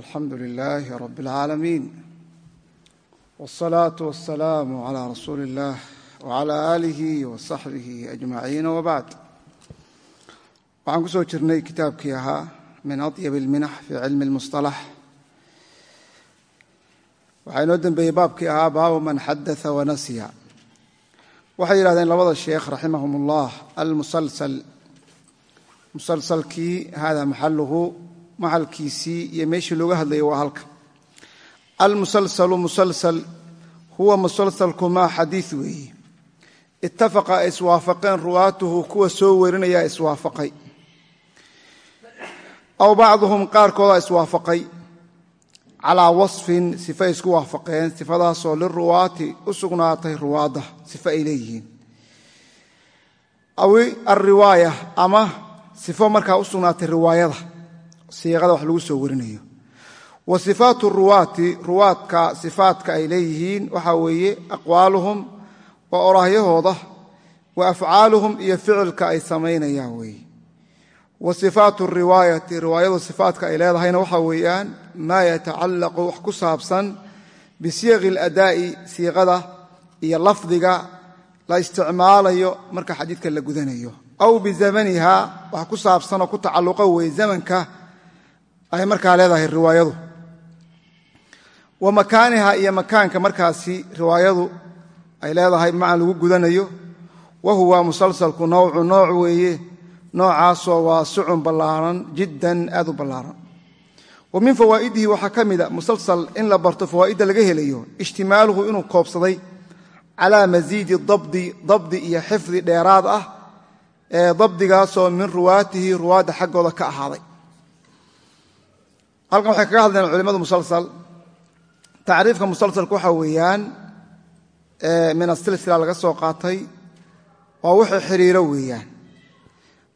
alxamdu lilaahi rab اlcaalamiin wاsalaatu wasalaamu calaa rasuuli اllah wcala aalihi wasaxbihi ajmaciin wabacd waxaan ku soo jirnay kitaabkii ahaa min adyab اlminax fi cilmi اlmusطalax waxaa inoo dembeeyey baabkii ahaa baabu man xadaa wanasiya waxay yidhahdeen labada sheekh raximahum اllah almusalsal musalsalkii hada maxaluhu maxalkiisii iyo meeshii looga hadlayay waa halka almusalsalu musalsal huwa musalsalku maa xadiid weeye ittafaqa ay iswaafaqeen ruwaatuhu kuwa soo werinaya iswaafaqay. Aw bacduhum qaarkooda iswaafaqay. Calaa wasfin sifay isku waafaqeen sifadaasoo liruwaati u sugnaatay ruwaadda sifo ay leeyihiin. Aw alriwaaya ama sifo markaa u sugnaatay riwaayada siiqada wax lagu soo warinayo. Wa sifaatu ruwaati ruwaadka sifaadka ay leeyihiin waxaa weeye aqwaaluhum waa oraahyahooda wa afcaaluhum iyo ficilka ay samaynayaan weeye. Wa sifaatu riwaayati riwaayadu sifaadka ay leedahayna waxaa weeyaan maa yatacallaqu wax ku saabsan bisiyaqi aladaa'i siiqada iyo lafdiga la isticmaalayo marka xadiidka la gudanayo. Aw bizamaniha wax ku saabsanoo ku tacalluqa weeye zamanka ay markaa leedahay riwaayadu. Wa makaaniha iyo makaanka markaasi riwaayadu ay leedahay macna lagu gudanayo wa huwa musalsalku nawcu nooc weeye. Noocaasoo waasicun ballaaran jiddan aad u ballaaran. Wa min fawaa'idihi waxaa ka mida musalsal in la barto fawaa'idda laga helayo ijtimaaluhu inuu koobsaday calaa masiidi dabdi dabdi iyo xifdi dheeraad ah ee dabdigaasoo min ruwaatihi ruwaadda xaggooda ka ahaaday halkan waxay kaga hadleen culimadu musalsal. Tacriifka musalsalka waxaa weeyaan min asilsila laga soo qaatay waa wixii xiriiro weeyaan.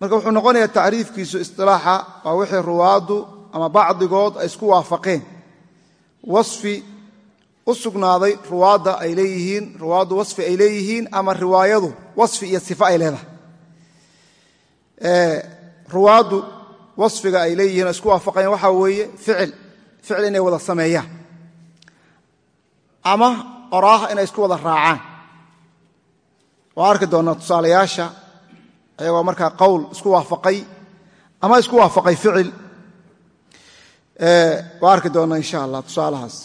Marka wuxuu noqonayaa tacriifkiisu isilaaxa waa wixii ruwaaddu ama bacdigood ay isku waafaqeen. Wasfi u sugnaaday ruwaadda ay leeyihiin ruwaaddu wasfi ay leeyihiin ama riwaayadu wasfi iyo sifo ay leedahay. Ruwaaddu wasfiga ay leeyihiin isku waafaqayan waxaa weeye ficil ficil inay wada sameeyaan. Ama oraah inay isku wada raacaan. Waa arki doonnaa tusaalayaasha ayagoo markaa qowl isku waafaqay ama isku waafaqay ficil. Waa arki doonnaa insha allah tusaalahaas.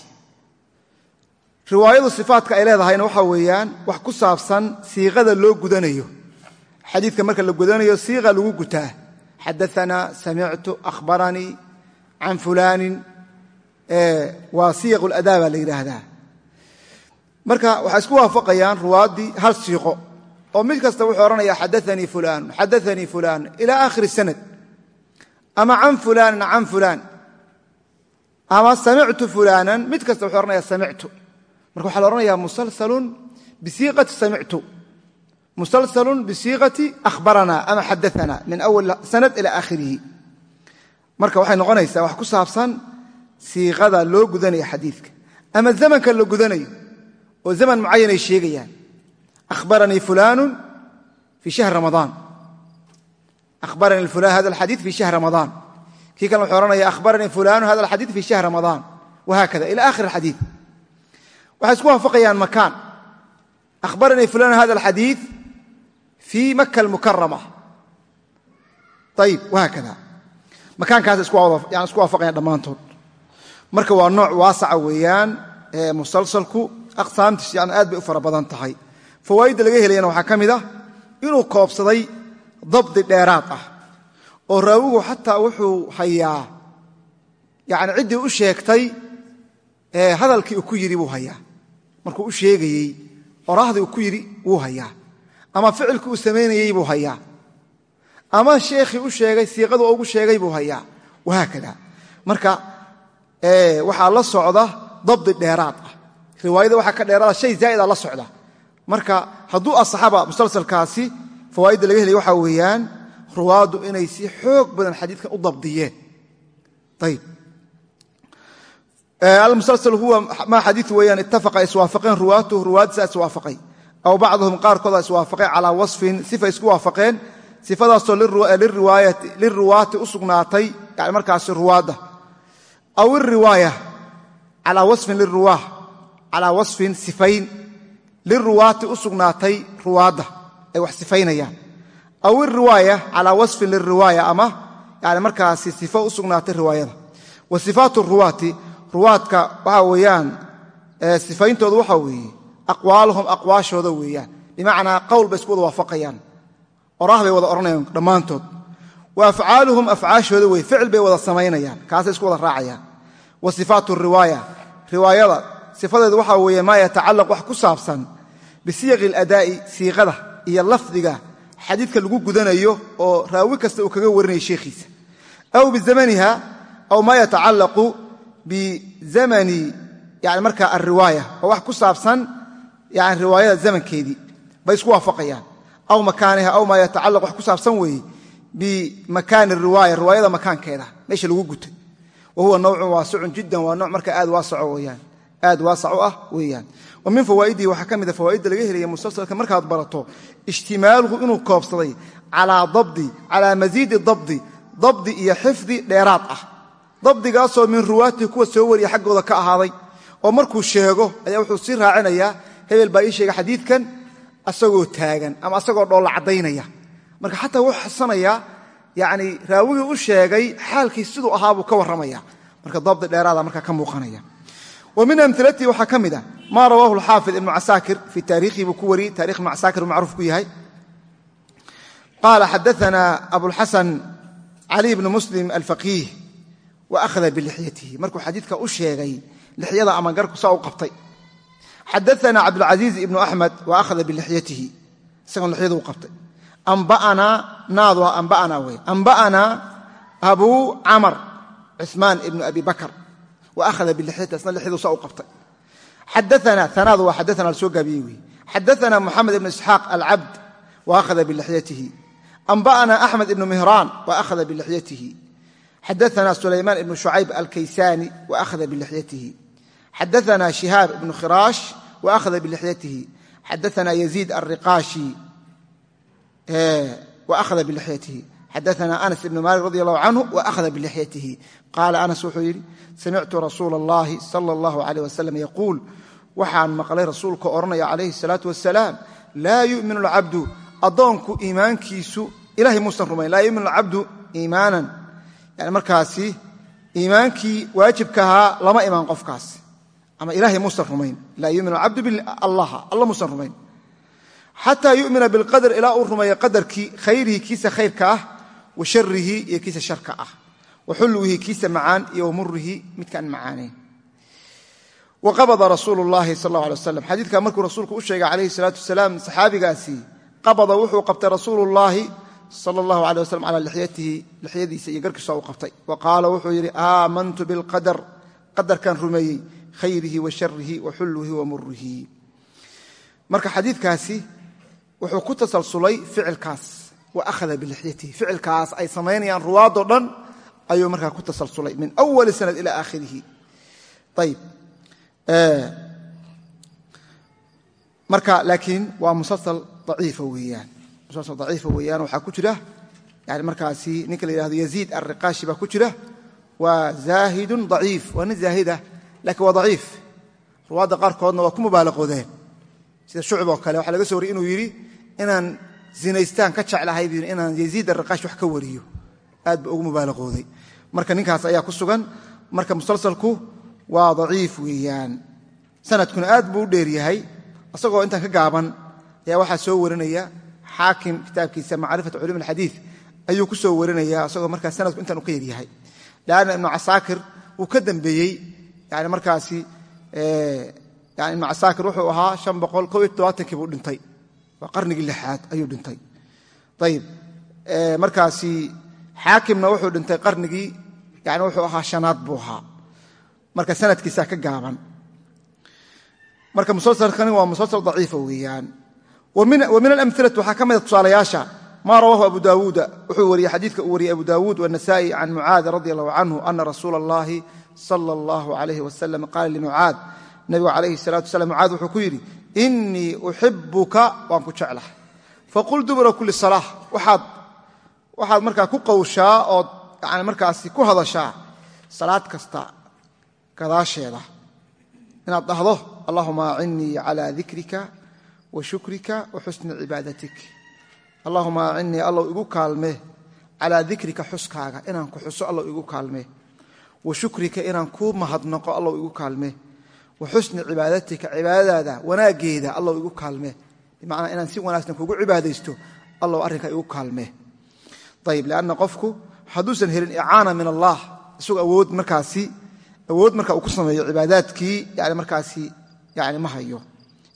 Riwaayadu sifaadka ay leedahayna waxaa weeyaan wax ku saabsan siiqada loo gudanayo. Xadiidka marka la gudanayo siiqa lagu gutaa xadaanaa samictu ahbaranii can fulaanin waa siyaq ladaa baa la yidhaahdaa marka waxay isku waafaqayaan ruwaaddii hal siiqo oo mid kasta wuxuu odhanaya xadaanii fulaan xadaanii fulaan ila aakhiri sanad ama can fulaanin can fulaan ama samictu fulaanan mid kasta wuxuu odhanaya samictu marka waxaa la odhanaya musalsalun bisiiqati samictu musalsalun bisiiqati ahbarana ama xadaana min awal sanad ila aakhirihi marka waxay noqonaysaa wax ku saabsan siiqada loo gudanaya xadiidka ama zamanka la gudanayo oo zaman mucayan ay sheegayaan ahbaranii fulaanu fii shahr ramadaan ahbaranii fulan hada alxadiid fii shahr ramadaan kii kale wuxuu ohanaya ahbaranii fulaanu hada alxadiid fii shahr ramadaan wahaakada ila akhir alxadiid waxay isku waafaqayaan makaan ahbaranii fulan hada alxadiid fii maka almukarama ayib wahaakada makaankaas yani isku waafaqayaan dhammaantood marka waa nooc waasaca weeyaan musalsalku aqsaamtiis yani aad bay u fara badan tahay fawaa'idda laga helayana waxaa ka mid ah inuu koobsaday dabdi dheeraad ah oo raawigu xataa wuxuu hayaa yani ciddii u sheegtay hadalkii uu ku yidhi buu hayaa markuu u sheegayey oraahdii uu ku yidhi wuu hayaa ama ficilkii uu samaynayey buu hayaa. Ama sheekhii u sheegay siiqadu ugu sheegay buu hayaa. Wahaakada marka waxaa la socda dabdi dheeraad ah. Riwaayada waxaa ka dheeraada shay zaa'ida la socda. Marka hadduu asaxaba musalsalkaasi fawaa'idda laga helaya waxaa weeyaan ruwaaddu inay si xoog badan xadiidkan u dabdiyeen. Ayib almusalsal huwa maa xadiid weeyaan ittafaqa iswaafaqeen ruwaatuhu ruwaaddiisa iswaafaqay aw bacduhum qaarkooda iswaafaqay calaa wasfin sifa isku waafaqeen sifadaasoo liriwaati u sugnaatay yani markaasi ruwaadda aw iriwaaya calaa wasfin liruwaah calaa wasfin sifayn liruwaati u sugnaatay ruwaadda ay wax sifaynayaan aw iriwaaya calaa wasfin liriwaaya ama yani markaasi sifo u sugnaatay riwaayada wa sifaatu ruwaati ruwaadka waxaa weeyaan sifayntooda waxaa weeye aqwaaluhum aqwaashooda weeyaan. Bimacnaa qowl bay isku wada waafaqayaan. Oraah bay wada odhanayaan dhammaantood. Wa afcaaluhum afcaashooda weye ficil bay wada samaynayaan. Kaasay isku wada raacayaan. Wa sifaatu riwaaya. Riwaayada sifadeedu waxaa weeye maa yatacallaq wax ku saabsan bisiyaqi aladaa'i siiqada iyo lafdiga xadiidka lagu gudanayo oo raawi kasta uu kaga warinayo sheekhiisa. Aw bizamaniha aw maa yatacallaqu bizamani yani markaa alriwaaya oo wax ku saabsan yani riwaayada zamankeedii bay isku waafaqayaan. Aw makaaniha aw maa yatacallaq wax ku saabsan weeye bimakaani riwaaya riwaayada makaankeeda meesha lagu gutay. Wa huwa nawcun waasicun jiddan waa nooc marka aad waasaco weyaan aad waasac u ah weeyaan. Wa min fawaa'idihi waxaa ka mida fawaa'idda laga helaya musalsalka markaad barato ijtimaaluhu inuu koobsaday calaa dabdi calaa masiidi dabdi dabdi iyo xifdi dheeraad ah. Dabdigaasoo min ruwaatihi kuwa soo wariya xaggooda ka ahaaday oo markuu sheego ayaa wuxuu sii raacinayaa hebel baa ii sheega xadiidkan asagoo taagan ama asagoo dhoolla caddaynaya. Marka xataa wuxuu xasanayaa yani raawigii u sheegay xaalkii siduu ahaa buu ka warramaya. Marka dabdi dheeraada markaa ka muuqanaya. Wa min waxaa ka mid a maa rawaahu alxaafid ibnu casaakir fii taariikhii buu ku wariyey tarikh ibnu casaakir uu macruuf ku yahay. Qaala xadaana abulxasan cali bnu muslim alfaqiih wa akhada bilixyatihi markuu xadiidka u sheegay lixyada ama garku saa u qabtay xadaana cabdulcasiiz ibnu axmed wa akhada bilixyatihi isagoon lixyadu qabtay amba'anaa naadu amba'anaa wey amba'anaa abuu camar cuثmaan ibnu abi bakr wa akhada bilixyatihi isna lixyadu saa u qabtay xadaana anaadu waa xadaana la soo gaabiyey wey xadaana moxamed ibnu isxaaq alcabd wa akhada bilixyatihi amba'ana axmed ibnu mihraan wa akhada bilixyatihi xadaana sulaymaan ibnu shucayb alkaysani wa akhada bilixyatihi xadaana shihaab ibnu khiraash wa akhada bilixyatihi xadaana yaziid alriqaashi wa akhada bilixyatihi xadaana anas ibnu malik radi allahu canhu wa akhada bilixyatihi qaala anas wuxuu yidhi samictu rasuula allahi sala allahu alayh wasalam yaquul waxaan maqlay rasuulka odhanaya calayhi salaatu wasalaam laa yuminu alcabdu addoonku iimaankiisu ilahay muusan rumayn laa yuminu alcabdu iimaanan yani markaasi iimaankii waajibkahaa lama imaan ama ilahay muusan rumayn. Laa yuminu alcabdu biallaha alla muusan rumayn. Xataa yumina bilqadr ilaa uu rumeeyo qadarkii khayrihi kiisa khayrka ah wa sharihi iyo sharka ah. Wa xulwihi kiisa macaan iyo wa murihi midkaan macaanayn. Wa qabada rasuulu llahi sal alla alay waslam xadiidkaa markuu rasuulku u sheegay calayhi salaatu wasalaam saxaabigaasi qabada wuxuu qabtay rasuulu llaahi sala allahu alay wasalam calaa lixyatihi iyo garkiisa u qabtay. Wa qaala wuxuu yidhi aamantu bilqadar. Qadarkaan rumeeyey khayrihi wa sharihi wa xulwihi wa murihi marka xadiidkaasi wuxuu ku tasalsulay ficilkaas wa akhada bilixyatihi ficilkaas ay samaynayaan ruwaadoo dhan ayuu markaa ku tasalsulay min awali sanad ila aakhirihi. Ayib marka laakiin waa musalsal daciifa weeyaan. Musalsal daciifa weeyaan waxaa ku jira yani markaasi ninka la yihahdo yaziid alriqaashi baa ku jira waa zaahidun daciif waa nin zaahida laakiin waa daciif. Ruwaadda qaarkoodna waa ku mubaalaqoodeen. Sida shucb oo kale waxaa laga soo wariyey inuu yidhi inaan zinaystaan ka jeclahay yidhi inaan yaziid alriqaash wax ka wariyo. Aad ba ugu mubaalaqooday. Marka ninkaas ayaa ku sugan. Marka musalsalku waa daciif weeyaan. Sanadkuna aad buu u dheer yahay. Isagoo intaan ka gaaban ayaa waxaa soo warinaya xaakim kitaabkiisa macrifat culum alxadiid ayuu ku soo warinaya isagoo markaa sanadku intaan u ka yaryahay leanna ibnu casaakir wuu ka dembeeyey yani markaasi yani ibnu casaakir wuxuu ahaa buu dhintay. Waa qarnigii lixaad ayuu dhintay. Ayib markaasi xaakimna wuxuu dhintay qarnigii yani wuxuu ahaa shanaad buu ahaa. Marka sanadkiisaa ka gaaban. Marka musalsalkani waa musalsal daciifa weeyaan. Wa min alamilati waxaa ka mida tusaalayaasha maa rawaahu abu daawuuda wuxuu wariyey xadiidka uu wariyey abu daawuud wanasa'i can mucaad radi allahu canhu ana rasuula allahi sala allahu alayh wasalam qaala limucaad nabigu calayhi salatu wasalam mucaad wuxuu ku yidhi inii uxibuka waan ku jeclahay. Faqul dubura kulli salaa waxaad markaa ku qawshaa ood yani markaasi ku hadashaa salaad kasta gadaasheeda. Inaad dhahdo allahuma acinnii calaa dikrika wa shukrika wa xusni cibaadatik. Allahuma acinnii allow igu kaalme calaa dikrika xuskaaga inaan ku xuso allow igu kaalme wa inaan kuu mahadnaqo allow igu kaalme. Wa xusni cibaadatika cibaadadaada wanaaggeeda allow igu kaalme. Bimacnaa inaan si wanaagsan kugu cibaadaysto allow arrinkaa igu kaalme. Ayib lianna qofku hadduusan helin icaana min allah isagoo awood markaasi awood marka uu ku sameeyo cibaadaadkii yani markaasi yani ma hayo.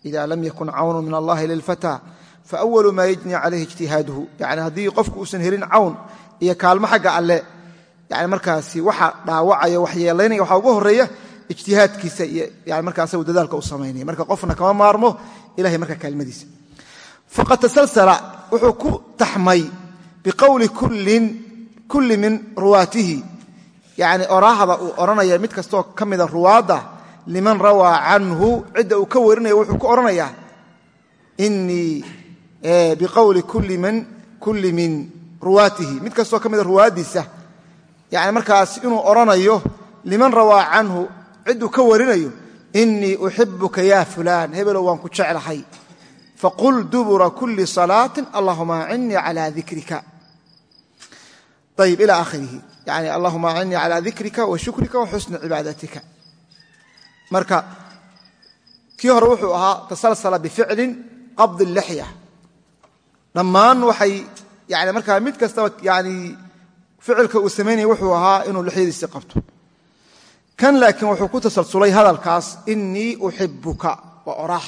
Ida lam yakun cawnu min allahi lilfata fawalu maa yajni calayhi ijtihaaduhu. Yani haddii qofku uusan helin cawn iyo kaalmo xagga alle yani markaasi waxa dhaawacaya waxyeelaynaya waxaa ugu horreeya ijtihaadkiisa iyo yani markaas dadaalka u samaynaya marka qofna kama maarmo ilahay marka kaalmadiisa. Faqad tasalsala wuxuu ku taxmay biqowli kulli min ruwaatihi. Yani oraahda uu odhanaya mid kastoo ka mida liman rawaa canhu cidda uu ka warinaya wuxuu ku odhanayaa inii biqowli kulli min ruwaatihi. Mid kastoo ka mida yani markaas inuu odhanayo liman rawaa canhu cidduu ka warinayo inii uxibuka ya fulaan hebelow waan ku jeclahay. Faqul dubura kuli salaatin allahuma acinnii cala dikrika. Ayib ila akhirihi yani allahuma acinnii cala dikrika wa shukrika wa xusni cibaadatika marka kii hore wuxuu ahaa tasalsala bificlin qabdi lixya. Dhammaan waxay yani markaa mid kastaba yani ficilka uu samaynaya wuxuu ahaa inuu lixyadiisii qabto. Kan laakiin wuxuu ku tasalsulay hadalkaas inii uxibuka waa oraah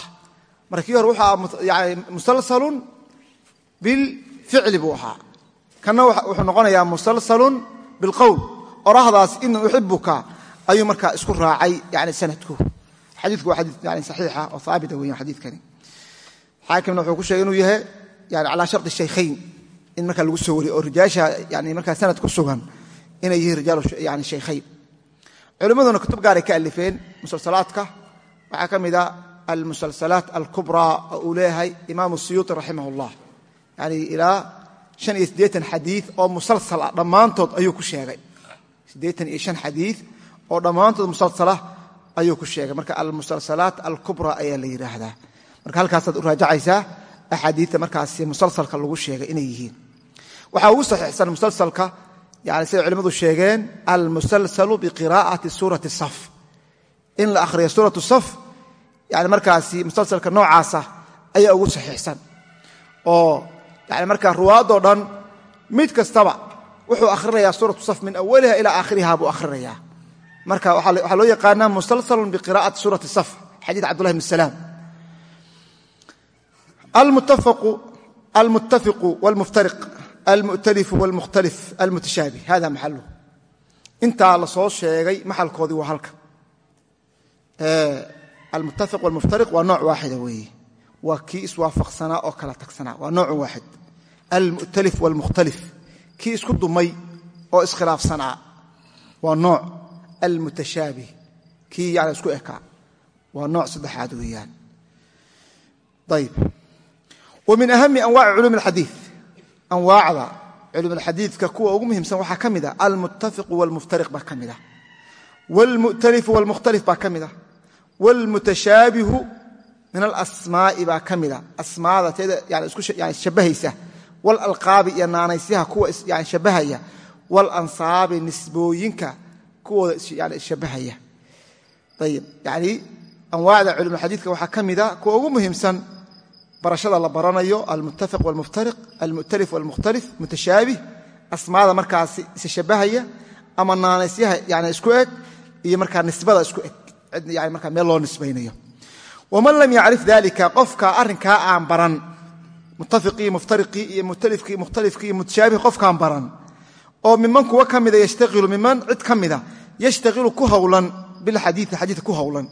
marka kii hore musalsalun bilficli buu ahaa. Kanna wuxuu noqonayaa musalsalun bilqowl oraahdaas inii uxibuka ayuu markaa isku raacay yani sanadku. Xadiiku waa xadii yani saxiixa oo haabita weyan xadiikani xaakimna wuxuu ku sheegay inuu yahay yani calaa shardi shaykhayn in markaa lagu soo wariyo oo rijaasha yani markaa sanad ku sugan inay yihiin rijaalu yani shaykhayn culimmaduna kutub gaaray ka alifeen musalsalaadka. Waxaa ka mida almusalsalaat alkubraa oo uu leeyahay imaamu siyuuti raximah اllah yani ilaa xadii oo musalsal ah dhammaantood ayuu ku sheegay. Xadii oo dhammaantood musalsala ayuu ku sheegay. Marka almusalsalaat alkubra ayaa la yidhaahdaa marka halkaasaad u raajacaysaa axaadiita markaasi musalsalka lagu sheegay inay yihiin waxaa ugu saxiixsan musalsalka yani siday culimmadu sheegeen almusalsalu biqiraa'ati suurati saf. In la akhriyo suuratu saf yani markaasi musalsalka noocaasa ayaa ugu saxiixsan. Oo yani markaa ruwaadoo dhan mid kastaba wuxuu akhrinayaa suuratu saf min awaliha ilaa aakhiriha buu akhrinayaa. Marka waxaa loo yaqaanaa musalsalun biqira'ati suurati saf xadiid cabdullahi bn salaam. Almuttafiqu wlmuftariq almu'talifu wlmukhtalif almutashaabih hada maxaluhu intaa la soo sheegay maxalkoodii waa halka almuttafiq wlmuftariq waa nooc waaxida weeye waa kii iswaafaqsanaa oo kala tagsanaa waa nooc waaxid almu'talif wlmukhtalif kii isku dumay oo iskhilaafsanaa waa nooc almutashaabih kii yani isku ekaa waa nooc saddexaad weeyaan ayb wa min ahami anwaci culum اlxadii anwaacda culumulxadiidka kuwa ugu muhiimsan waxaa ka mid ah, a almuttafiqu walmuftariq baa ka mid ah wlmu'talifu walmukhtalif baa ka mid ah wlmutashaabihu min alasmaa'i baa ka mida ah, asmaada teeda shabahaysa walalqaabi iyo naanaysyaha kuwa shabahaya waalansaabi nisbooyinka kuwooda nshabahaya ayb yani anwaacda culumulxadiidka waxaa ka mida ah kuwa ugu muhiimsan barashada la baranayo almuttafiq walmuftariq almu'talif walmukhtalif mutashaabih asmaada markaasi isa ama naanaysyaha yani isku eg iyo markaa nisbada isku eg yani markaa meel loo nisbaynayo. Waman lam yacrif dalika qofka arrinkaa aan baran muttafiqii muftariqii iyo mu'talifkii mukhtalifkii mutashaabih qofkaan baran oo miman kuwa ka mida yashtaqilu miman cid ka mida yashtaqilu ku howlan bilxadiii xadiidka ku howlan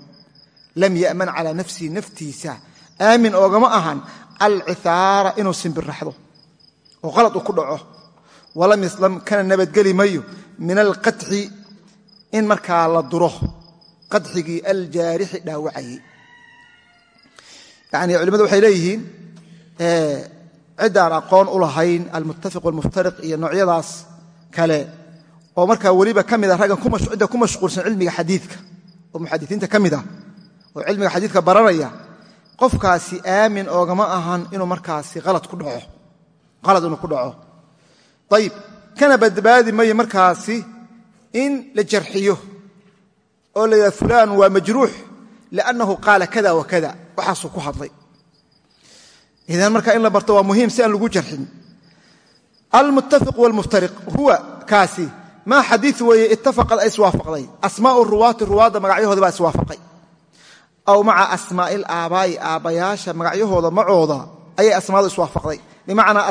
lam yaman calaa nafsihi naftiisa aamin oogama ahan alcihaara inuu simbiraxdo oo qalad uu ku dhaco. Walam yaslam kana nabadgeli mayo min alqatxi in markaa la duro. Qadxigii aljaarixi dhaawacayey. Yani culimmadu waxay leeyihiin ciddaan aqoon u lahayn almuttafiq walmuftariq iyo noocyadaas kale oo markaa weliba ka mida raggan cidda ku mashquulsan cilmiga xadiidka oo muxadisiinta ka mid ah oo cilmiga xadiidka baranaya qofkaasi aamin oogama ahan inuu markaasi alad ku dhaco. Qalad inuu ku dhaco. Ayib kana badbaadi mayo markaasi in la jarxiyo oo la yidhaha waa majruux liannahu qaala kada wa kada. Waxaasuu ku hadlay. Idan marka in la barto waa muhiim si aan lagu jarxin. Almuttafiq waalmuftariq huwa kaasi maa xadiid weeye ittafaqad ay iswaafaqday. Asmaa'u ruwaati ruwaadda magacyahoodi baa iswaafaqay aw maca asmaa'i alaabaa'i aabbayaasha magacyahooda macooda ayay asmaadu iswaafaqday. Bimacnaa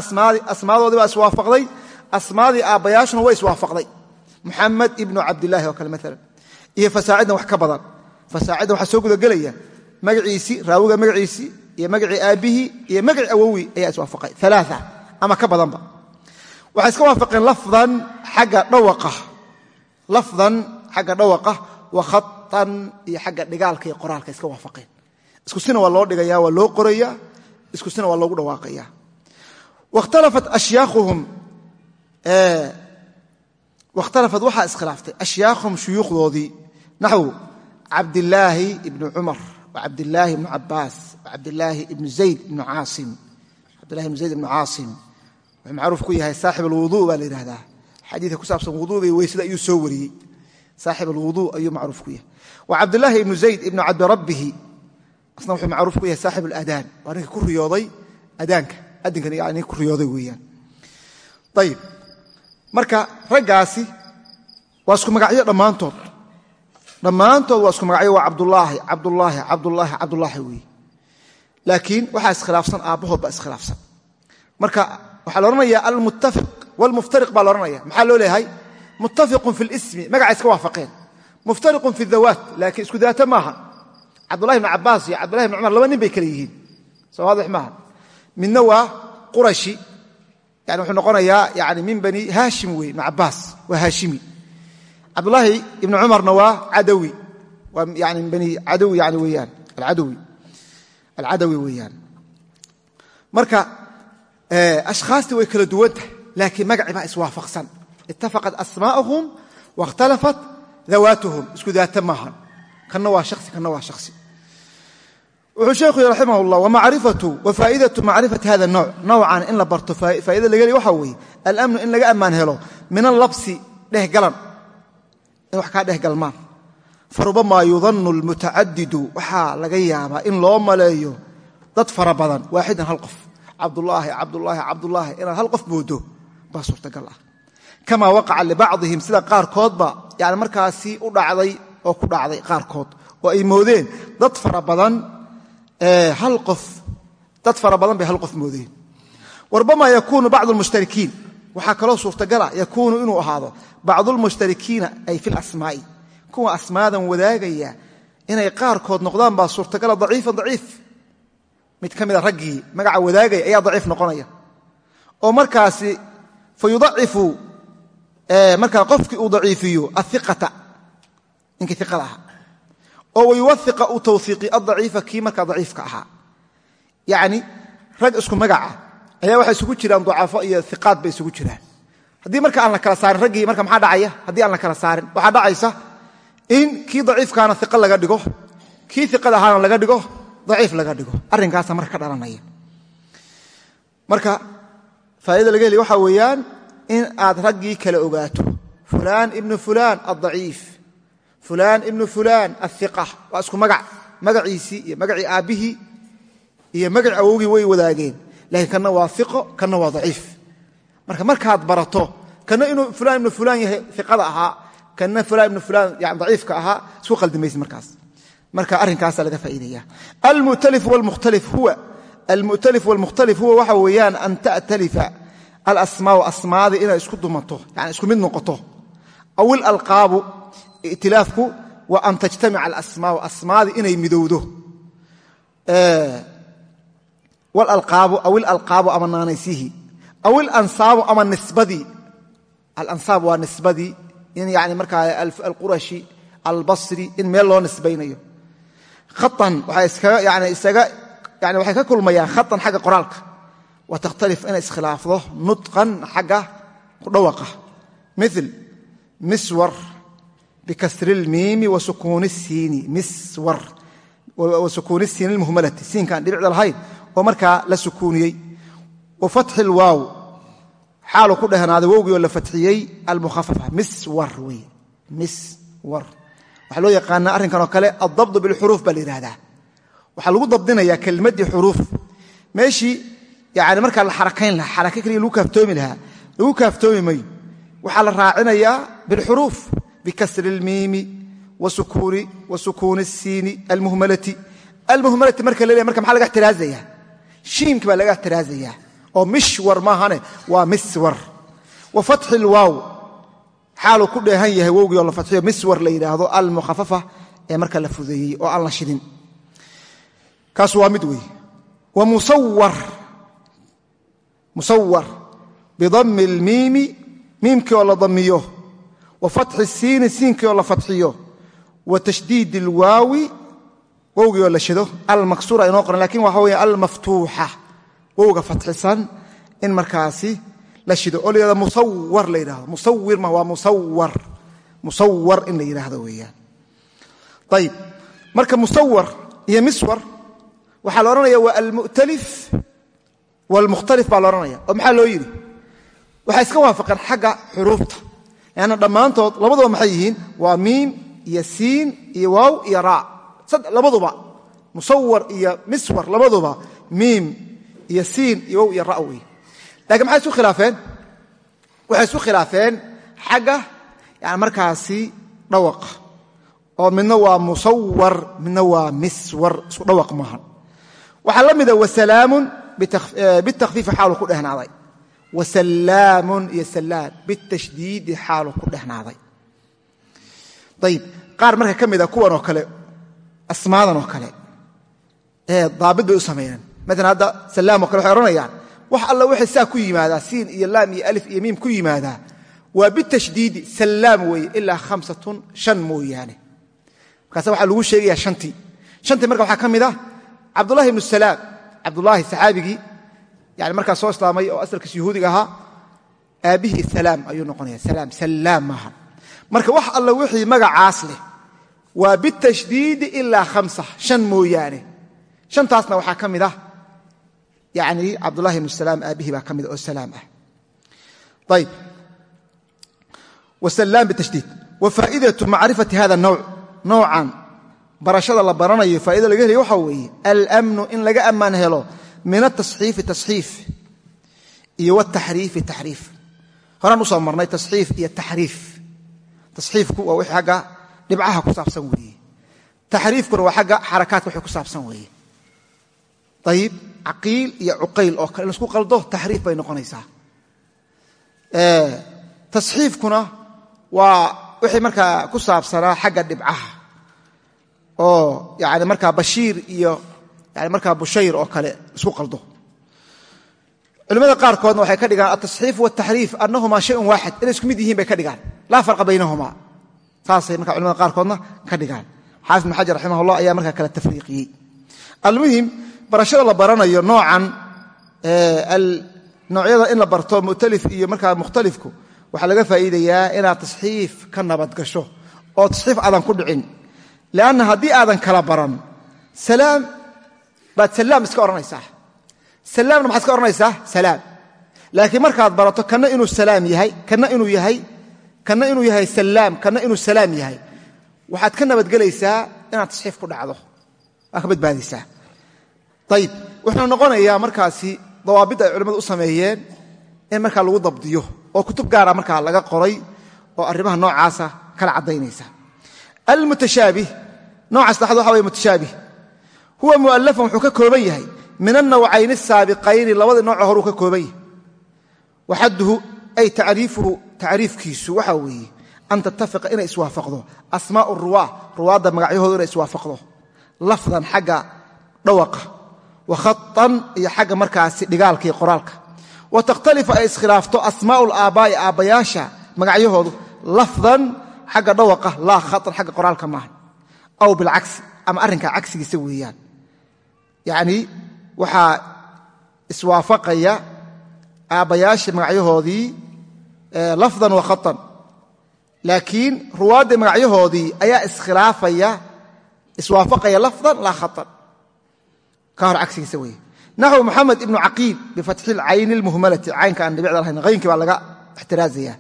asmaadoodii baa iswaafaqday asmaadii aabbayaashuna way iswaafaqday. Muxamed ibnu cabdilaahi oo kale maalan iyo fasaacidna wax ka badan. Fasaacidna waxaa soo gudagelaya. Magaciisii raawiga magaciisii iyo magacii aabbihii iyo magacii awowii ayaa iswaafaqay. Alaaa ama ka badanba. Waxay iska waafaqeen lafdan xagga dhawaqa wa iyo xagga dhigaalka iyo qoraalka iska waafaqeen. Isku sina waa loo dhigaya waa loo qoraya isku sina waa loogu dhawaaqaya wakhtalafat ashyaakuhum wakhtalafat waxaa iskhilaaftay ashyaakhum shuyuukhdoodii naxw cabdilaahi ibnu cumar wacabdilaahi ibnu cabaas wacabdilaahi ibnu zayd ibnu caasim. Cabdillahi ibnu zayd ibnu caasim. Wuxuu macruuf ku yahay saaxib alwuduu baa la yidhahdaa xadiidka ku saabsan wuduuga weysada ayuu soo wariyey saaxib alwuduu ayuu macruuf ku yahay. Wa cabdilaahi ibnu zayd ibnu cabdirabbihi asna wuxuu macruuf ku yahay saaxib aladaan waa ninka ku riyooday adaanka adinkan yani ku riyooday weeyaan. Ayib marka raggaasi waa isku magacyo dhammaantood. Dhammaantood waa isku magacyo waa cabdulaahi cabdulaahi cabdulaahi cabdulaahi weeye laakiin waxaa iskhilaafsan aabbahood baa iskhilaafsan. Marka waxaa la odhanaya almuttafiq wlmuftariq baa la odhanaya muttafiqun fi lismi magacay iska waafaqeen muftariqun fi dawaat laakiin isku daata maaha cabdullahi ibn cabaas iyo cabdullahi ibn cumar laba nin bay kale yihiin soo waadix maaha midna waa qurashi yani wuxuu noqonayaa yani min bani haashim wey ibn cabaas waa haashimi cabdullaahi ibnu cumarna waa cadawi waa yani min bani cadawi yani weyaan alcadawi alcadawi weeyaan marka ashkhaastii way kala duwan tahay laakiin magaci baa itafaqat asmaa'uhum waاkhtalafat dawaatuhum isku daata maahan kanna waa shasi kanna waa shasi wuxuu sheekhu yhi raximah اllah wamacrifatu wafaa'idatu macrifati hada الnowc nowcan in la barto faa'ida laga heli waxaa weeye alamnu in laga ammaan helo min allabsi dhehgalan in wax kaa dhehgalmaan farubamaa yudanu اlmutacadidu waxaa laga yaabaa in loo maleeyo dad fara badan waaxidan hal qof cabdulaahi cabdulaahi cabdulaahi inaad hal qof moodo baa suurtagal ah kamaa waqaca libacdihim sida qaarkoodba yani markaasi u dhacday oo ku dhacday qaarkood. Oo ay moodeen dad fara badan hal qof dad fara badan bay hal qof moodeen. Warbamaa yakuunu bacdu lmushtarikiin waxaa kaloo suurtagala yakuunu inuu ahaado bacdulmushtarikiina ay fi lasmaa'i kuwa asmaadan wadaagaya inay qaarkood noqdaan baa suurtagala daciifan daciif. Mid ka mida raggii magaca wadaagaya ayaa daciif noqonaya. Oo markaasi fa markaa qofkii uu daciifiyo aiqata ninkii iqada ahaa oo wayuwaiqa uu tawhiiqi adaciifa kii markaa daciifka ahaa. Yacni rag isku magaca ayaa waxay isugu jiraan ducafo iyo iqaad bay isugu jiraan. Haddii marka aan la kala saarin raggii marka maxaa dhacaya? Haddii aan la kala saarin waxaa dhacaysa in kii daciifkaana iqa laga dhigo kii iqada ahaana laga dhigo daciif laga dhigo. Arrinkaasa marka ka dhalanaya. Marka faa'idada laga heli waxaa weeyaan in aad raggii kala ogaato. Fulaan ibnu fulaan addaciif. Fulaan ibnu fulaan aiqa waa isku magac. Magaciisii iyo magacii aabbihii iyo magaci awowgii way wadaageen. Laakiin kanna waa iqo kanna waa daciif. Marka markaad barato kanna inuu fulaan ibnu fulaan yahay iqada ahaa kanna fulaan ibnu fulaan yani daciifka ahaa isku qaldimaysid markaas. Marka arrinkaasa laga faa'iidaya almu'talif wlmukhtalif huwa almu'talif wاlmukhtalif huwa waxa weeyaan an ta'talifa alasmaau asmaadii inay isku dumato yani isku mid noqoto. Aw ilalqaabu itilaafku wa an tajtamica alasmaau asmaadii inay midowdo. Walalqaabu aw ilalqaabu ama naanaysihi. Aw ilansaabu ama nisbadii alansaab waa nisbadii in yani markaa alqurashi albasri in meel loo nisbaynayo. Yani waxay ka kulmayaan khatan xagga qoraalka wa takhtalif inay iskhilaafdo nutqan xagga dhawaqa. Mil miswar bikasri lmiimi wa sukuuni siini miswar wa sukuuni siini lmuhmalati. Siinkaan dhibicda lahayn oo markaa la sukuuniyey. Wa fatxi lwaaw xaalu ku dhehnaaday wowgii oo la fatxiyey almukhafafa. Miswar wey miswar. Waxaa loo yaqaanaa arrinkan oo kale aldabdu bilxuruuf baa la yidhahdaa waxaa lagu dabdinayaa kelmaddii xuruuf. Meeshii yani markaa la xarakayn lahaa xaraka keliya lagu kaaftoomi lahaa lagu kaaftoomi mayo waxaa la raacinayaa bilxuruuf bikasri lmiimi wa sukuuni siini almuhmalati. Almuhmalati marka la leeya marka maxaa laga ixtiraazaya shiimki baa laga ixtiraazayaa oo mishwar maahane waa miswar. Wa fatxi lwaaw xaaluu ku dheehan yahay wowgii oo la fatxiyo miswar la yidhaahdo almukhafafa ee marka la fudeeyey oo aan la shidin. Kaas waa mid wey wa musawar musawar bidami lmiimi miimkii oo la damiyo wa fatxi siini siinkii oo la fatxiyo wa tashdiidi alwaawi wowgii oo la shido almaksuura inoo qoran laakiin waxa weya almaftuuxa wowga fatxisan in markaasi la shido. Oo la yihahdo musawar la yidhahdo musawir ma waa musawar musawar in la yidhaahdo weeyaan. Ayib marka musawar iyo waalmukhtalif baa la odhanaya oo maxaa loo yidhi waxay iska waafaqeen xagga xuruufta leanna dhammaantood labaduba maxay yihiin waa miim iyo siin iyo waaw iyo raa labaduba musawar iyo miswar labaduba miim iyo siin iyo wow iyo ra wey lakiin maxay isu khilaafeen waxay isu khilaafeen xagga yani markaasi dhawaqa oo midna waa musawar midna waa miswar isku dhawaq maaha waxaa la mida wasalaamun bitakfiifi xaalu ku dhehnaaday wasalaamun iyo salaam bitashdiidi xaalu ku dhehnaaday ayib qaar marka ka mida kuwan oo kale asmaadan oo kale ee daabit bay u sameeyeen maalan hadda salaam o kale waxay odhanayaan wax alla waxay saa ku yimaadaa siin iyo laam iyo alif iyo miim ku yimaadaa waa bitashdiidi salaam weeye ilaa hamsatun shan mooyaane markaase waxaa lagu sheegaya shantii shantii marka waxaa ka mid ah cabdullahi ibnu cabdullaahi saxaabigii yani markaa soo islaamay oo asalkiis yahuudiga ahaa aabbihii salaam ayuu noqonaya. Salaam salaam maaha marka wax alla wixii magacaas leh waa bitashdiidi ilaa hamsa shan mooyaane. Shantaasna waxaa ka mid ah yani cabdullahi ibnu salaam aabbihii baa ka mid oo salaam ah. Ayb wsalaam bitashdiid. Wa faa'idatu macrifati hada nawc noocan barashada la baranayo faa'ida laga helaya waxaa weeye almnu in laga ammaan helo min atasxiifi tasxiif iyo wataxriifi taxriif. Horaan u soo marnay tasxiif iyo taxriif. Tasxiifku waa wixii agga dhibcaha ku saabsan weeye. Taxriifkuna waa agga xarakaadka wixii ku saabsan weeye. Ayib caqiil iyo cuqayl oo kale in la isku qaldo taxriif bay noqonaysaa. Tasxiifkuna waa wixii markaa ku saabsanaa xagga dhibcaha oo yani markaa bashiir iyo yani markaa bushayr oo kale isku qaldo. Culimmada qaarkoodna waxay ka dhigaan altasxiif wataxriif annahumaa shayun waaxid. Inay isku mid yihiin bay ka dhigaan. Laa farqa baynahumaa. Saasay marka culimada qaarkoodna ka dhigaan. Xaafid ibn xajar raximah ullah ayaa markaa kala tafriiqiyey. Almuhim barashada la baranayo noocan noocyada in la barto mu'talif iyo markaa mukhtalifku waxaa laga faa'iidayaa inaad tasxiif ka nabadgasho oo tasxiif aadan ku dhicin lianna haddii aadan kala baran salaam baad salaam iska odhanaysaa salaamna maxaad iska odhanaysaa salaam laakiin markaad barato kanna inuu salaam yahay kanna inuu yahay kanna inuu yahay salaam kanna inuu salaam yahay waxaad ka nabadgelaysaa inaad tasxiif ku dhacdo waa ka badbaadaysaa ayib wuxuu noqonayaa markaasi dawaabid ay culimmadu u sameeyeen in markaa lagu dabdiyo oo kutub gaara markaa laga qoray oo arrimaha noocaasa kala caddaynaysa almutashaabih nooca saddexaad waxa weye mutashaabih huwa mu'allafan wuxuu ka kooban yahay min annawcayni asaabiqayni labadii nooco horuu ka kooban yahay waxadduhu ay tacriifuhu tacriifkiisu waxaa weeye an tattafiqa inay iswaafaqdo asmaa'u ruwaa ruwaadda magacyahoodu inay iswaafaqdo lafdan xagga dhawaqa wa khatan iyo xagga markaasi dhigaalka iyo qoraalka wa takhtalifa ay iskhilaafto asmaa'u laabbaa'i aabbayaasha magacyahoodu lafdan xagga dhawaqa laa khatan xagga qoraalka maaha. Aw bilcagsi ama arrinkaa cagsigiisa weeyaan. Yacnii waxaa iswaafaqaya aabbayaasha magacyahoodii lafdan wa laakiin ruwaadda magacyahoodii ayaa iskhilaafaya iswaafaqaya lafdan laa khatan. Ka hor cagsigiisa weeye. Naxw moxamed ibnu caqiil bifatxi lcayni lmuhmalati caynka aan dhibicda lahayn haynkii baa laga ixtiraazaya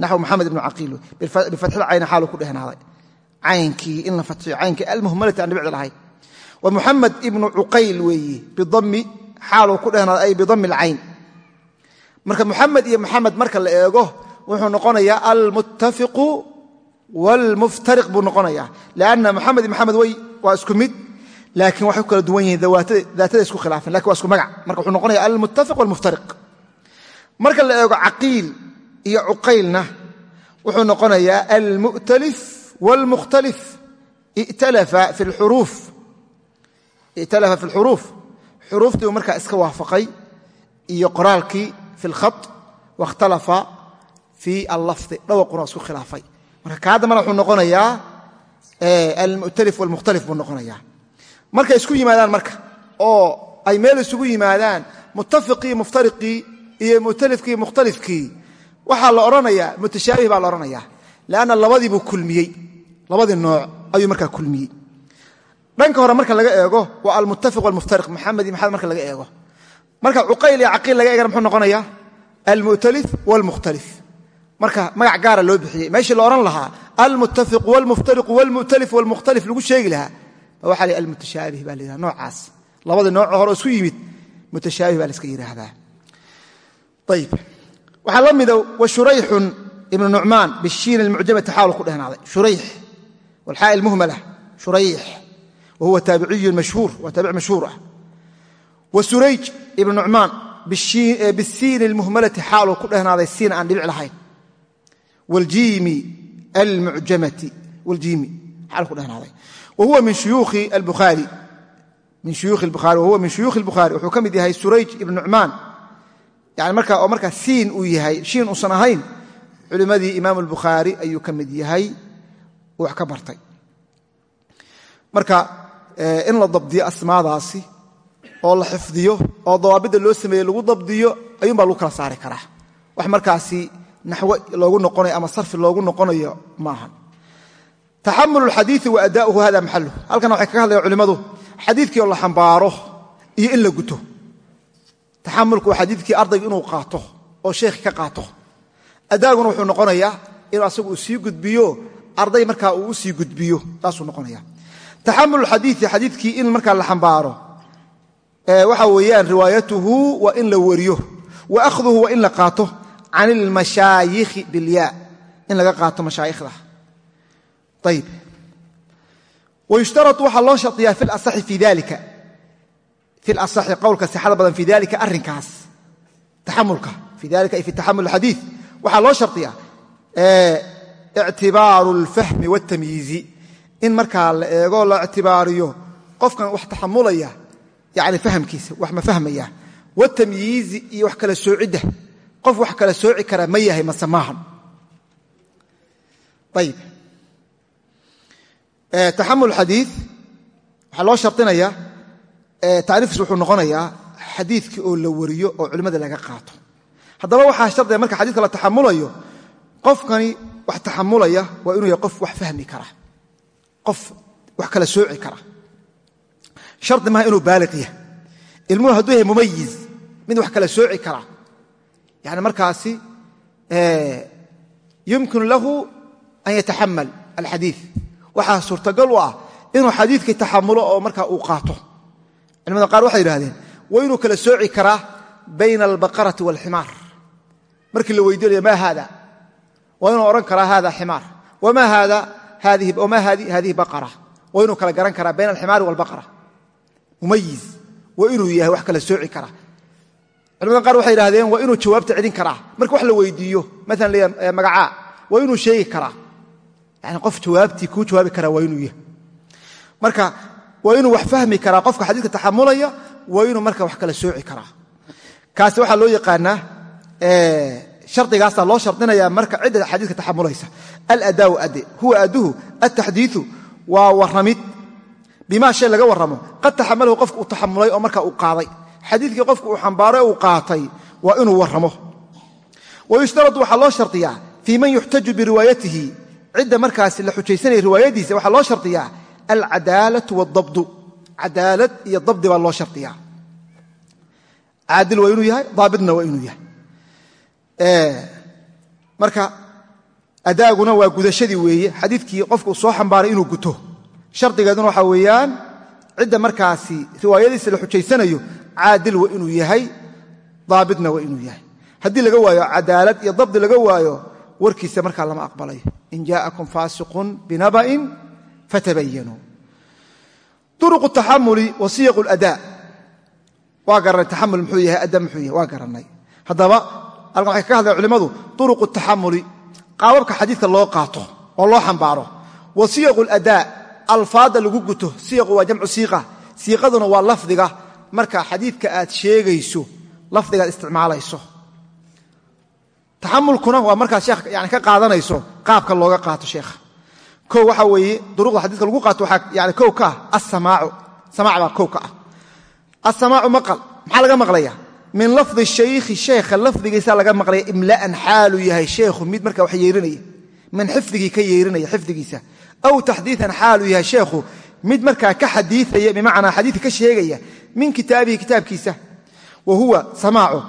naxw moxamed ibnu caqiil bifatxi lcayni xaaluu ku dhehnaaday caynkii in la fatxiyo caynkii almuhmalati aan dhibicda lahayn wa muxamed ibnu cuqayl weeye bidami xaaluu ku dhehnaaday ay bidami alcayn. Marka muxamed iyo moxamed marka la eego wuxuu noqonayaa almuttafiqu wاlmuftariq buu noqonayaa. Lanna moxamed iyo moxamed way waa isku mid laakiin waxay ku kala duwan yihiin daatada isku khilaafan laakiin waa isku magac. Marka wuxuu noqonaya almuttafiq iyo cuqaylna wuxuu noqonayaa almu'talif wاlmukhtalif i'talafa fi اlxuruuf xuruuftii uu markaa iska waafaqay iyo qoraalkii fi اlkhaط wakhtalafa fi allafdi dhawaquna isku khilaafay marka kaa dambana wuxuu noqonayaa almu'talif wاlmukhtalif buu noqonayaa markay isku yimaadaan marka oo ay meel isugu yimaadaan muttafiqii muftariqii iyo mu'talifkii mukhtalifkii waxaa la odhanaya mutashaabih baa la odhanaya lanna labadiibuu kulmiyey. Labadii nooc ayuu markaa kulmiyey. Dhanka hore marka laga eego waa almuttafiq walmuftariq maxamed iyo marka laga eego. Marka cuqayl iyo caqiil laga eegana muxuu noqonayaa almu'talif walmukhtalif. Marka magac gaara loo bixiyey. Meeshii la odhan lahaa almuttafiq walmuftariq walmu'talif walmukhtalif lagu sheegi lahaa. Waxaa la almutashaabih baa la yidhaha noocaas. Labadii nooco hore oo isku yimid mutashaabih baa la iska yidhaahdaa. Ayib waxaa la mida wa shurayxun ibnu nucmaan bishiin almucjamati xaalu ku dhehnaaday. Shurayx walxaa muhmala shurayx wa huwa mashhuur waa taabic mashhuur ah wa surayj ibnu nucmaan bisiin almuhmalati xaaluu ku dhehnaaday siin aan dhibic lahayn. Wljiimi almucjamati wljiimi xaaluu ku dhehnaaday. Shuyuukhi albukhaari min shuyuukhi albukhaari wahuwa min shuyuukhi albukhaari. Wuxuu ka mid yahay surayj ibn nucmaan yani marka oo markaa siin uu yahay shiin uusan ahayn culimmadii imaamu albukhaari ayuu ka mid yahay wax ka bartay. Marka in la dabdiyo asmaadaasi oo la xifdiyo oo dawaabidda loo sameeyey lagu dabdiyo ayuun baa lagu kala saari karaa. Wax markaasi naxwo loogu noqonayo ama sarfi loogu noqonayo ma aha taxamul xadiii wa adauhu hada maxaluh halkan waxay kaga hadlayan culimmadu xadiikii oo la xambaaro iyo in la guto taxamulku waa xadiikii ardaygu inuu qaato oo sheekhi ka qaato. Adaaguna wuxuu noqonayaa inuu asagu uu sii gudbiyo arday markaa uu u sii gudbiyo taasuu noqonaya taxamul xadiii xadiikii in markaa la xambaaro waxa weeyaan riwaayatuhu waa in la wariyo wa akhduhu waa in la qaato can ilmashaayikhi bilyaa in laga qaato mashaayikhda. Ayb wayushtarau waxaa loo shariyaa fi lasaxi fi dalika fi lasaxi qowlka sixada badan fi dalika arrinkaas taxamulka fi dalika ay fi taxamul xadiid waxaa loo shariyaa ictibaaru اlfahmi wاtamyiizi in markaa la eego la ictibaariyo qofkan wax taxamulaya yani fahamkiisa wax ma fahmaya watamyiizi iyo wax kala soocidda qof wax kala sooci kara ma yahay mase maahan ayb taxamul tacriifkiis wuxuu noqonayaa xadiidkii oo la wariyo oo culimmada laga qaato. Haddaba waxaa shardiga marka xadidka la taxamulayo qofkani wax taxamulaya waa inuu yahay qof wax fahmi kara qof wax kala sooci kara. Shardi maaha inuu baaliq yahay. Ilmuhu hadduu yahay mumayiz mid wax kala sooci kara. Yani markaasi yumkinu lahu an yataxamal alxadiid. Waxaa suurtagal u ah inuu xadiidkii taxamulo oo markaa uu qaato culimada qaar waxay yidhahdeen waa inuu kala sooci karaa bayna albaqarati waalximaar markii la weydiinaya ma haada? Waa odhan karaa hada ximaar. Wma hadihi baqara. Waa inuu kala garan karaa bayna alximaari waalbaqara mumayiz. Waa inuu yahay wax kala sooci kara culimada qaar waxay yidhahdeen waa inuu jawaabta celin karaa. Marka wax la weydiiyo maalan leeya magacaa. Waa inuu sheegi karaa. Yani qof jawaabtii kuu jawaabi karaa waa inuu yahay. Marka waa inuu wax fahmi karaa qofka xadiiska taxamulaya waa inuu marka wax kala sooci karaa. Kaasi waxaa loo yaqaanaa shardigaasaa loo shardinaya marka cidda xadiiska taxamulaysa aladaau ade huwa aduhu altaxdiiu waa waramid bimaa shay laga warramo qad taxamalahu qofka uu taxamulay oo marka uu qaaday. Xadiikii qofka uu xambaaray uu qaatay waa inuu warramo. Wayushtaradu waxaa loo shardiyaa fii man yuxtaju alcadaalatu waadabdu cadaalad iyo dabdi baa loo shardiyaa caadil waa inuu yahay daabidna waa inuu yahay. marka adaaguna waa gudashadii weeye. xadiidkii qofka uu soo xambaaray inuu guto. shardigeeduna waxaa weeyaan cidda markaasi riwaayadiisa la xujaysanayo caadil waa inuu yahay daabidna waa inuu yahay. Haddii laga waayo cadaalad iyo dabdi laga waayo warkiisa markaa lama aqbalayo in jaa'akum faasiqun fatabayanuu duruqu taxamuli wa siyaqu ladaa waa garanay taxamul muxuu yahay ada muxuu yahay waa garannay haddaba halkan waxay kaga hadlayan culimmadu duruqu taxamuli qaababka xadiidka loo qaato oo loo xambaaro wa siyaqu ladaa alfaadda lagu guto siyaqu waa jamcu siiqa siiqaduna waa lafdiga marka xadiidka aad sheegayso lafdigaad isticmaalayso taxamulkuna waa markaad sheekh ka qaadanayso qaabka looga qaato kow waxaa weeye duruqda xadiiska lagu qaato waxaa yani kow ka ah asamaacu samaac baa kow ka ah. Asamaacu maqal. Maxaa laga maqlaya min lafdi shaykhi sheekha lafdigiisa laga maqlaya imla'an xaaluu yahay sheekhu mid marka wax yeerinaya. Min xifdigii ka yeerinaya xifdigiisa. Aw taxdiian xaaluu yahay sheekhu mid markaa ka xadiiaya bimacnaa xadiidka ka sheegaya min kitaabihi kitaabkiisa. Wa huwa samaacu.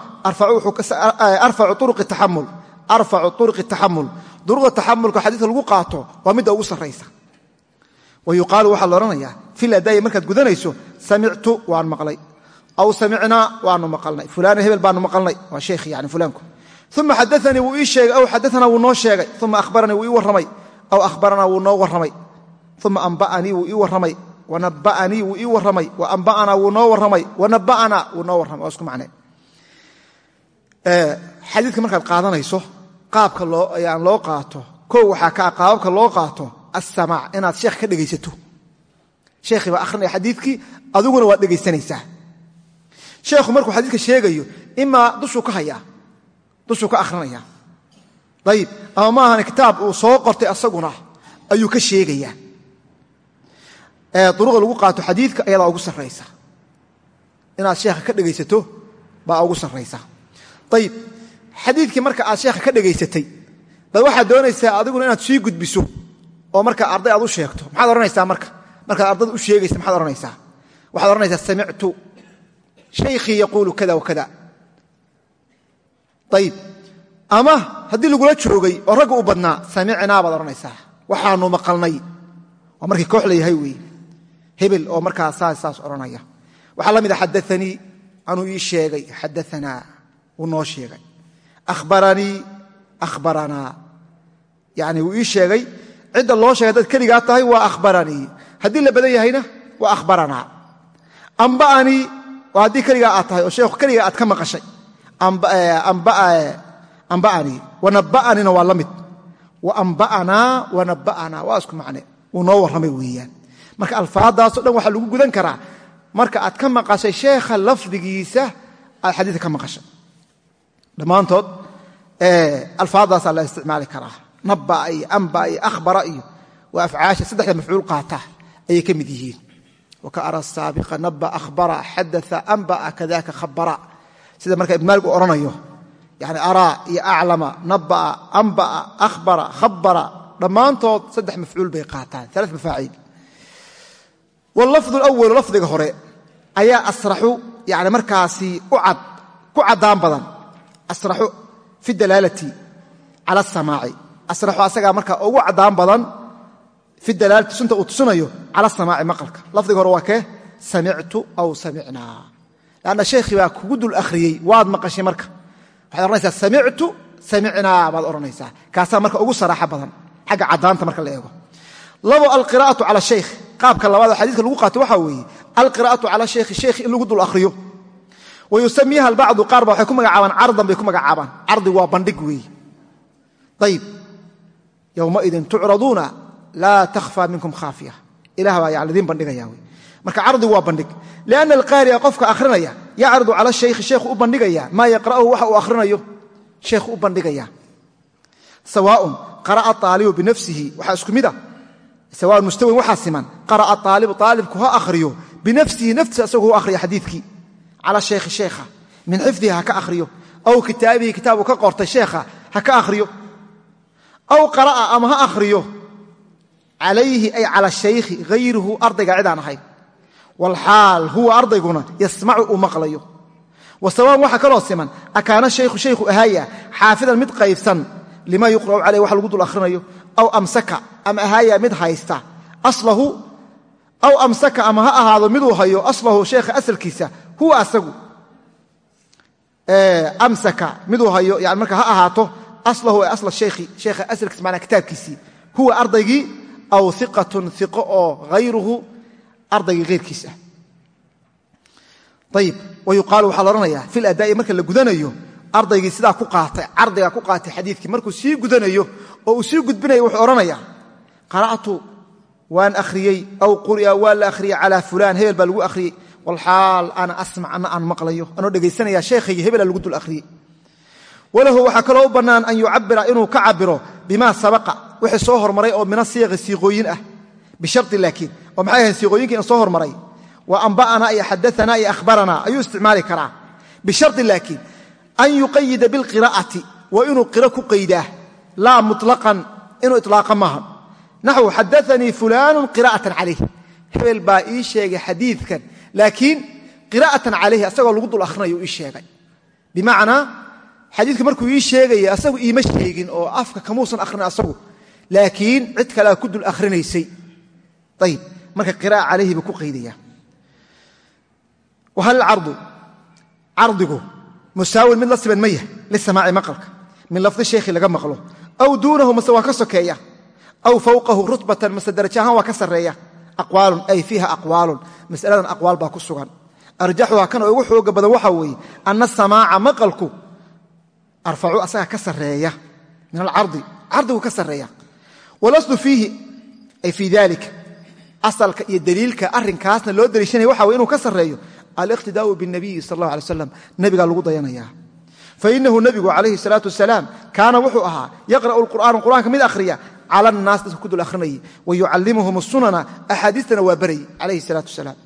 Arfacu uruqi taxamul duruqda taxamulka xadiidka lagu qaato waa midda ugu sarraysa. Wa yuqaalu waxaa la odhanayaa fil adaayi markaad gudanayso samictu waan maqlay. Aw samicnaa waanu maqalnay. Fulaana hebel baanu maqalnay. Waa sheekh yani fulaanku uma xadaanii wuu ii sheegay. Aw xadaanaa wuu noo sheegay. Uma ahbaranii wuu ii warramay. Aw ahbaranaa wuu noo warramay. Uma amba'anii wuu ii warramay. Wanaba'anii wuu ii warramay. Wa amba'anaa wuu noo warramay. Wanaba'anaa wuu noo warramay. Waa isku macnee xadiidka markaad qaadanayso qaabka aan loo qaato. Kow waxaa ka qaababka loo qaato assamaac inaad sheekh ka dhegaysato. Sheekhii baa akhrinaya xadiidkii adiguna waad dhegaysanaysaa. Sheekhu markuu xadiidka sheegayo imaa dushuu ka hayaa dushuu ka akhrinaya. Ayib ama maahan kitaab uu soo qortay asaguna ayuu ka sheegayaa duruqda lagu qaato xadiidka ayadaa ugu sarraysa. Inaad sheekha ka dhegaysato baa ugu sarraysa. Ayib xadiidkii marka aad sheekha ka dhegaysatay bad waxaad doonaysaa adiguna inaad sii gudbiso oo marka arday aad u sheegto. Maxaad odhanaysaa marka? Markaad ardada u sheegaysa maxaad odhanaysaa? Waxaad odhanaysaa samictu shaykhii yaquulu kada wakada ayib ama haddii lagula joogay oo ragga u badnaa samicnaa baad odhanaysaa. Waxaanu maqalnay. Waa markii koox la yahay weeye hebel oo markaa saas saas odhanaya. Waxaa la mida xadaanii anuu ii sheegay. Xadaanaa wuu noo sheegay ahbaranii ahbaranaa yani wuu ii sheegay cidda loo sheegay haddaad keligaa tahay waa ahbaranii haddii la badan yahayna waa ahbaranaa amba'anii waa haddii keligaa aad tahay oo sheekhu keligaa aad ka maqashay amba'anii wanaba'anina waa la mid wa amba'anaa wanaba'anaa waa isku macne wuu noo warramay weeyaan marka alfaaddaasoo dhan waxaa lagu gudan karaa marka aad ka maqashay sheekha lafdigiisa aad ka maqashay dhammaantood alfaadaasaa la isticmaali karaa. Nabaa iyo ambaa iyo ahbara iyo waa afcaasha saddexda mafcuul qaata ayay ka mid yihiin. Waka ara saabiqa naba ahbara xadaa ambaa kadaka khabara sida marka ibnmaalik uu odhanayo yani araa iyo aclama nabaa ambaa ahbara khabara dhammaantood saddex mafcuul bay qaataan ala mafaaciil wlafdu lwalu lafdiga hore ayaa asraxu yani markaasi ku caddaan badan asraxu fi dalaalati cala asamaaci asraxu asagaa markaa ugu caddaan badan fi dalaalati sunta uu tusinayo cala asamaaci maqalka. Lafdiga hore waa kee? Samictu aw samicnaa lanna sheekhii baa kugu dul akhriyey waad maqashay marka. Waxaad odhanaysaa samictu samicnaa baad odhanaysaa. Kaasaa marka ugu saraaxa badan xagga caddaanta marka la eego. Labo alqira'atu cala shaykh qaabka labaad oo xadiiska lagu qaato waxaa weeye alqira'atu cala shaykhi sheekhi in lagu dul akhriyo wa yusamiiha albacdu qaar ba waxay ku magacaabaan cardan bay ku magacaabaan. Cardi waa bandhig weeye ayib yowmaidin tucraduuna laa takhfa minkum khaafiya ilah baa yani idiin bandhigaya wey marka cardigu waa bandhig. Lianna alqaari'a qofka akhrinaya yacridu cala shaykhi sheekhu u bandhigaya maa yaqra'uhu waxa uu akhrinayo. Sheekhu u bandhigaya. Sawaaun qara'a aalibu binafsihi waxaa isku mid a. Sawaan mustawin waxaa siman. Qara'a aalibu aalibku ha akhriyo cala shaykhi sheekha min xifdihi ha ka akhriyo aw kitaabihi kitaabu ka qortay sheekha ha ka akhriyo aw qara'a ama ha akhriyo calayhi ay cala shaykhi hayruhu ardayga cidaan ahayn walxaal huwa ardayguna yasmacu uu maqlayo wa sawaan waxaa kaloo siman akaana shaykhu shaykhu ahaaya xaafidan mid qaybsan lima yuqra'u caleyh wax lagu dul akhrinayo aw amsaka ama ahaaya mid haysta aslahu aw amsaka ama ha ahaado miduu hayo aslahu sheekha asalkiisa huwa asagu amsaka miduu hayo yani marka ha ahaato aslahu ee asla sheekhi sheekha asalkiisa macnaa kitaabkiisii huwa ardaygii aw iqatun iqo oo hayruhu ardaygii hayrkiis ah. Ayib wa yuqaalu waxaa la odhanayaa fil adaa'i marka la gudanayo ardaygii sidaa ku qaatay cardigaa ku qaatay xadiidkii markuu sii gudanayo oo uu sii gudbinayo wuxuu odhanayaa qara'tu waan akhriyey aw quri'a waa la akhriyey calaa fulaan walxaal ana asmac ana aan maqlayo. Anoo dhegaysanaya sheekhaygi hebela lagu dul akhriyey. Walahu waxaa kaloo u bannaan an yucabira inuu ka cabiro bimaa sabaqa wixii soo hormaray oo mina siiqi siiqooyin ah. Bishari laakiin oo maxay ahayn siiqooyinkiina soo hormaray? Wa amba'ana iyo xadaana iyo ahbarana ayuu isticmaali karaa. Bishari laakiin an yuqayida bilqiraa'ati waa inuu qiro ku qaydaa. Laa muطlaqan inuu iطlaaqa maaha naxwu xadaanii fulaanu qira'atan calayh hebel baa ii sheegay xadiidkan laakiin qira'atan calayhi asagoo lagu dul akhrinayo ii sheegay. Bimacnaa xadiidka markuu ii sheegaya asagu iima sheegin oo afka kamuusan akhrin asagu laakiin cid kalea ku dul akhrinaysay ayib marka qira'a calayhi ku qaydaya. Wahal cardu? Cardigu musaawin mid la siban ma yahay lisamaaci maqalka. Min lafdi sheekhi laga maqlo. Aw duunahu mase waa ka sokeeya. Aw fawqahu rutbatan mase daraja ahaan waa ka sarreeya aqwaalun ay fiiha aqwaalun. Masaladan aqwaal baa ku sugan. Arjaxuha kan oo ugu xooga badan waxaa weeye ana samaaca maqalku arfacu asaga ka sarreeya min alcardi cardigu ka sarreeya. Walaslu fiihi ay fii dalika asalka iyo daliilka arrinkaasna loo daliishanaya waxa weye inuu ka sarreeyo. Aliqtidaau binabiyi sal allah alay slam nebigaa lagu dayanaya fainahu nebigu calayhi salaatu wasalaam kaana wuxuu ahaa yaqra'u mid akhriya cala annaas dadka ku dul akhrinayay wa yucallimuhum sunana axaadiistana waa barayy calayhi salaatu wasalaam.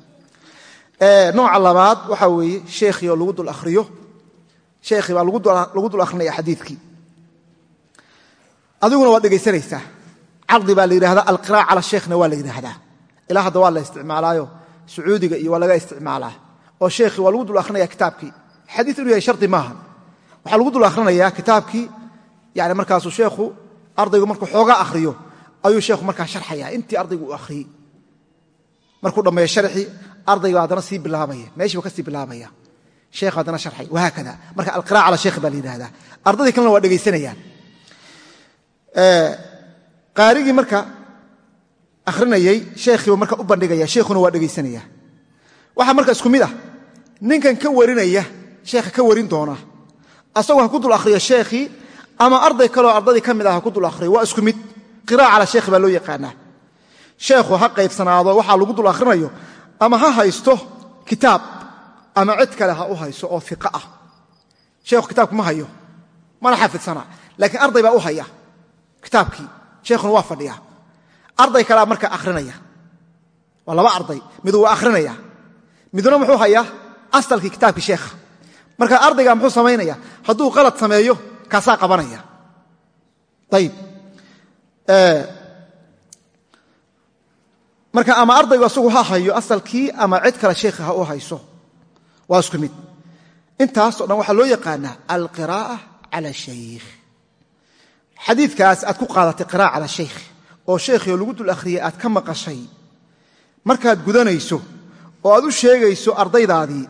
Nooca weeye sheekhii oo lagu dul akhriyo sheekhii baa lagu dul akhrinaya xadiidkii. Adiguna waad dhegaysanaysaa. Baa la yidhahdaa alqira'a cala waa la yidhaahdaa. Ilaa waa la isticmaalaayo sacuudiga iyo laga isticmaalaa. Oo sheekhii waa lagu dul akhrinaya kitaabkii. Yahay shardi maaha. Waxaa lagu dul akhrinayaa kitaabkii yani sheekhu ardaygu markuu xoogaa akhriyo ayuu sheekhu markaa sharxaya intii ardaygu uu akhriyey markuu dhammeeyo sharxii ardayga haddana sii bilaabaya meeshii buu ka bilaabaya. Sheekhu haddana sharxay wahaakada marka alqira'a cala sheekh baa la yidhahdaa ardaydii kalena waa dhegaysanayaan qaarigii marka akhrinayey sheekhiibu marka u bandhigaya sheekhuna waa dhegaysanaya waxaa marka isku mid ah ninkan ka warinaya sheekha ka warin doona. Asagoo ha ku dul akhriyo sheekhii ama arday kaleo ardaydii ka mid ah ha ku dul akhriyo waa isku mid. Qira'a cala sheekhi baa loo yaqaanaa. Sheekhu ha qaybsanaado waxaa lagu dul akhrinayo. Ama ha haysto kitaab ama cid kale ha u hayso oo iqa ah. Sheekhu kitaabku ma hayo mana xaafidsanaa laakiin arday baa u haya kitaabkii. Sheekhuna waa fadhiya arday kalea marka akhrinaya waa laba arday miduu waa akhrinaya. Miduna muxuu hayaa asalkii kitaabkii sheekha. Marka ardayga muxuu samaynaya hadduu qalad sameeyo kaasaa qabanaya. Ayib marka ama ardaygu asagu ha hayo asalkii ama cid kale sheekha ha u hayso waa isku mid. Intaasoo dhan waxaa loo yaqaanaa alqiraa'a cala shaykh xadiidkaas aad ku qaadatay qira'a cala shaykh oo sheekhio lagu dul akhriyay aad ka maqashay. Markaad gudanayso oo aad u sheegayso ardaydaadii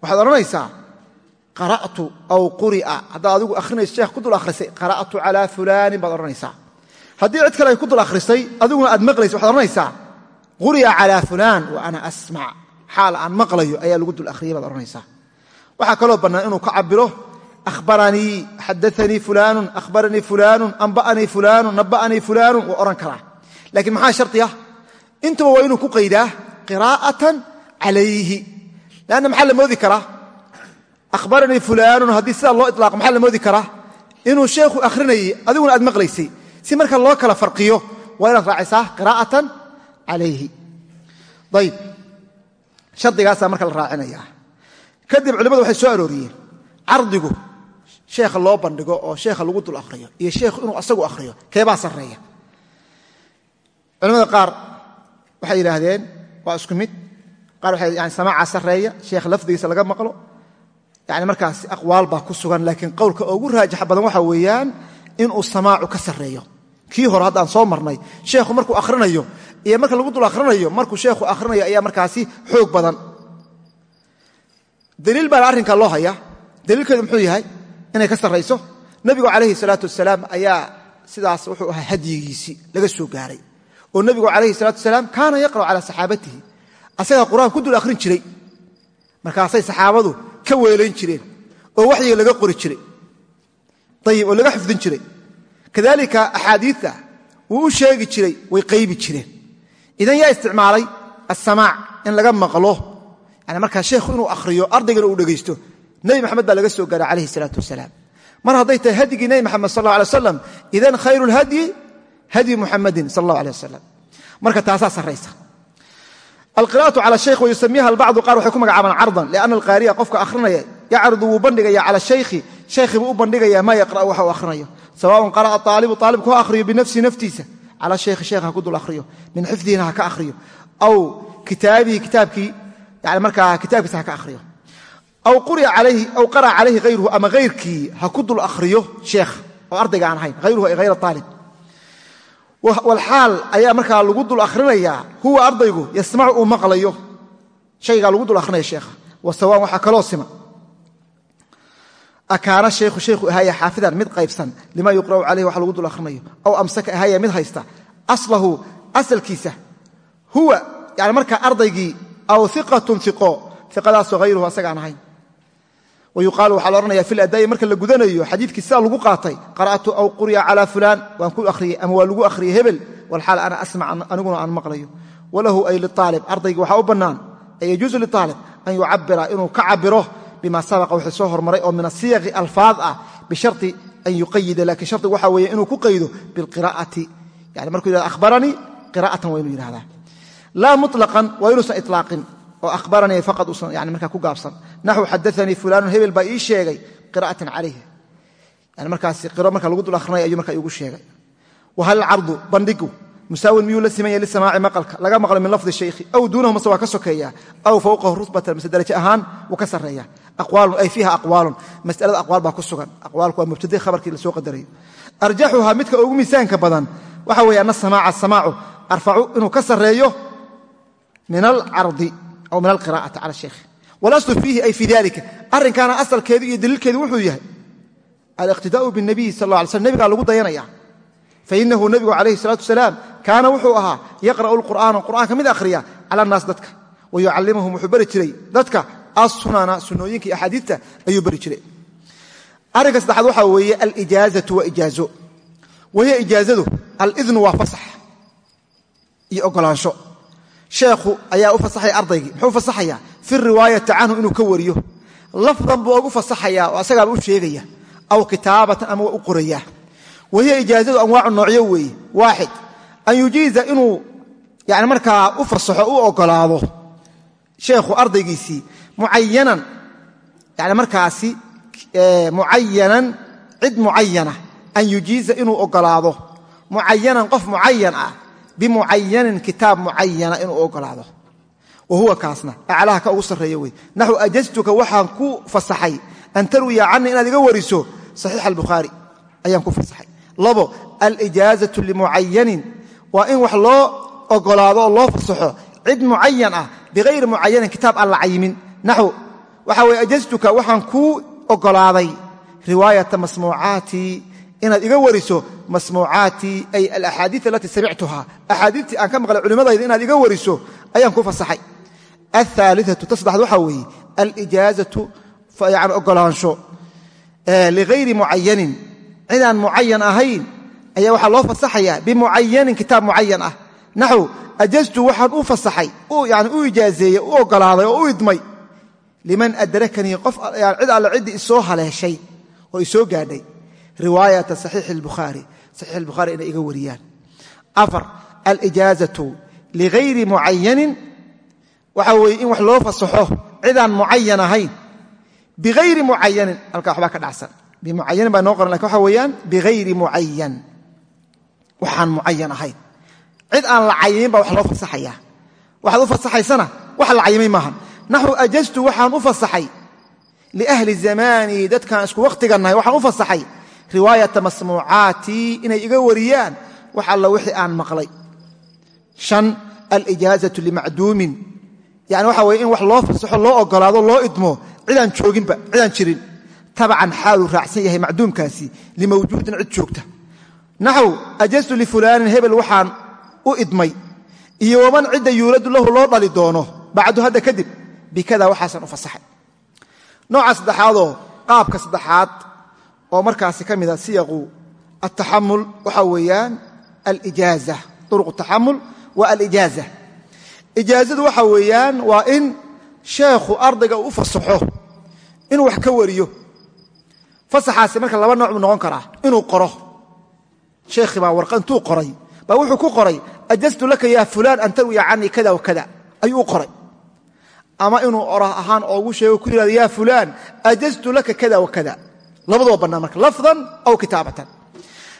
waxaad odhanaysaa qara'tu aw quri'a. Haddaad adigu akhrinayso sheekh ku dul akhrisay qara'tu calaa fulaanin baad odhanaysaa. Haddii cid kale ay ku dul akhrisay adiguna aad maqlayso waxaad odhanaysaa quri'a calaa fulaan wa ana asmac xaal aan maqlayo ayaa lagu dul akhriyay baad odhanaysaa. Waxaa kaloo bannaan inuu ka cabiro ahbaranii xadaanii fulaanun ahbaranii fulaanun amba'anii fulaanun naba'anii fulaanun waa odhan karaa. Laakiin maxaa shardi ah? Waa inuu ku qaydaa qiraa'atan calayhi. Leanna maxaa la moodi karaa ahbaranii fulaanun haddii sidaa loo ilaaqo maxaa la moodi karaa inuu sheekhu akhrinayay adiguna aad maqlaysay si marka loo kala farqiyo waa inaad raacaysaa qiraa'atan calayhi ayib shardigaasaa marka la raacinaya kadib culimmadu waxay soo arooriyeen cardigu sheekha loo bandhigo oo sheekha lagu dul akhriyo iyo sheekhu inuu asagu akhriyo keebaa sarreeya culamada qaar waxay yidhaahdeen waa isku mid qaar waxay yani samaaca yani markaas aqwaal baa ku sugan laakiin qowlka ugu raajaxa badan waxa weeyaan inuu samaacu ka sarreeyo. Kii hore haddaan soo marnay sheekhu markuu akhrinayo iyo marka lagu dul akhrinayo markuu sheekhu akhrinayo ayaa markaasi xoog badan. Daliil baana arrinkaa loo haya daliilkeedu muxuu yahay inay ka sarrayso? Nebigu calayhi salaatu wasalaam ayaa sidaas wuxuu ahaa hadyigiisii laga soo gaaray. Oo nebigu calayhi salaatu wasalaam kaana yaqra'u calaa saxaabatihi. Asagaa qur'aan ku dul akhrin jiray. Markaasay saxaabadu ka weelayn jireen oo waxyiga laga qori jiray ayib oo laga xifdin jiray. Kadalika axaadiita wuu u sheegi jiray way qaybi jireen. Idan yaa isticmaalay asamaac in laga maqlo yani markaa sheekhu inuu akhriyo ardaygana uu dhegaysto nebi maxamed baa laga soo gaaray calayhi salaatu wasalaam. Mar hadday tahay hadyigii nebi maxamed sal alla alay wasalam idan khayru lhadyi hadyi muxamadin sal allahu alay wasalam marka taasaa sarraysa alqira'atu cala shaykh wayusamiiha albacdu qaar waxay ku magacaabaan cardan lianna alqaari'a qofka akhrinaya yacridu wuu bandhigaya cala shaykhi shaykhi buu u bandhigaya maa yaqra'u waxa uu akhrinayo sawaaun qara'a aalibu aalibku ha akhriyo binafsihi naftiisa. Cala shaykhi sheekh ha ku dul akhriyo min xifdihina ha ka akhriyo. Aw kitaabihi kitaabkii yani markaa kitaabkiisa ha ka akhriyo. Aw qara'a calayhi hayruhu ama hayrkii ha ku dul akhriyo sheekh oo ardayga aan ahayn hayruhu ay hayr aalib walxaal ayaa markaa lagu dul akhrinayaa huwa ardaygu yasmacu uu maqlayo. Shaygaa lagu dul akhrinaya sheekha. Wa sawaan waxaa kaloo sima. Akaana shaykhu shaykhu ahaya xaafidan mid qaybsan lima yuqra'u calayhi waxa lagu dul akhrinayo aw amsaka ahaya mid haysta. Aslahu asalkiisa huwa yani markaa ardaygii aw iqatun iqo iqadaasoo hayruhu asaga aan ahayn wayuqaalu waxaa la odhanaya fi ladaa'i marka la gudanayo xadiidkii sidaa lagu qaatay qara'tu aw quri'a calaa fulaan waan ku akhriyey ama waa lagu akhriyey hebel walxaal ana asmac aniguna aan maqlayo. Walahu ay liaalib ardaygi waxaa u bannaan ay yajuusu liaalib an yucabira inuu ka cabiro bima sabaqa wixii soo hormaray oo min asiyaqi alfaad ah bishari an yuqayida lakiin shardigu waxa weeye inuu ku qaydo bilqira'ati yani markuu yihahdo ahbaranii qira'atan waa oo ahbaranii faqad uusan yani markaa ku gaabsan. Naxu xadaanii fulaanun hebel baa ii sheegay qira'atan calayh yani markaas qiro marka lagu dul akhrinay ayuu markaa iigu sheegay. Wahal alcardu bandhigu musaawin miyuu la siman yahay lisamaaci maqalka? Laga maqlo min lafdi shaykhi. Aw duunahu mase waa ka sokeeya aw fawqahu rutbatan mase daraje ahaan wuu ka sarreeya aqwaalun ay fiiha aqwaalun. Masalada aqwaal baa ku sugan. Aqwaalku waa mubtadi khabarkii la soo qadarayo arjaxuhaa midka ugu miisaanka badan waxa weeye ana samaaca samaacu arfacu inuu ka sarreeyo min alcardi aw min alqira'ati cala shaykh walaslu fiihi ay fii dalika arrinkaana asalkeedu iyo daliilkeedu wuxuu yahay aliqtidaa'u binabiyi sal alla alay slm nebigaa lagu dayanaya fainahu nebigu calayhi salaatu wasalaam kaana wuxuu ahaa yaqra'u lqur'aana qur'aanka mid akhriya cala annaas dadka wa yucallimuhum wuxuu bari jiray dadka assunana sunnooyinka iyo axaadiidta ayuu bari jiray arrinka saddexaad waxaa weeye alijaazatu waa ijaazo wahiya ijaazadu alidnu waa fasax iyo ogolaansho sheekhu ayaa u fasaxaya ardaygii. Muxuu fasaxayaa? Fi riwaayati canhu inuu ka wariyo. Lafdan buu ugu fasaxayaa oo asagaaba u sheegaya. Aw kitaabatan ama u qorayaa. Wahiya ijaazadu anwaacu noocyo weeye. Waaxid. An yujiiza inuu yani markaa u fasaxo u ogolaado sheekhu ardaygiisii mucayanan yani markaasi mucayanan cid mucayana an yujiiza inuu ogolaado. Mucayanan qof mucayan ah bimucayanin kitaab mucayana inuu ogolaado wa huwa kaasna. Aclaha ka ugu sarreeya wey naxu ajaztuka waxaan ku fasaxay. An tarwiya canii inaad iga wariso. Saxiix albukhaari ayaan ku fasaxay. Labo alijaazatu limucayanin waa in wax loo ogolaado oo loo fasaxo. Cid mucayan ah biayri mucayanin kitaab aan la cayimin naxu waxa weye ajaztuka kuu ogolaaday riwaayata masmuucaatii inaad iga wariso masmuucaatii ay alaxaadii alatii samictuha axaadiitii aan ka maqlay culimmadayda inaad iga wariso ayaan ku fasaxay. Ahaaliatu ta saddexaad waxaa weeye alijaazatu yani ogolaansho. Ligayri mucayanin cidaan mucayan ahayn ayaa waxaa loo fasaxayaa bimucayanin kitaab mucayan ah. Naxu ajaztu waxaan u fasaxay yani u ijaazeeyey u ogolaaday oo u idmay. Liman adrakanii qof cid alle ciddii isoo haleeshay oo isoo gaadhay riwaayata saxiixi albukhaari. Saxiix albukhaari inay iga wariyaan. Afar alijaazatu ligayri mucayanin waxa weeye in wax loo fasaxo cidaan mucayan ahayn. Biayri mucayanin halkaa waxbaa ka dhacsan. Bimucayanin baa noo qoran laakiin waxa weeyaan biayri mucayan waxaan mucayan ahayn. Cid aan la cayimin baa wax loo fasaxaya. Waxaad u fasaxaysana wax la cayimay maaha naxu ajaztu waxaan u fasaxay. Liahli zamaanii dadkaan isku wakhtigannahay waxaan u fasaxay riwaayata masmuucaatii inay iga wariyaan wax alla wixii aan maqlay. An alijaazatu limacduumin. Yani waxa weye in wax loo fasaxo loo ogolaado loo idmo cidaan jooginba cidaan jirin. Tabcan xaaluu raacsan yahay macduumkaasi limawjuudin cid joogta. Naxw ajaztu lifulaanin hebel waxaan u idmay. Iyo waman cidda yuuladu lahu loo dhali doono bacdu hadda kadib bikada waxaasan u fasaxay. Nooca saddexaadoo qaabka saddexaad oo markaasi ka mida siyaqu ataxamul waxa weeyaan alijaaza uruq taxamul wa alijaaza. Ijaazadu waxa weeyaan waa in sheekhu ardayga u fasaxo inuu wax ka wariyo. Fasaxaasi marka laba nooc noqon karaa inuu qoro. Sheekhi baa warqa qoray baa wuxuu ku qoray ajaztu laka yaa fulaan an tarwiya canii kada wa kada. Ayuu u qoray. Ama inuu orah ahaan oogu sheego ku yihahdo yaa fulaan ajaztu laka kada wa labadoo bannaan marka lafdan aw kitaabatan.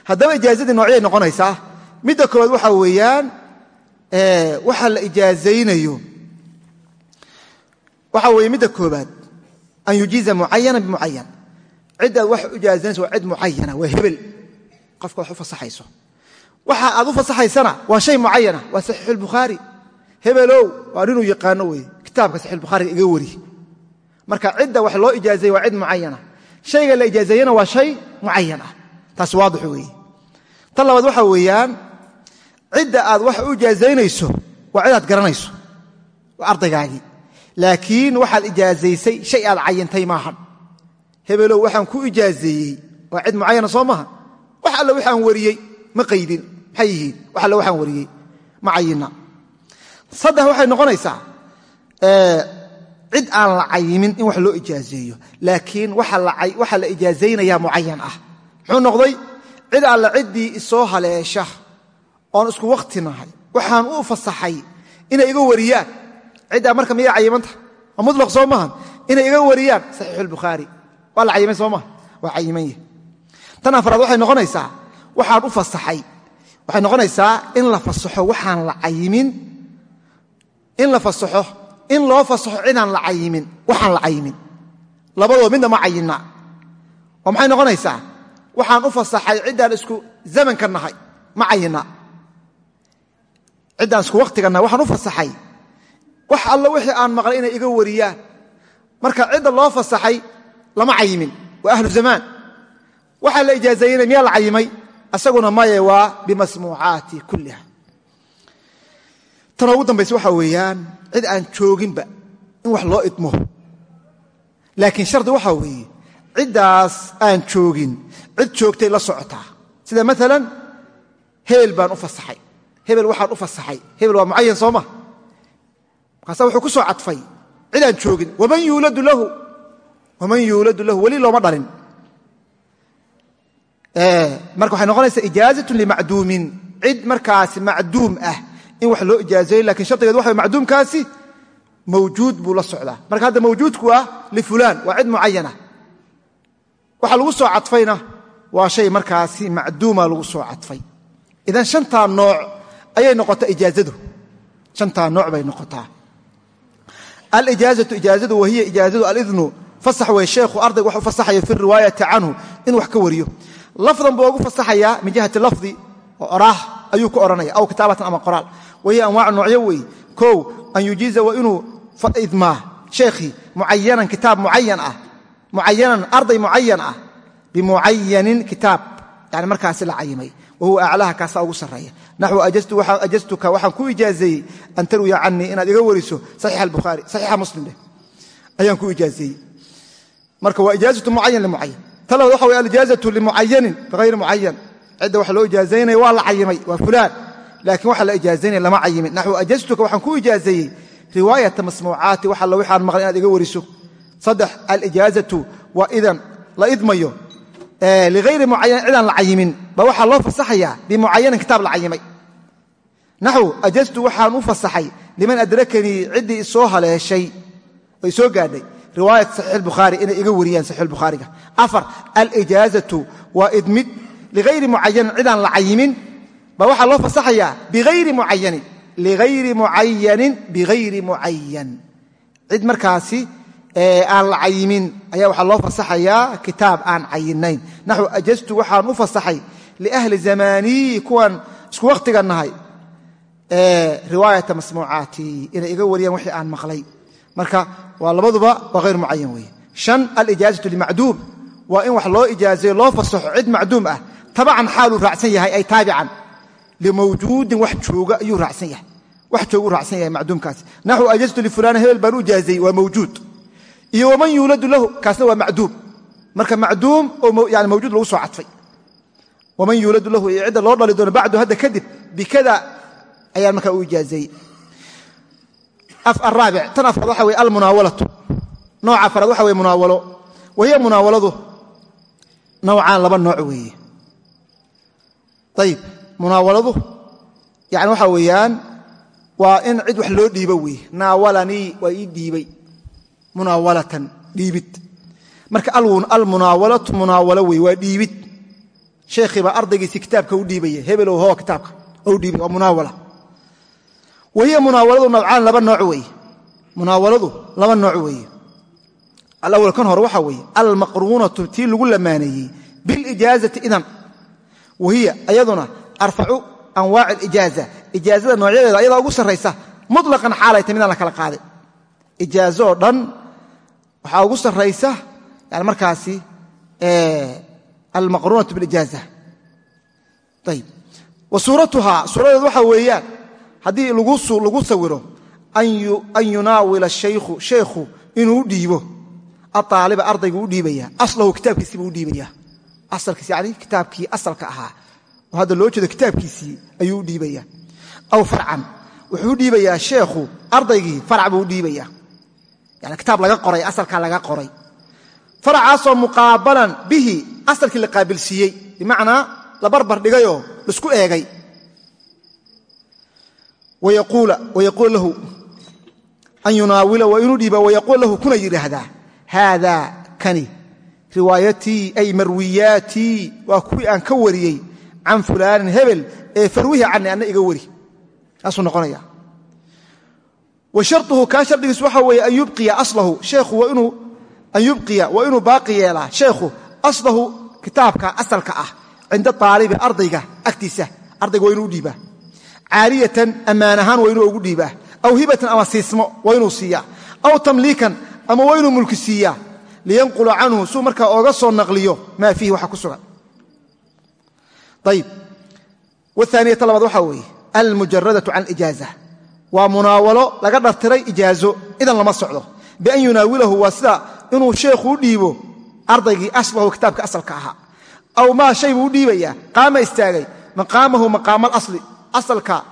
Haddaba ijaazadii noocyay noqonaysaa? Midda koowaad waxaa weeyaan waxa la ijaazaynayo. Waxa weeye midda koobaad an yujiiza mucayana bimucayan ciddaad wax u ijaazaynayso waa cid mucayana waa hebel. Qofka wax u fasaxayso. Waxa aad u fasaxaysana waa shay mucayana waa saxiixu lbukhaari hebelow waa ninuu yaqaano weye kitaabka saxiixulbukhaariga iga wari. Marka cidda wax loo ijaazayey waa cid mucayana shayga la ijaazeeyena waa shay mucayan ah. Taas waadix weeye. Tan labaad waxa weeyaan cidda aad wax u ijaazaynayso waa cid aad garanayso waa ardaygaagii laakiin waxaad ijaazaysay shay aad cayintay maahan. Hebelow waxaan ku ijaazeeyey waa cid mucayana soo maaha wax alle waxaan wariyey ma qaydin maxay yihiin? Wax alle waxaan wariyey ma saddex waxay noqonaysaa cid aan la cayimin in wax loo ijaazeeyo. Laakiin waxa la ijaazaynaya mucayan ah. Muxuu noqday? Cid alle ciddii isoo haleesha oon isku wakti nahay waxaan u fasaxay inay iga wariyaan. Ciddaa marka miyay cayimanta waa mulaq soo maaha inay iga wariyaan. Saxiixu lbukhaari waa la cayimay soo maha waa cayiman yahi tan afraad waxay noqonaysaa waxaan u fasaxay. Waxay noqonaysaa in la fasaxo waxaan la cayimin in la fasaxo in loo fasaxo cidaan la cayimin waxaan la cayimin. Labadoo midna ma cayinna. Oo maxay noqonaysaa? Waxaan u fasaxay ciddaan isku zamanka nahay ma cayinna. Ciddaan isku wakhtiga waxaan u fasaxay. Wax alla wixii aan maqlay inay iga wariyaan. Marka cidda loo fasaxay lama cayimin. Waa ahlu zamaan. Waxaa la ijaazeeyena miyaa la cayimay? Asaguna maye waa bimasmuucaati kulliha. Tan ugu dambaysa waxaa weeyaan cid aan jooginba in wax loo idmo. Laakiin shardi waxaa weeye ciddaas aan joogin cid joogtay la socotaa sida maalan hebel baan u fasaxay. Hebel waxaan u fasaxay. Hebel waa mucayan soo ma? Markaasa wuxuu ku soo cadfay cid aan joogin waman yuuladu lahu? Waman yuuladu lahu weli looma dhalin marka waxay noqonaysaa ijaazatun limacduumin cid markaasi macduum ah in wax loo ijaazeeyo laakiin shardigeed waxa macduumkaasi mawjuud buu la socdaa. Marka hadda mawjuudku ah lifulaan waa cid mucayana waxa lagu soo cadfayna waa shay markaasi macduuma lagu soo cadfay. Idan shantaa nooc ayay noqotaa ijaazadu. Shantaa nooc bay noqotaa. Alijaazatu ijaazadu wahiya ijaazadu alidnu fasax wey sheekhu ardaygu wax fasaxaya fi riwaayati canhu inuu wax ka wariyo. Lafdan buu ugu fasaxayaa min jihati lafdi oo oraah ayuu ku odhanaya aw kitaabatan ama qoraal wahiya anwaac noocyo wey kow an yujiiza waa inuu idmaa sheekhii mucayanan kitaab mucayan ah. Arday mucayan ah. Bimucayanin kitaab. Yani markaasi la cayimay. Wahuwa aclaha kaasaa ugu sarreeya. Naxwu ajaztuka waxaan ku ijaazeeyey an tarwiya canii inaad iga wariso saxiixa albukhaari saxiixa muslim dheh ayaan ku ijaazeeyey marka waa ijaazatu mucayan limucayan ta labaad waxa way alijaazatu limucayanin bihayri mucayan cidda wax loo ijaazaynaya waa la laakiin waxa la ijaazaynaya lama cayimin naxwu ajaztuka waxaan ku ijaazeeyey riwaayata masmuucaati wax alla waxaan maqlay inaad iga wariso. Saddex alijaazatu waa idan la idmayo liayri mucayanin cidaan la cayimin. Ba waxaa loo fasaxayaa bimucayanin kitaab la cayimay. Naxw ajaztu waxaan u fasaxay liman adrakanii ciddii isoo haleeshay oo isoo gaadhay. Riwaayat saxiix bukhaari inay iga wariyaan saxiix baa waxaa loo fasaxayaa biayri mucayanin liayri mucayanin biayri mucayan cid markaasi aan la cayimin ayaa waxaa loo fasaxayaa kitaab aan cayinayn naxu ajaztu waxaan u fasaxay liahli zamaanii kuwan isku wakhtiga nahay. Riwaayata masmuucaati inay iga wariyaan wixii aan maqlay. Marka waa labaduba waa hayr mucayan weeye. An alijaazatu limacduum. Waa in wax loo ijaazayo loo fasaxo cid macduum ah. Tabacan xaaluu raacsan yahay ay taabican limawjuudin wax jooga ayuu raacsan yahay wax jooguu raacsan yahay macduumkaasi naxu ajaztu lifulaana hebel baan u ijaazayey waa mawjuud iyo waman yuuladu lahu kaasna waa macduum marka macduum oo yani mawjuud lagu soo cadfay waman yuuladu lahu iyo cidda loo dhali doono bacdu hadda kadib bikada ayaan markaa u ijaazeeyey araabic tan afraad waxa weye almunaawalatu nooca afraad waxa weye munaawalo wahiya munaawaladu nowcaan laba nooc weeye ayib munaawaladu yani waxa weeyaan waa in cid wax loo dhiibo weeye naawalanii waa ii dhiibay. Munaawalatan dhiibid. Marka almunaawalatu munaawalo weye waa dhiibid. Sheekhii baa ardaygiisii kitaabka u dhiibaya hebelow hoo kitaabka u dhiibay waa munaawala. Wahiya munaawaladu nowcaan laba nooc weeye munaawaladu laba nooc weeye alawal kan hore waxaa weeye almaqruunatu tii lagu lamaaneeyey bilijaazati idan. Wahiya ayaduna arfacu anwaaci alijaaza ijaazada noocyadeeda ayadaa ugu sarraysa mutlaqan xaalay ta midaan la kala qaadin ijaazo oo dhan waxaa ugu sarraysa yani markaasi almaqruunatu bilijaaza. Ayib wa suuratuhaa suuradeedu waxaa weeyaan haddii lagu sawiro an yunaawila shaykhu sheekhu inuu dhiibo. Aaaliba ardaygu u dhiibaya. Aslahu kitaabkiisiibuu u dhiibaya. Asalkiis yani kitaabkii asalka ahaa oo hadda loo jeedo kitaabkiisii ayuu u dhiibaya aw farcan wuxuu u dhiibayaa sheekhu ardaygii farac buu u dhiibaya yani kitaab laga qoray asalkaa laga qoray. Faracaasoo muqaabalan bihi asalkii la qaabilsiiyey bimacnaa la barbar dhigayoo la isku eegay. Wayaquula lahu an yunaawila waa inuu dhiiba wayaquul lahu kuna yidhaahdaa haada kani riwaayatii ay marwiyaatii waa kuwii aan ka wariyey can fulaanin hebel ee farwihi cani anna iga wari. Saasuu noqonaya wa sharuhu kaa shardigiis waxa weeye an yubqiya aslahu. Sheekhu an yubqiya waa inuu baaqi yeelaa. Sheekhu aslahu kitaabka asalka ah cinda aalibi ardayga agtiisa. Ardayga waa inuu u dhiibaa. Caariyatan ammaan ahaan waa inuu ugu dhiibaa. Aw hibatan ama siismo waa inuu siiyaa. Aw tamliikan ama waa inuu mulki siiyaa. Liyanqula canhu suu markaa ooga soo naqliyo maa fiihi ayib waaaniyata labaad waxaa weeye almujaradatu can ijaaza. Waa munaawalo laga dhartiray ijaazo idan lama socdo. Bian yunaawilahu waa sida inuu sheekhu u dhiibo ardaygii aslahu kitaabka asalka ahaa. Aw maa shay buu u dhiibayaa qaama istaagay maqaamahu maqaama alasli asalka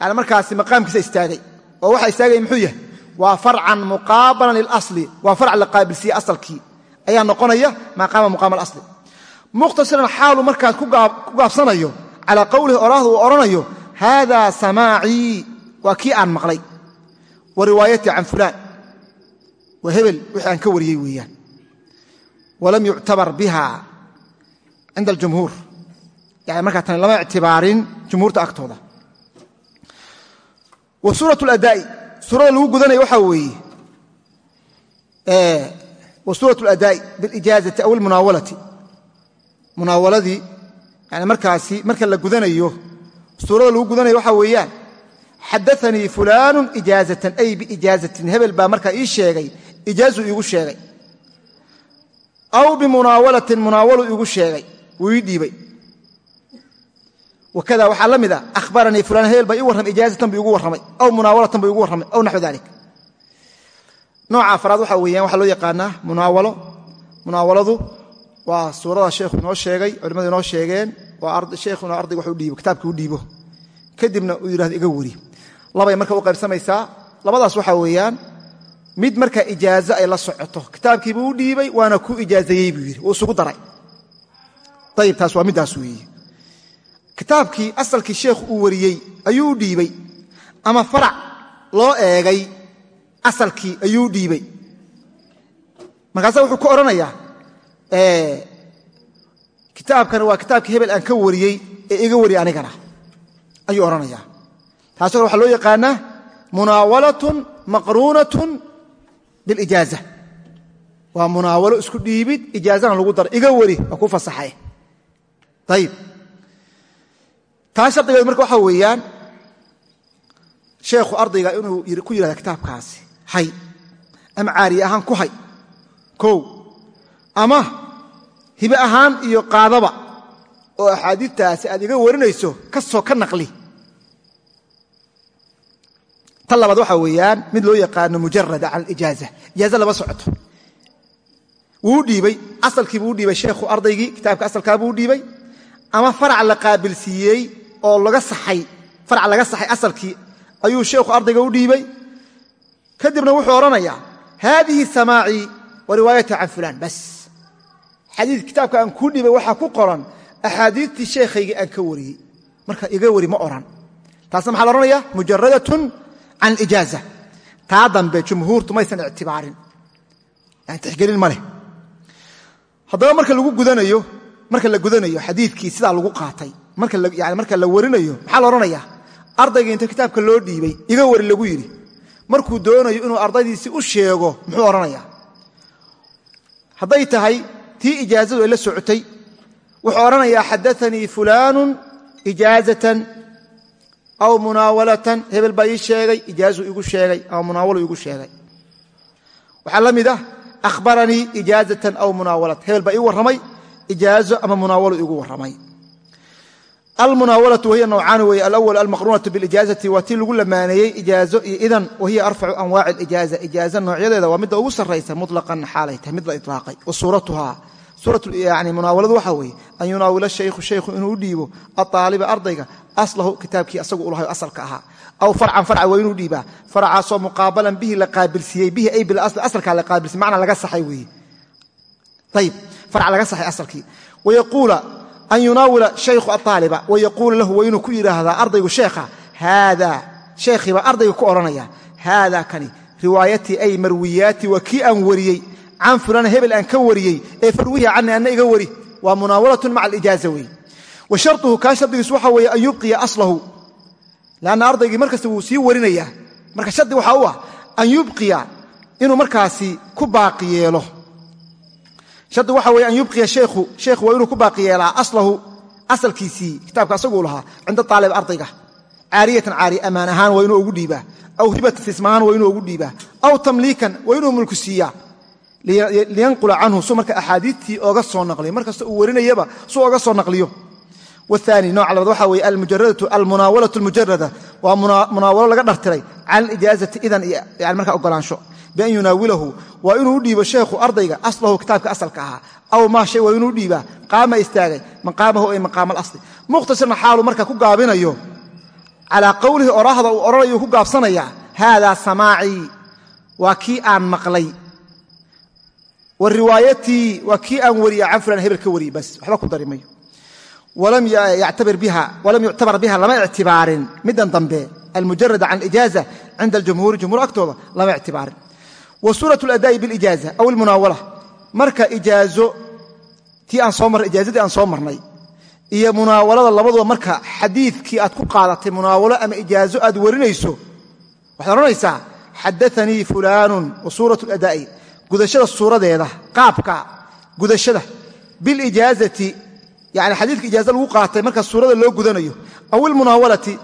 yani markaasi maqaamkiisa istaagay. Oo waxa istaagaya muxuu yahay? Waa farcan muqaabalan lilasli waa farc la qaabilsiiye asalkii mukhtasiran xaalu markaas ku gaabsanayo calaa qowlihi oraahda uu odhanayo haada samaacii waa kii aan maqlay. Wa riwaayatii can fulaan. Waa hebel wixii aan ka wariyey weeyaan. Walam yuctabar biha cinda aljumhuur. Yani markaa tani lama ictibaarin jumhuurta agtooda. Wa suurat ladaa'i suurada lagu gudanaya waxaa weeye wa aw almunaawalati munaawaladii yani markaasi marka la gudanayo suurada lagu gudanaya waxaa weeyaan xadaanii fulaanu ijaazatan ay biijaazatin. Hebel baa markaa ii sheegay ijaazuu iigu sheegay. Aw bimunaawalatin munaawaluu iigu sheegay wuu ii dhiibay. Wakada waxaa la mid a ahbaranii fulaan hebel baa ii warramay ijaazatan buu igu warramay aw munaawalatan buu igu warramay aw naxwu dalik. Nooca afraad waxaa weeyaan waxaa loo yaqaanaa munaawalo munaawaladu waa suurada sheekhu inoo sheegay culimmadu inoo sheegeen waa sheekhu inuu ardayga wax dhiibo kitaabkii u dhiibo. Kadibna uu yidhahdo iga weri labay marka u qaybsamaysaa labadaas waxaa weeyaan mid marka ijaazo ay la socoto kitaabkiibuu u dhiibay waana ku ijaazayey buu yidhi uu isugu daray. Ayib taas waa middaas weeye kitaabkii asalkii sheekhu uu wariyey ayuu u dhiibey ama farac loo eegay asalkii ayuu u dhiibey markaasa wuxuu ku odhanayaa kitaabkani waa kitaabkii hebel aan ka wariyey ee iga wari anigana. Ayuu odhanaya kale waxaa loo yaqaanaa munaawalatun maqruunatun bilijaaza. Waa munaawalo isku dhiibid ijaazana lagu dara iga weri waa ku fasaxay. Ayib taa shardigeedu marka waxaa weeyaan sheekhu ardayga inuu ku yidhahda kitaabkaasi hay ama caariye ahaan ku hay. Kow ama hibe ahaan iyo qaadaba oo axaadiidtaasi aad iga warinayso ka soo ka naqli. Tan labaad waxaa weeyaan mid loo yaqaano mujarada cala alijaaza. Ijaaza lama socoto. Wuu dhiibey asalkiibuu u dhiibay sheekhu ardaygii kitaabka asalkaabuu u dhiibay ama farac la qaabilsiiyey oo laga saxay farac laga saxay asalkii ayuu sheekhu ardayga u dhiibey kadibna wuxuu odhanayaa haadihi samaacii wa riwaayata can fulaan. Bas xadiid kitaabka aan kuu dhiibay waxaa ku qoran axaadiidtii sheekhaygii aan ka wariyey. Marka iga wari ma odhan taasna maxaa la odhanaya mujaradatun can alijaaza taa dambe jumhuurtu maysan ictibaarin. Tixgelin ma leh. Haddaba marka lagu gudanayo marka la gudanayo xadiidkii sidaa lagu qaatay yani marka la warinayo maxaa la odhanaya ardayga inta kitaabka loo dhiibay iga wari lagu yidhi. Markuu doonayo inuu ardaydiisi u sheego muxuu odhanaya hadday tahay tii ijaazadu ay la socotay. Wuxuu odhanayaa xadaanii fulaanu ijaazatan aw munaawalatan. Hebel baa ii sheegay ijaazuu igu sheegay ama munaawalu igu sheegay. Waxaa la mid ah ahbaranii ijaazatan aw munaawalatan hebel baa ii warramay ijaazo ama munaawalu igu warramay almunaawalatu wahiya nawcaani weeye alawal almaqruunatu bilijaazati waa tii lagu lamaaneeyey ijaazo iyo idan wahiya arfacu anwaaci alijaaza ijaaza. Noocyadeeda waa midda ugu sarraysa mutlaqan xaalay tahay mid la ilaaqay wa suuratuhaa. Yani munaawaladu waxaa weeye an yunaawila shaykhu shaykhu inuu u dhiibo aaaliba ardayga aslahu kitaabkii asagu ulahay asalka ahaa. Aw farcan farca waa inuu dhiibaa. Farcaasoo muqaabalan bihi la qaabilsiiyey bihi ay bilasli asalkaa la qaabilsiyey macna laga saxay weeye. Ayib farca laga saxay asalkii. Wayaquula an yunaawila shaykhu aaaliba wayaquulu lahu waa inuu ku yidhaahdaa ardaygu sheekha haadaa sheekhiibaa ardayga ku odhanaya haadaa kani riwaayatii ay marwiyaatii waa kii aan wariyey can fulaan hebel aan ka wariyey ee farwihi cani anna iga wari waa munaawalatun maca alijaaza weeye wa sharuhu kaa shardigiisu waxa weeye an yubqiya aslahu lanna ardaygii markasta wuu sii warinayaa marka shardi waxaa u ah an yubqiya inuu markaasi ku baaqi yeelo shardi waxa weye an yubqiya sheekhu sheekhu waa ku baaqi aslahu asalkiisii kitaabka asaguu lahaa cinda aalib ardayga. Caariyatan caari ammaan ahaan waa ugu dhiibaa. Aw hibatan sismahaan waa inuu ugu dhiibaa. Aw tamliikan waa inuu mulku siiyaa. Liyanqula canhu su marka axaadiidtii oga soo naqliyo markasta uu warinayaba su oga soo naqliyo. Waani nooca labaad waxa weye almunaawalatu almujarada waa munaawalo laga dhartiray cala alijaazati idan yani markaa ogolaansho bian yunaawilahu waa inuu u dhiibo sheekhu ardayga aslahu kitaabka asalka ahaa aw maa shay waa inuu dhiibaa qaama istaagay maqaamahu ay maqaama alasli mukhtasirna xaalu marka ku gaabinayo calaa qowlihi oraahda uu odhanayo ku gaabsanaya haadaa samaacii waa kii aan maqlay wa riwaayatii waa kii aan wariya can fulan hebel ka wariye bas waxba ku dari mayo walam yuctabar biha lama ictibaarin middan dambe wa suurat aladaa'i bilijaaza aw almunaawala marka ijaazo tii aan soo marnay ijaazadii aan soo marnay iyo munaawalada labaduba marka xadiidkii aad ku qaadatay munaawalo ama ijaazo aad warinayso waxaad odhanaysaa xadaanii fulaanun wa suurat aladaa'i gudashada suuradeeda qaabka gudashada bilijaazati yani xadiidka ijaaza lagu qaatay marka suurada loo gudanayo aw ilmunaawalati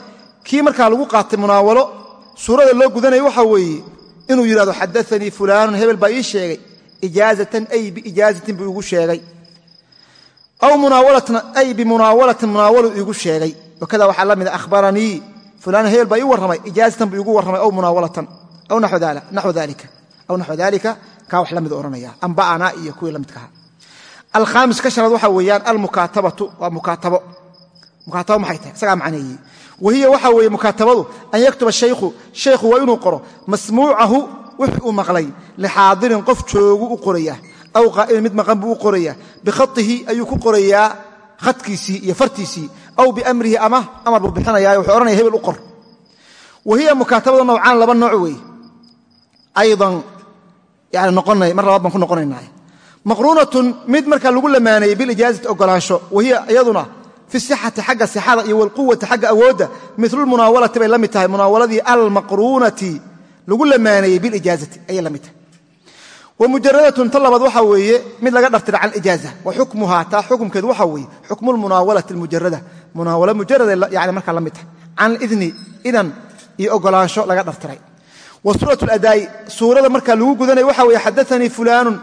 kii markaa lagu qaatay munaawalo suurada loo gudanayo waxa weeye inuu yidhahdo xadaanii fulaanun hebel baa ii sheegay. Ijaazatan ay biijaazatin buu igu sheegay. Aw ay bimunaawalatin munaawalu iigu sheegay. Wakada waxaa la mida ahbaranii fulaan hebel baa ii warramay. Ijaazatan buu igu warramay aw munaawalatan aw naxwu dalika kaa wax la mid ohanaya amba'ana iyo kuwii la midkaha alkhaamis ka shanaad waxaa weeyaan almukaatabatu waa mukaatabo. Mukaatabo maxay tahay? Isagaa macneeyey wahiya waxaa weeye mukaatabadu an yaktuba shaykhu shaykhu waa inuu qoro masmuucahu wixii uu maqlay lixaadirin qof joogu u qoraya aw qaa'ilin mid maqan buu u qoraya bikhatihi ayuu ku qorayaa khadkiisii iyo fartiisii aw biamrihi ama amar buu bixinaya wuxuu odhanaya hebel u qor wahiya mukaatabadu nowcaan laba nooc weeye aydan yani noqonay mar labaad baan mid markaa lagu iyaduna fi sixati xagga sixada iyo walquwati xagga awoodda milulmunaawalati bay la mid tahay. Munaawaladii almaqruunati lagu lamaaneeyey bilijaazati ayay la mid tahay. Wa mujaradatun ta labaad waxaa weeye mid laga dhartira can ijaaza. Wa xukmuhaa taa xukumkeedu waxaa weeye xukmu lmunaawalati almujarada munaawala mujarada yani markaa la mid tahay. Can idni idan iyo ogolaansho laga dhartiray wa suurat ladaa'i suurada markaa lagu gudanaya waxa weeye xadaanii fulaanun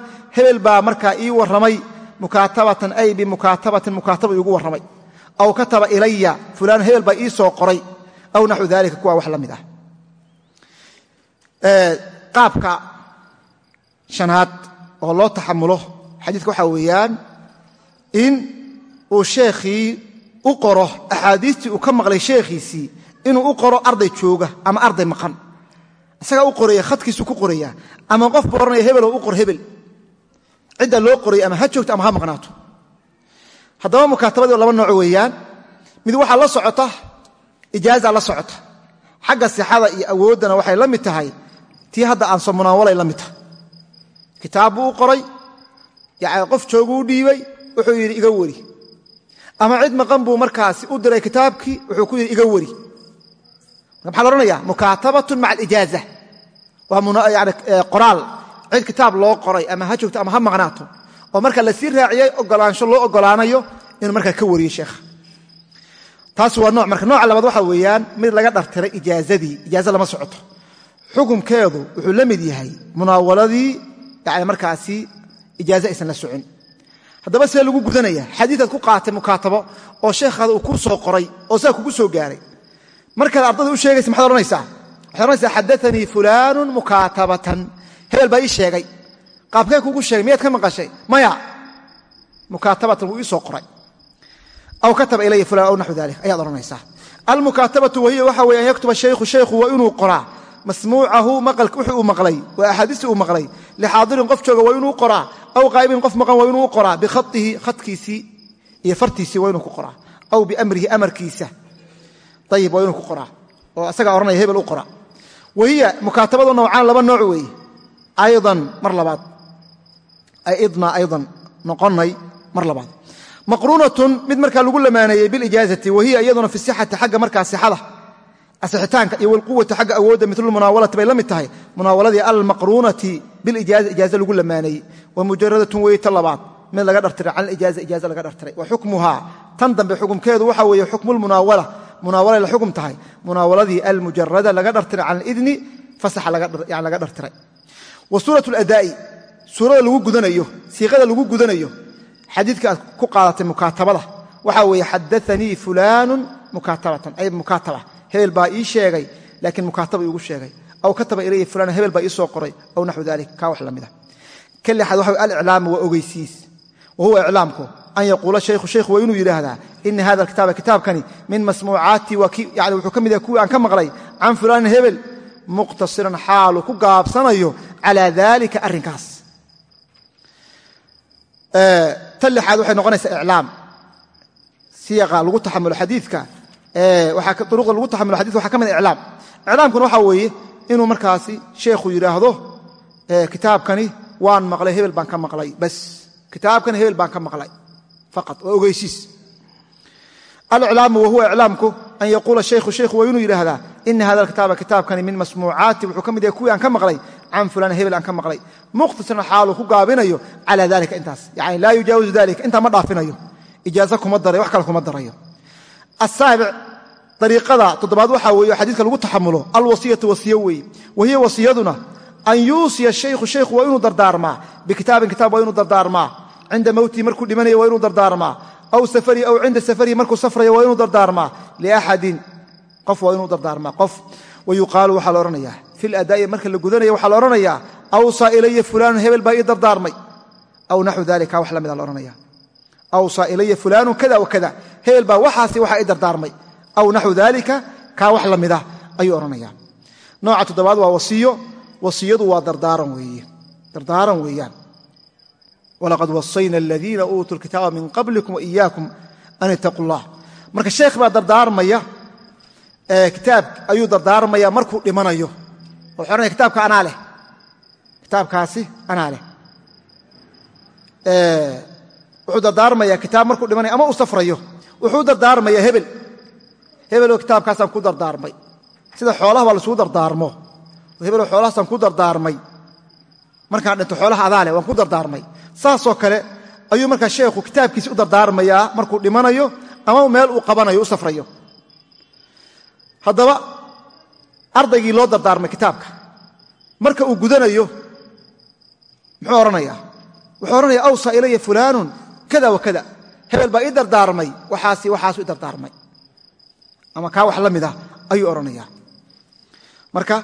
aw kataba ilaya fulaan hebel baa ii soo qoray. Aw naxwu dalika kuwa wax la mid ah. Qaabka shanaad oo loo taxamulo xadiidka waxaa weeyaan in uu sheekhii u qoro axaadiistii uu ka maqlay sheekhiisii inuu u qoro arday jooga ama arday maqan. Isagaa u qoraya khadkiisu ku qoraya ama qof buu ohanaya hebeloo u qor hebel. Cidda loo qoraya ama ha joogto ama ha maqnaato haddaba mukaatabadii laba nooc weeyaan. Mid waxaa la socota ijaaza la socota. Xagga sixada iyo awooddana waxay la mid tahay tii hadda aan soo munaawalay la mid tahay. Kitaab buu u qoray qof jooguu dhiibay wuxuu yidhi iga weri. Ama cid maqan buu markaasi u diray kitaabkii wuxuu ku yidhi iga weri. Maxaa la odhanaya mukaatabatun maca alijaaza. Waa yani qoraal. Cid kitaab loo qoray ama ha joogto ama ha maqnaato oo marka la sii raaciyey ogolaansho loo ogolaanayo inuu markaa ka wariyo sheekha taas waa nooc. Marka nooca labaad waxaa weeyaan mid laga dhartiray ijaazadii ijaaza lama socoto. Xukumkeedu wuxuu la mid yahay munaawaladii yani markaasi ijaaze aysan la socon haddaba see lagu gudanaya xadiiaad ku qaatay mukaatabo oo sheekhaada uu ku soo qoray oo saa kugu soo gaaray. Markaad ardada u sheegaysa maxaad odhanaysaa? Waxaad odhanaysaa xadaanii fulaanu mukaatabatan. Hebel baa ii sheegay qaabkee kugu sheegay miyaad ka maqashay? Maya. Mukaatabatan wuu ii qoray. Aw kataba ilaya fulan aw naxu dalik ayaad odhanaysaa almukaatabatu wahiya waxa weye an yaktuba shaykhu shaykhu waa inuu qoraa. Masmuucahu wixii uu maqlay waa axaadiistii uu maqlay. Lixaadirin qof jooga waa inuu qoraa. Aw qaa'ibin qof maqan waa inuu qoraa. Bikhatihi khadkiisii iyo fartiisii waa inuu ku qoraa. Aw biamrihi amarkiisa. Ayib waa inuu ku qoraa. Oo asagaa odhanaya hebel u qora wahiya mukaatabadu nowcaan laba nooc weeye. Aydan mar labaad idna aydan noqonay mar labaad maqruunatun mid markaa lagu lamaaneeyey bilijaazati wahiya iyaduna fi sixati xagga markaa sixada asixitaanka iyo walquwati xagga awoodda milu munaawalati bay la mid tahay munaawaladii almaqruunati bilijaaza ijaaza lagu lamaaneeyey wa mujaradatun weyta labaad mid laga dhartiray can ijaaza ijaaza laga dhartiray wa xukmuhaa tan dambe xukumkeedu waxa weeye xukmulmunaawala munaawalay la xukum tahay munaawaladii almujarada laga dhartiray can alidni fasaxa laga dhartiray wa suurat ladaa'i suurada lagu gudanayo siiqada lagu gudanayo xadiidka aad ku qaadatay mukaatabada waxaa weeye xadaanii fulaanun mukaatabatan. Ay mukaataba. Hebel baa ii sheegay laakiin mukaataba iigu sheegay. Aw kataba ilaya fulaan hebel baa ii qoray aw naxwu dalik kaa wax la mida lixaad waxa aliclaamu waa ogeysiis. Wa iclaamku an yaquula shaykhu shaykhu waa inuu yidhaahdaa ina hada alkitaaba kitaabkani min masmuucaati yani wuxuu ka mid yahay kuwii aan ka maqlay can fulaanin hebel muqtasiran xaalu ku gaabsanayo calaa dalika arrinkaas tan lixaad waxay noqonaysaa iclaam. Siyaqa lagu taxamulo xadiidka. Uruqda lagu taxamulo xadidka waxa ka mid iclaam. Iclaamkuna waxaa weeye inuu markaasi sheekhu yidhaahdo kitaabkani waan maqlay hebel baan ka maqlay bas. Kitaabkani hebel baan ka maqlay faqat waa ogeysiis. Aliclaamu wahuwa iclaamku an yaquula shaykhu shaykhu waa inuu yidhaahdaa ina hada alkitaaba kitaabkani min masmuucaati wuxuu ka mid yahay kuwii aan ka maqlay can fulaan hebel aan ka maqlay. Mukhtasaran xaaluu ku gaabinayo calaa dalika intaas. Yani laa yujaawizu dalika intaa ma dhaafinayo. Ijaaza kuma daray wax kale kuma darayo. Asaabic dariiqada toddobaad waxaa weeye oo xadiidka lagu taxamulo alwasiyatu wasiyo weeye. Wahiya wasiyaduna an yuusiya shaykhu shaykhu waa inuu dardaarmaa. Bikitaabin kitaab waa inuu dardaarmaa. Cinda mowtihi markuu dhimanaya waa inuu dardaarmaa. Aw safarihi aw cinda safarihi markuu safraya waa inuu dardaarmaa. Liaxadin qof waa inuu dardaarmaa qof fi ladaa'i marka la gudanaya waxaa la odhanayaa awsaa ilaya fulaanun hebel baa ii dardaarmay. Aw naxwu dalika wax lamida la odhanaya. Awsaa ilaya fulaanun kada wa kada hebel baa waxaasi waxaa ii dardaarmay. Aw naxwu dalika kaa wax la mida ayuu odhanaya nooca toddobaad waa wasiyo. Wasiyadu waa dardaaran weeye. Dardaaran weeyaan. Walaqad wasayna aladiina uutuu lkitaaba min qablikum waiyaakum an ittaquu llah marka sheekh baa dardaarmaya kitaab wuxuu odhanaya kitaabka anaa leh. Kitaabkaasi anaa leh. Wuxuu dardaarmaya kitaab markuu dhimanayo ama uu safrayo. Wuxuu dardaarmayaa hebel. Hebeloo kitaabkaasaan ku dardaarmay. Sida xoolaha baa laisugu dardaarmo. Hebeloo xoolahaasaan ku dardaarmay. Markaan dhinto xoolaha adaale waan ku dardaarmay. Saasoo kale ayuu markaa sheekhu kitaabkiisi u dardaarmayaa markuu dhimanayo ama meel uu qabanayo u safrayo. Haddaba ardaygii loo dardaarmay kitaabka. Marka uu gudanayo muxuu odhanayaa wuxuu odhanaya awsa ilaya fulaanun kada wa kada. Hebel baa ii dardaarmay waxaasi waxaasu ii dardaarmay. Ama kaa wax la mid ah ayuu odhanayaa marka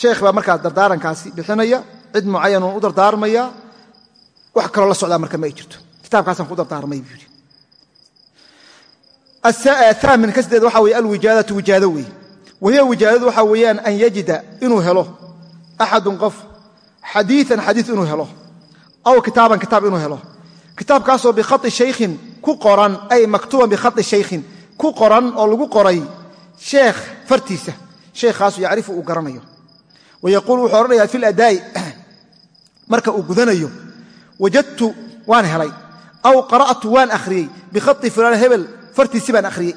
sheekh baa markaa dardaarankaasi bixinaya cid mucayanun u dardaarmaya wax kaloo la socdaa marka ma ay jirto. Kitaabkaasaan ku dardaarmay buu yidhi aamin ka sideed waxa weye alwijaadatu wijaado weeye. Wahiya wijaadadu waxaa weeyaan an yajida inuu helo axadun qof xadiian xadiis inuu helo aw kitaaban kitaab inuu helo. Kitaabkaasoo bikhai shaykhin ku qoran ay maktuuban bikhai shaykhin ku qoran oo lagu qoray sheekh fartiisa. Sheekhaasu yacrifu uu garanayo. Wa yaquul wuxuu odhanayaa fi ladaa'i marka uu gudanayo wajadtu waan helay aw qara'tu waan akhriyey bikhai fulaan hebel fartiisi baan akhriyey